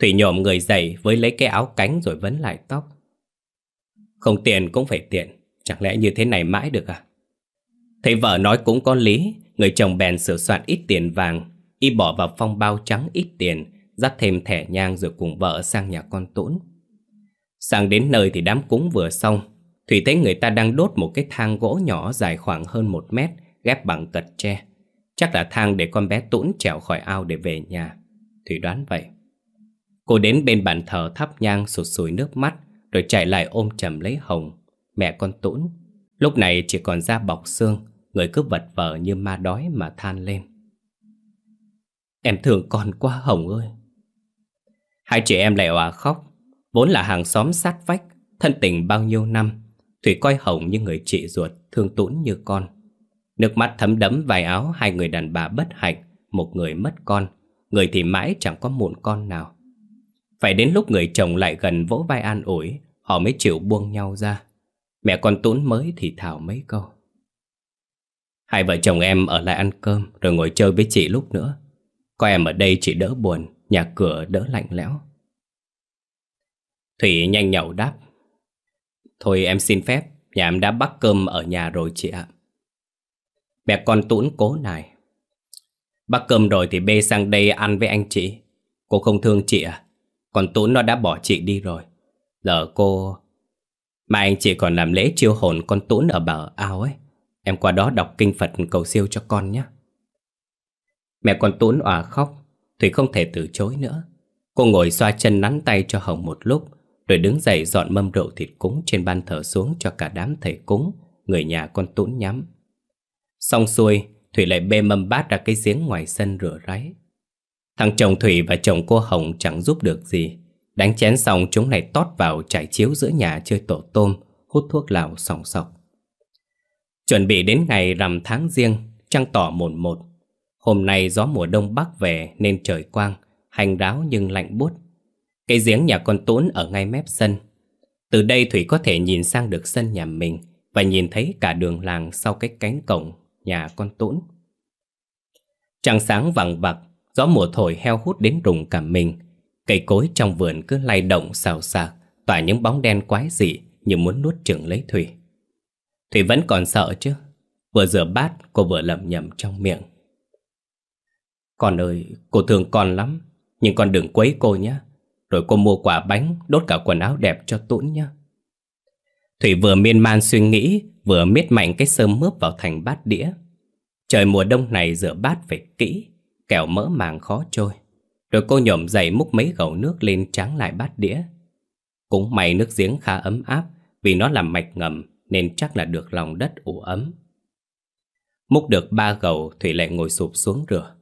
Thủy nhổm người dậy với lấy cái áo cánh rồi vấn lại tóc. Không tiền cũng phải tiện, chẳng lẽ như thế này mãi được à? Thấy vợ nói cũng có lý, người chồng bèn sửa soạn ít tiền vàng, y bỏ vào phong bao trắng ít tiền, dắt thêm thẻ nhang rồi cùng vợ sang nhà con tốn. Sang đến nơi thì đám cúng vừa xong, Thủy thấy người ta đang đốt một cái thang gỗ nhỏ dài khoảng hơn một mét, ghép bằng cật tre. Chắc là thang để con bé tũn trèo khỏi ao để về nhà. Thủy đoán vậy. Cô đến bên bàn thờ thắp nhang sụt sùi nước mắt, Rồi chạy lại ôm chầm lấy Hồng, Mẹ con Tũn. Lúc này chỉ còn da bọc xương, Người cứ vật vờ như ma đói mà than lên. Em thương con quá Hồng ơi. Hai chị em lại òa khóc, Vốn là hàng xóm sát vách, Thân tình bao nhiêu năm Thủy coi Hồng như người chị ruột Thương Tũn như con. Nước mắt thấm đẫm vài áo Hai người đàn bà bất hạnh, Một người mất con, Người thì mãi chẳng có muộn con nào phải đến lúc người chồng lại gần vỗ vai an ủi, Họ mới chịu buông nhau ra. Mẹ con Tún mới thì thảo mấy câu. Hai vợ chồng em ở lại ăn cơm, Rồi ngồi chơi với chị lúc nữa. Có em ở đây chị đỡ buồn, Nhà cửa đỡ lạnh lẽo. Thủy nhanh nhậu đáp, Thôi em xin phép, Nhà em đã bắt cơm ở nhà rồi chị ạ. Mẹ con Tún cố này Bắt cơm rồi thì bê sang đây ăn với anh chị. Cô không thương chị à? Còn Tú nó đã bỏ chị đi rồi. Giờ cô... Mà anh chị còn làm lễ chiêu hồn con Tún ở bờ ao ấy. Em qua đó đọc kinh Phật cầu siêu cho con nhé. Mẹ con Tún òa khóc Thủy không thể từ chối nữa. Cô ngồi xoa chân nắn tay cho Hồng một lúc, Rồi đứng dậy dọn mâm rượu thịt cúng Trên ban thờ xuống cho cả đám thầy cúng, Người nhà con Tún nhắm. Xong xuôi Thủy lại bê mâm bát ra cái giếng ngoài sân rửa ráy. Thằng chồng Thủy và chồng cô Hồng chẳng giúp được gì. Đánh chén xong, chúng này tót vào trải chiếu giữa nhà chơi tổ tôm, Hút thuốc lào sòng sọc. Chuẩn bị đến ngày rằm tháng riêng, Trăng tỏ mồn một. Hôm nay gió mùa đông bắc về nên trời quang, Hành ráo nhưng lạnh buốt. Cái giếng nhà con Tốn ở ngay mép sân. Từ đây Thủy có thể nhìn sang được sân nhà mình Và nhìn thấy cả đường làng sau cái cánh cổng nhà con Tốn Trăng sáng vằng vặc Gió mùa thổi heo hút đến rùng cả mình. Cây cối trong vườn cứ lay động xào xạc, Tỏa những bóng đen quái dị Như muốn nuốt chửng lấy Thủy. Thủy vẫn còn sợ chứ? Vừa rửa bát, cô vừa lẩm nhẩm trong miệng. Con ơi, cô thương con lắm, Nhưng con đừng quấy cô nhé. Rồi cô mua quả bánh, Đốt cả quần áo đẹp cho Tũn nhé. Thủy vừa miên man suy nghĩ, Vừa miết mạnh cái sơm mướp vào thành bát đĩa. Trời mùa đông này rửa bát phải kỹ Kẻo mỡ màng khó trôi. Rồi cô nhổm dậy múc mấy gầu nước lên tráng lại bát đĩa. Cũng may nước giếng khá ấm áp, Vì nó làm mạch ngầm, Nên chắc là được lòng đất ủ ấm. Múc được ba gầu Thủy lại ngồi sụp xuống rửa.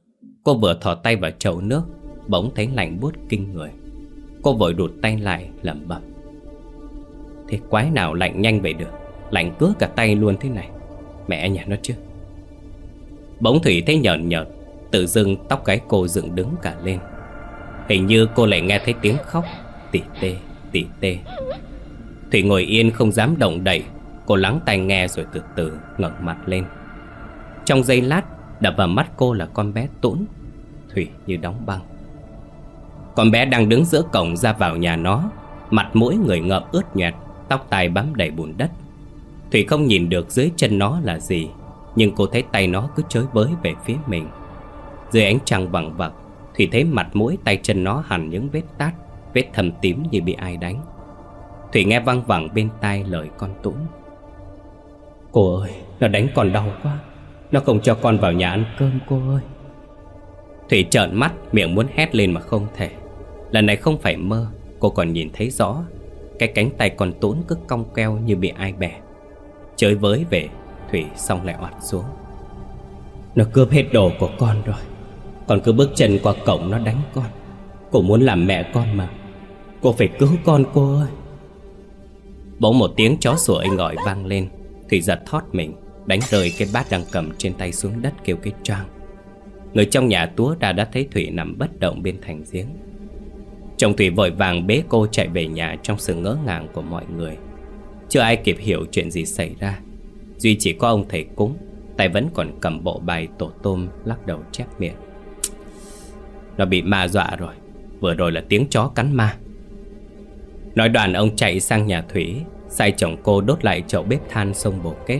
Cô vừa thò tay vào chậu nước, Bỗng thấy lạnh buốt kinh người. Cô vội đụt tay lại, lẩm bẩm. Thế quái nào lạnh nhanh vậy được? Lạnh cứa cả tay luôn thế này. Mẹ nhà nó chứ. Bỗng Thủy thấy nhợn nhợt Tự dưng tóc gái cô dựng đứng cả lên. Hình như cô lại nghe thấy tiếng khóc Tỉ tê, tỉ tê. Thủy ngồi yên không dám động đậy Cô lắng tai nghe rồi từ từ ngẩng mặt lên. Trong giây lát Đập vào mắt cô là con bé tũn Thủy như đóng băng. Con bé đang đứng giữa cổng ra vào nhà nó Mặt mũi người ngợm ướt nhạt Tóc tai bám đầy bùn đất. Thủy không nhìn được dưới chân nó là gì Nhưng cô thấy tay nó cứ chới với về phía mình. Dưới ánh trăng vằng vặc Thủy thấy mặt mũi tay chân nó hẳn những vết tát Vết thầm tím như bị ai đánh. Thủy nghe văng vẳng bên tai lời con Tũng. Cô ơi, nó đánh con đau quá Nó không cho con vào nhà ăn cơm cô ơi. Thủy trợn mắt miệng muốn hét lên mà không thể. Lần này không phải mơ Cô còn nhìn thấy rõ Cái cánh tay con tốn cứ cong keo như bị ai bẻ. Chơi với về Thủy xong lại oặt xuống. Nó cướp hết đồ của con rồi còn cứ bước chân qua cổng nó đánh con. Cô muốn làm mẹ con mà. Cô phải cứu con cô ơi. Bỗng một tiếng chó sủa inh ỏi vang lên Thủy giật thót mình, Đánh rơi cái bát đang cầm trên tay xuống đất kêu cái choang. Người trong nhà túa ra đã thấy Thủy nằm bất động bên thành giếng. Chồng Thủy vội vàng bế cô chạy về nhà trong sự ngỡ ngàng của mọi người. Chưa ai kịp hiểu chuyện gì xảy ra. Duy chỉ có ông thầy cúng, Tay vẫn còn cầm bộ bài tổ tôm lắc đầu chép miệng. Nó bị ma dọa rồi. Vừa rồi là tiếng chó cắn ma. Nói đoàn ông chạy sang nhà Thủy, Sai chồng cô đốt lại chậu bếp than sông bồ kết.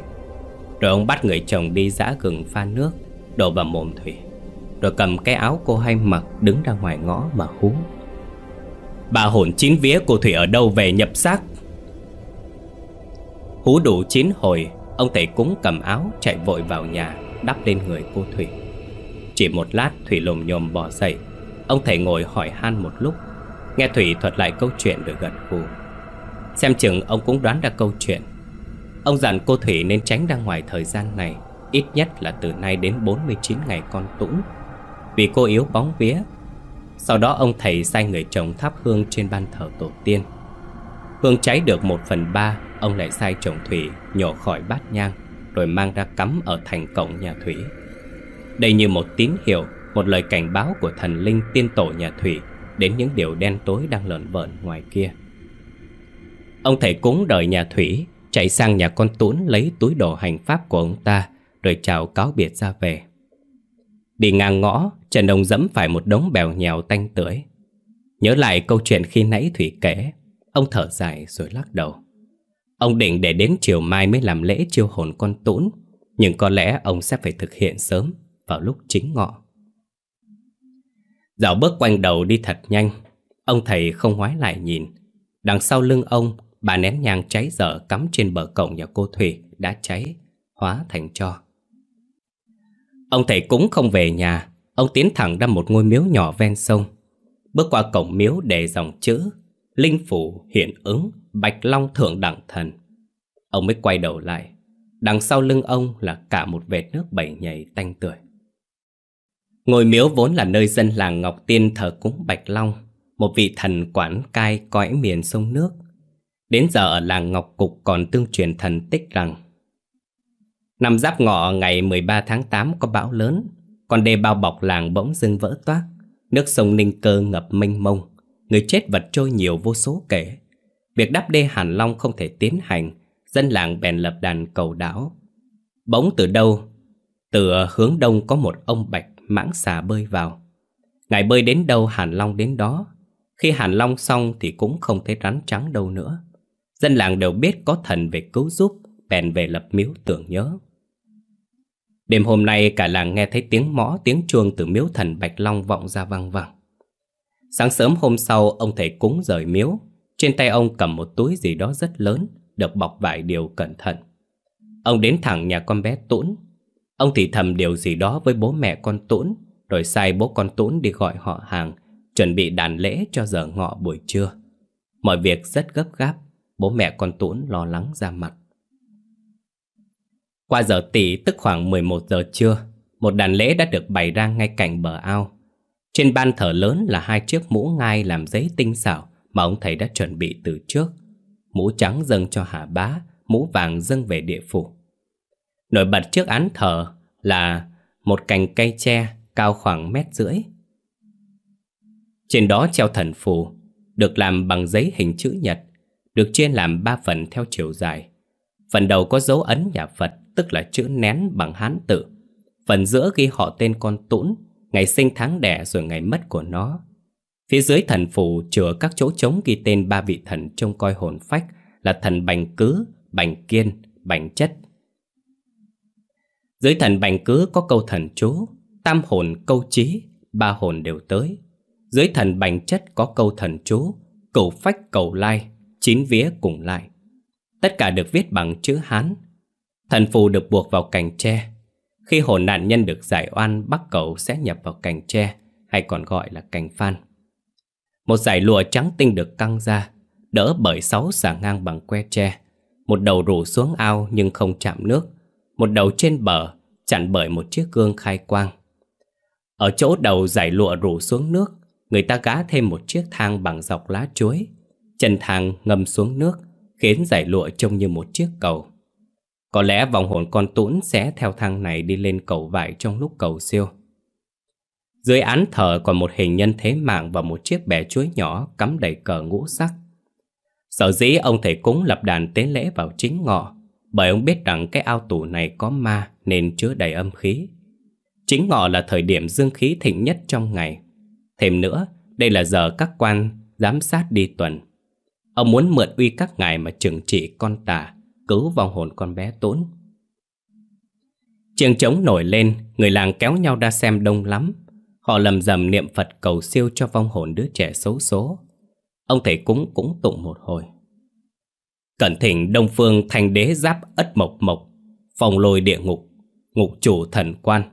Rồi ông bắt người chồng đi giã gừng pha nước, Đổ vào mồm Thủy. Rồi cầm cái áo cô hay mặc Đứng ra ngoài ngõ mà hú. Bà hồn chín vía cô Thủy ở đâu về nhập xác? Hú đủ chín hồi, Ông thầy cúng cầm áo chạy vội vào nhà, Đắp lên người cô Thủy. Chỉ một lát, Thủy lồm nhồm bỏ dậy. Ông thầy ngồi hỏi han một lúc. Nghe Thủy thuật lại câu chuyện rồi gật gù. Xem chừng ông cũng đoán ra câu chuyện. Ông dặn cô Thủy nên tránh ra ngoài thời gian này, Ít nhất là từ nay đến 49 ngày con tũng. Vì cô yếu bóng vía, Sau đó ông thầy sai người chồng thắp hương trên ban thờ tổ tiên. Hương cháy được một phần ba, Ông lại sai chồng Thủy nhổ khỏi bát nhang, Rồi mang ra cắm ở thành cổng nhà Thủy. Đây như một tín hiệu một lời cảnh báo của thần linh tiên tổ nhà Thủy Đến những điều đen tối đang lợn vợn ngoài kia. Ông thầy cúng đợi nhà Thủy Chạy sang nhà con Tún lấy túi đồ hành pháp của ông ta Rồi chào cáo biệt ra về. Đi ngang ngõ, Trần ông dẫm phải một đống bèo nhèo tanh tưởi Nhớ lại câu chuyện khi nãy Thủy kể, Ông thở dài rồi lắc đầu. Ông định để đến chiều mai mới làm lễ chiêu hồn con tuấn Nhưng có lẽ ông sẽ phải thực hiện sớm Vào lúc chính ngọ. Dạo bước quanh đầu đi thật nhanh, Ông thầy không ngoái lại nhìn. Đằng sau lưng ông, Bà nén nhang cháy dở cắm trên bờ cổng nhà cô Thủy Đã cháy, Hóa thành cho. Ông thầy cũng không về nhà, Ông tiến thẳng ra một ngôi miếu nhỏ ven sông. Bước qua cổng miếu để dòng chữ, Linh phủ hiện ứng, Bạch Long Thượng Đẳng Thần. Ông mới quay đầu lại, Đằng sau lưng ông là cả một vệt nước bảy nhảy tanh tưởi. Ngôi miếu vốn là nơi dân làng Ngọc Tiên thờ cúng Bạch Long, một vị thần quản cai cõi miền sông nước. Đến giờ ở làng Ngọc Cục còn tương truyền thần tích rằng Năm giáp ngọ ngày 13 tháng 8 có bão lớn, con đê bao bọc làng bỗng dưng vỡ toác, nước sông Ninh Cơ ngập mênh mông, người chết vật trôi nhiều vô số kể. Việc đắp đê Hàn Long không thể tiến hành, dân làng bèn lập đàn cầu đảo. Bỗng từ đâu? Từ hướng đông có một ông bạch mãng xà bơi vào. Ngài bơi đến đâu Hàn Long đến đó. Khi Hàn Long xong thì cũng không thấy rắn trắng đâu nữa. Dân làng đều biết có thần về cứu giúp, bèn về lập miếu tưởng nhớ. Đêm hôm nay cả làng nghe thấy tiếng mõ tiếng chuông từ miếu thần Bạch Long vọng ra vang vang. Sáng sớm hôm sau ông thầy cúng rời miếu, trên tay ông cầm một túi gì đó rất lớn, được bọc vải điều cẩn thận. Ông đến thẳng nhà con bé Tũn. Ông thì thầm điều gì đó với bố mẹ con Tũn, rồi sai bố con Tũn đi gọi họ hàng, chuẩn bị đàn lễ cho giờ ngọ buổi trưa. Mọi việc rất gấp gáp, bố mẹ con Tũn lo lắng ra mặt. Qua giờ tỷ tức khoảng 11 giờ trưa, một đàn lễ đã được bày ra ngay cạnh bờ ao. Trên ban thờ lớn là hai chiếc mũ ngai làm giấy tinh xảo mà ông thầy đã chuẩn bị từ trước. Mũ trắng dâng cho Hà Bá, mũ vàng dâng về địa phủ. Nổi bật trước án thờ là một cành cây tre cao khoảng mét rưỡi. Trên đó treo thần phù, được làm bằng giấy hình chữ nhật, được chia làm ba phần theo chiều dài. Phần đầu có dấu ấn nhà Phật tức là chữ nén bằng hán tự. Phần giữa ghi họ tên con tũn, ngày sinh tháng đẻ rồi ngày mất của nó. Phía dưới thần phù chứa các chỗ trống ghi tên ba vị thần trông coi hồn phách là thần Bành Cứ, Bành Kiên, Bành Chất. Dưới thần Bành Cứ có câu thần chú, tam hồn câu trí, ba hồn đều tới. Dưới thần Bành Chất có câu thần chú, cầu phách cầu lai, chín vía cùng lại. Tất cả được viết bằng chữ Hán, Thần phù được buộc vào cành tre. Khi hồn nạn nhân được giải oan, bắc cầu sẽ nhập vào cành tre, hay còn gọi là cành phan. Một giải lụa trắng tinh được căng ra, đỡ bởi sáu xà ngang bằng que tre. Một đầu rủ xuống ao nhưng không chạm nước. Một đầu trên bờ, chặn bởi một chiếc gương khai quang. Ở chỗ đầu giải lụa rủ xuống nước, người ta gá thêm một chiếc thang bằng dọc lá chuối. Chân thang ngâm xuống nước, khiến giải lụa trông như một chiếc cầu. Có lẽ vòng hồn con tũn sẽ theo thang này đi lên cầu vải trong lúc cầu siêu. Dưới án thờ còn một hình nhân thế mạng và một chiếc bè chuối nhỏ cắm đầy cờ ngũ sắc. Sở dĩ ông thầy cúng lập đàn tế lễ vào chính ngọ, bởi ông biết rằng cái ao tù này có ma nên chứa đầy âm khí. Chính ngọ là thời điểm dương khí thịnh nhất trong ngày. Thêm nữa, đây là giờ các quan giám sát đi tuần. Ông muốn mượn uy các ngài mà trừng trị con tà, cứu vong hồn con bé tốn. Chiêng trống nổi lên, người làng kéo nhau ra xem đông lắm. Họ lầm rầm niệm Phật cầu siêu cho vong hồn đứa trẻ xấu số. Ông thầy cúng cũng tụng một hồi. Cẩn thỉnh Đông Phương thành đế giáp ất mộc mộc, phòng lôi địa ngục, ngục chủ thần quan,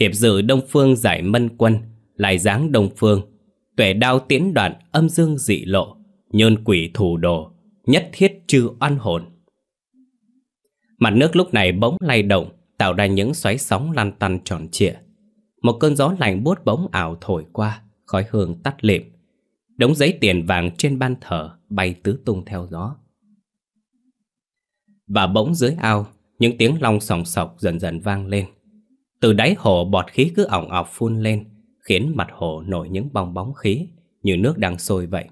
hiệp dự Đông Phương giải mân quân, lại giáng Đông Phương, tuệ đao tiễn đoạn âm dương dị lộ, nhơn quỷ thủ đồ, nhất thiết trừ oan hồn. Mặt nước lúc này bỗng lay động, tạo ra những xoáy sóng lăn tăn tròn trịa. Một cơn gió lạnh buốt bỗng ảo thổi qua, khói hương tắt lịm. Đống giấy tiền vàng trên ban thờ bay tứ tung theo gió. Và bỗng dưới ao, những tiếng long sòng sọc dần dần vang lên. Từ đáy hồ bọt khí cứ ỏng ọc phun lên, khiến mặt hồ nổi những bong bóng khí, như nước đang sôi vậy.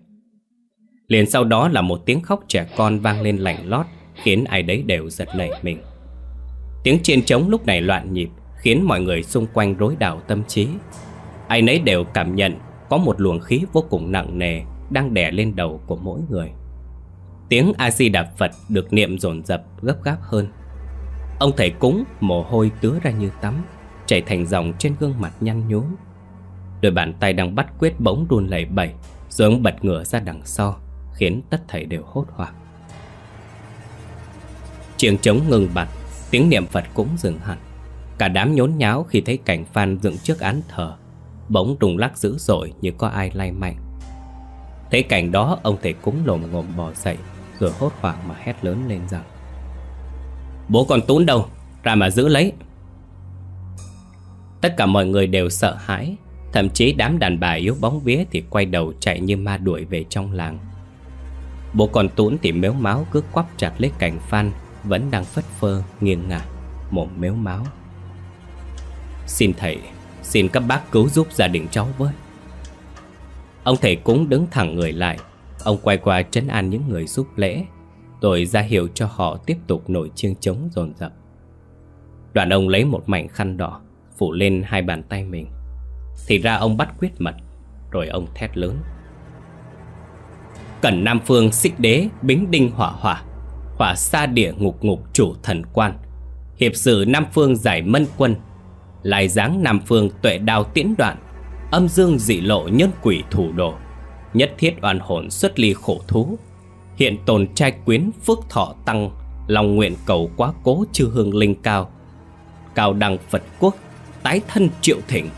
Liền sau đó là một tiếng khóc trẻ con vang lên lạnh lót, khiến ai đấy đều giật nảy mình. Tiếng chiên trống lúc này loạn nhịp, khiến mọi người xung quanh rối đảo tâm trí. Ai nấy đều cảm nhận có một luồng khí vô cùng nặng nề đang đè lên đầu của mỗi người. Tiếng A-di-đà Phật được niệm dồn dập gấp gáp hơn. Ông thầy cúng mồ hôi tứa ra như tắm, chảy thành dòng trên gương mặt nhăn nhúm. Đôi bàn tay đang bắt quyết bỗng run lẩy bẩy, rồi ông bật ngửa ra đằng sau, khiến tất thảy đều hốt hoảng. Chiêng trống ngừng bặt Tiếng niệm Phật cũng dừng hẳn Cả đám nhốn nháo khi thấy cảnh Phan dựng trước án thờ Bỗng trùng lắc dữ dội như có ai lay mạnh Thấy cảnh đó ông thầy cúng lồm ngồm bò dậy rồi hốt hoảng mà hét lớn lên rằng, Bố con Tún đâu, Ra mà giữ lấy. Tất cả mọi người đều sợ hãi, Thậm chí đám đàn bà yếu bóng vía Thì quay đầu chạy như ma đuổi về trong làng. Bố con Tún thì mếu máu cứ quắp chặt lấy cành phan, Vẫn đang phất phơ, nghiêng ngả, Mồm mếu máu. Xin thầy, Xin các bác cứu giúp gia đình cháu với. Ông thầy cúng đứng thẳng người lại Ông quay qua trấn an những người giúp lễ. Rồi ra hiệu cho họ tiếp tục nổi chiêng trống dồn dập. Đoạn ông lấy một mảnh khăn đỏ, Phủ lên hai bàn tay mình. Thì ra ông bắt quyết mật, Rồi ông thét lớn. Cần Nam Phương xích đế, Bính đinh hỏa hỏa. Hỏa xa địa ngục ngục chủ thần quan. Hiệp sử Nam Phương giải mân quân. Lại dáng Nam Phương tuệ đao tiễn đoạn. Âm dương dị lộ nhân quỷ thủ đồ Nhất thiết oan hồn xuất ly khổ thú. Hiện tồn trai quyến phước thọ tăng, Lòng nguyện cầu quá cố chư hương linh cao. Cao đăng Phật quốc, Tái thân triệu thịnh.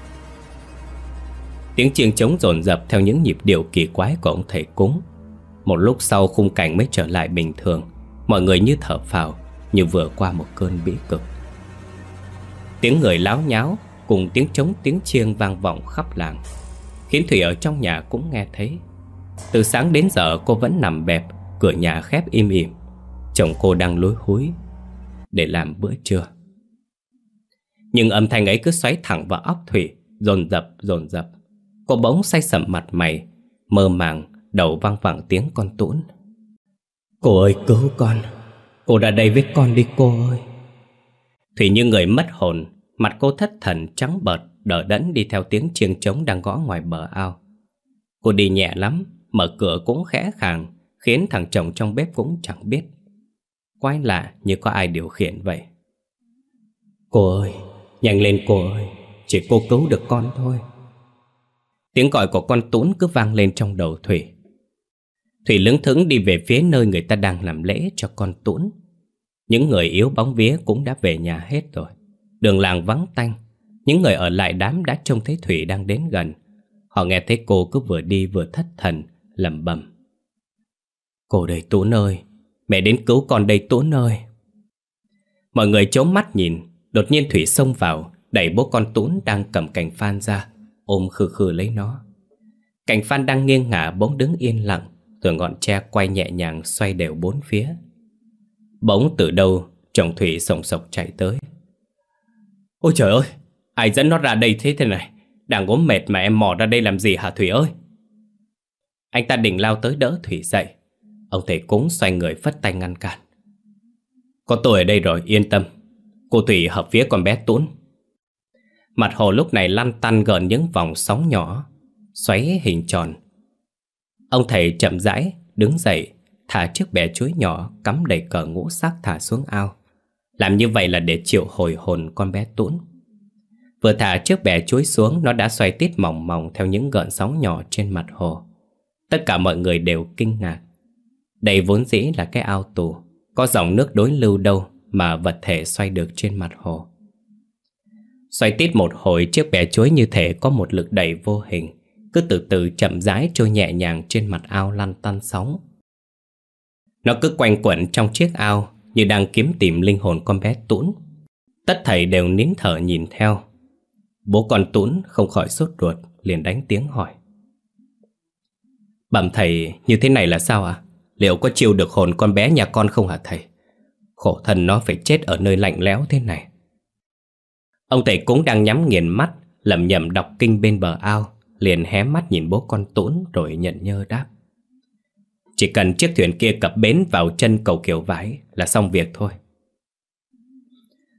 Tiếng chiêng trống rồn rập theo những nhịp điệu kỳ quái của ông thầy cúng. Một lúc sau khung cảnh mới trở lại bình thường. Mọi người như thở phào, Như vừa qua một cơn bĩ cực. Tiếng người láo nháo Cùng tiếng trống tiếng chiêng vang vọng khắp làng. Khiến Thủy ở trong nhà cũng nghe thấy. Từ sáng đến giờ cô vẫn nằm bẹp Cửa nhà khép im ỉm. Chồng cô đang lối húi Để làm bữa trưa. Nhưng âm thanh ấy cứ xoáy thẳng vào óc Thủy Dồn dập dồn dập. Cô bỗng say sầm mặt mày Mơ màng đầu vang vẳng tiếng con tũn Cô ơi cứu con. Cô ra đây với con đi cô ơi. Thủy như người mất hồn Mặt cô thất thần trắng bợt Đỡ đẫn đi theo tiếng chiêng trống đang gõ ngoài bờ ao. Cô đi nhẹ lắm Mở cửa cũng khẽ khàng Khiến thằng chồng trong bếp cũng chẳng biết. Quái lạ như có ai điều khiển vậy. Cô ơi Nhanh lên cô ơi Chỉ cô cứu được con thôi. Tiếng gọi của con Tún cứ vang lên trong đầu Thủy. Thủy lững thững đi về phía nơi người ta đang làm lễ cho con Tún. Những người yếu bóng vía cũng đã về nhà hết rồi. Đường làng vắng tanh những người ở lại đám đã trông thấy Thủy đang đến gần. Họ nghe thấy cô cứ vừa đi vừa thất thần, lẩm bẩm. Cô đây Tuấn ơi Mẹ đến cứu con đây Tuấn ơi Mọi người chố mắt nhìn, Đột nhiên Thủy xông vào, Đẩy bố con Tuấn đang cầm cành phan ra, Ôm khư khư lấy nó. Cành phan đang nghiêng ngả bỗng đứng yên lặng, Rồi ngọn tre quay nhẹ nhàng xoay đều bốn phía. Bỗng từ đâu Chồng Thủy sổng sọc chạy tới. Ôi trời ơi Ai dẫn nó ra đây thế thế này? Đang ốm mệt mà em mò ra đây làm gì hả Thủy ơi? Anh ta định lao tới đỡ Thủy dậy. Ông thầy cúng xoay người phất tay ngăn cản. Có tôi ở đây rồi, yên tâm. Cô Thủy hợp phía con bé tuấn. Mặt hồ lúc này lăn tăn gần những vòng sóng nhỏ, Xoáy hình tròn. Ông thầy chậm rãi Đứng dậy, Thả chiếc bè chuối nhỏ Cắm đầy cờ ngũ sắc thả xuống ao. Làm như vậy là để triệu hồi hồn con bé tuấn. Vừa thả chiếc bè chuối xuống, Nó đã xoay tít mỏng mỏng Theo những gợn sóng nhỏ trên mặt hồ. Tất cả mọi người đều kinh ngạc. Đây vốn dĩ là cái ao tù, Có dòng nước đối lưu đâu Mà vật thể xoay được trên mặt hồ. Xoay tít một hồi, chiếc bè chuối như thể có một lực đẩy vô hình, Cứ từ từ chậm rãi trôi nhẹ nhàng trên mặt ao lăn tăn sóng. Nó cứ quanh quẩn trong chiếc ao, Như đang kiếm tìm linh hồn con bé tũn Tất thầy đều nín thở nhìn theo. Bố con Tún không khỏi sốt ruột, Liền đánh tiếng hỏi Bẩm thầy, như thế này là sao ạ? À? Liệu có chiêu được hồn con bé nhà con không hả thầy? Khổ thân nó phải chết ở nơi lạnh lẽo thế này Ông thầy cũng đang nhắm nghiền mắt, lẩm nhẩm đọc kinh bên bờ ao, Liền hé mắt nhìn bố con Tún Rồi nhận nhơ đáp Chỉ cần chiếc thuyền kia cập bến vào chân cầu kiểu vải Là xong việc thôi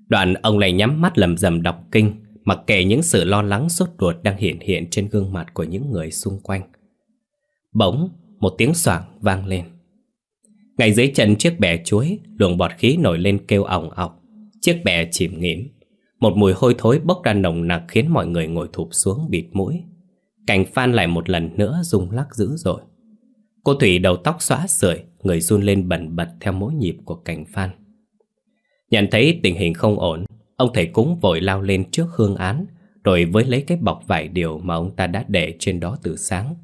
Đoạn ông lại nhắm mắt lầm rầm đọc kinh Mặc kệ những sự lo lắng sốt ruột Đang hiện hiện trên gương mặt của những người xung quanh Bỗng một tiếng soảng vang lên Ngay dưới chân chiếc bè chuối Luồng bọt khí nổi lên kêu ỏng ọc Chiếc bè chìm nghỉm một mùi hôi thối bốc ra nồng nặc khiến mọi người ngồi thụp xuống bịt mũi. Cảnh phan lại một lần nữa rung lắc dữ dội. Cô Thủy đầu tóc xóa sưởi, người run lên bẩn bật theo mỗi nhịp của cảnh phan. Nhận thấy tình hình không ổn, ông thầy cúng vội lao lên trước hương án, rồi với lấy cái bọc vải điều mà ông ta đã để trên đó từ sáng.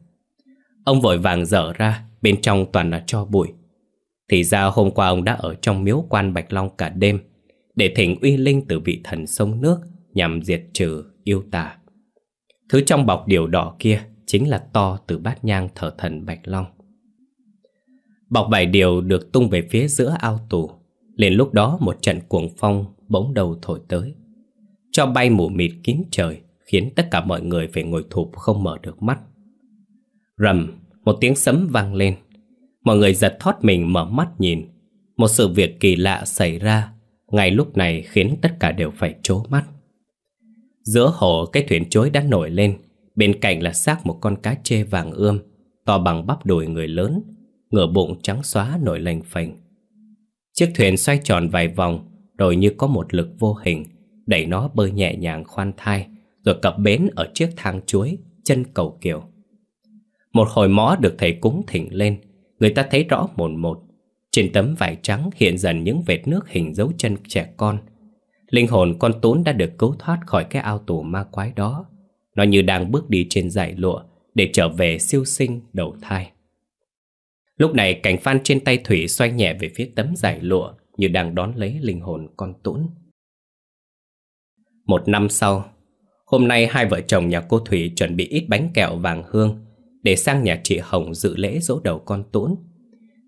Ông vội vàng dở ra, bên trong toàn là cho bụi. Thì ra hôm qua ông đã ở trong miếu quan Bạch Long cả đêm, để thỉnh uy linh từ vị thần sông nước nhằm diệt trừ yêu tà. Thứ trong bọc điều đỏ kia chính là to từ bát nhang thờ thần Bạch Long. Bọc vải điều được tung về phía giữa ao tù. Liền lúc đó một trận cuồng phong bỗng đầu thổi tới. Cho bay mù mịt kín trời, khiến tất cả mọi người phải ngồi thụp không mở được mắt. Rầm, một tiếng sấm vang lên. Mọi người giật thoát mình mở mắt nhìn. Một sự việc kỳ lạ xảy ra, ngay lúc này khiến tất cả đều phải trố mắt. Giữa hồ cái thuyền chối đã nổi lên, bên cạnh là xác một con cá chê vàng ươm, to bằng bắp đùi người lớn, ngửa bụng trắng xóa nổi lành phành. Chiếc thuyền xoay tròn vài vòng, rồi như có một lực vô hình, đẩy nó bơi nhẹ nhàng khoan thai, rồi cập bến ở chiếc thang chuối, chân cầu kiều. Một hồi mó được thầy cúng thỉnh lên, người ta thấy rõ một một. Trên tấm vải trắng hiện dần những vệt nước hình dấu chân trẻ con. Linh hồn con tún đã được cứu thoát khỏi cái ao tù ma quái đó. Nó như đang bước đi trên dải lụa để trở về siêu sinh đầu thai. Lúc này cảnh phan trên tay Thủy xoay nhẹ về phía tấm dải lụa như đang đón lấy linh hồn con tũn. Một năm sau, hôm nay hai vợ chồng nhà cô Thủy chuẩn bị ít bánh kẹo vàng hương để sang nhà chị Hồng dự lễ dỗ đầu con tũn.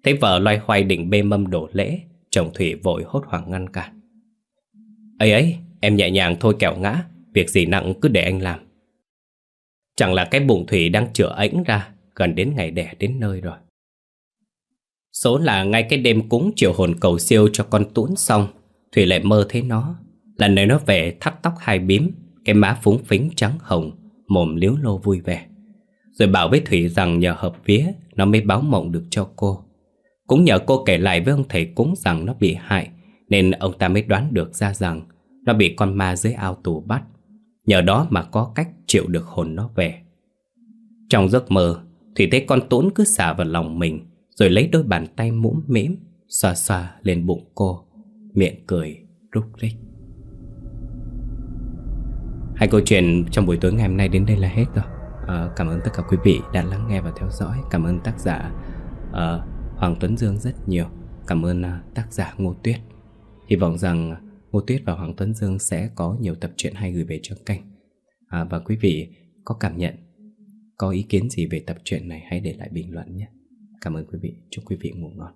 Thấy vợ loay hoay định bê mâm đổ lễ, chồng Thủy vội hốt hoảng ngăn cản. ấy ấy, em nhẹ nhàng thôi kẹo ngã, việc gì nặng cứ để anh làm. Chẳng là cái bụng Thủy đang chữa ảnh ra, gần đến ngày đẻ đến nơi rồi. Số là ngay cái đêm cúng triệu hồn cầu siêu cho con tuấn xong. Thủy lại mơ thấy nó. Lần này nó về, thắt tóc hai bím, Cái má phúng phính trắng hồng, Mồm liếu lô vui vẻ. Rồi bảo với Thủy rằng nhờ hợp vía, Nó mới báo mộng được cho cô. Cũng nhờ cô kể lại với ông thầy cúng rằng nó bị hại, Nên ông ta mới đoán được ra rằng Nó bị con ma dưới ao tù bắt. Nhờ đó mà có cách chịu được hồn nó về. Trong giấc mơ, Thủy thấy con tốn cứ xả vào lòng mình rồi lấy đôi bàn tay mũm mĩm Xoa xoa lên bụng cô Miệng cười rúc rích. Hai câu chuyện trong buổi tối ngày hôm nay đến đây là hết rồi. À, Cảm ơn tất cả quý vị đã lắng nghe và theo dõi. Cảm ơn tác giả à, Hoàng Tuấn Dương rất nhiều. Cảm ơn à, tác giả Ngô Tuyết. Hy vọng rằng Ngô Tuyết và Hoàng Tuấn Dương sẽ có nhiều tập truyện hay gửi về cho kênh. À, Và quý vị có cảm nhận Có ý kiến gì về tập truyện này hãy để lại bình luận nhé. Cảm ơn quý vị. Chúc quý vị ngủ ngon.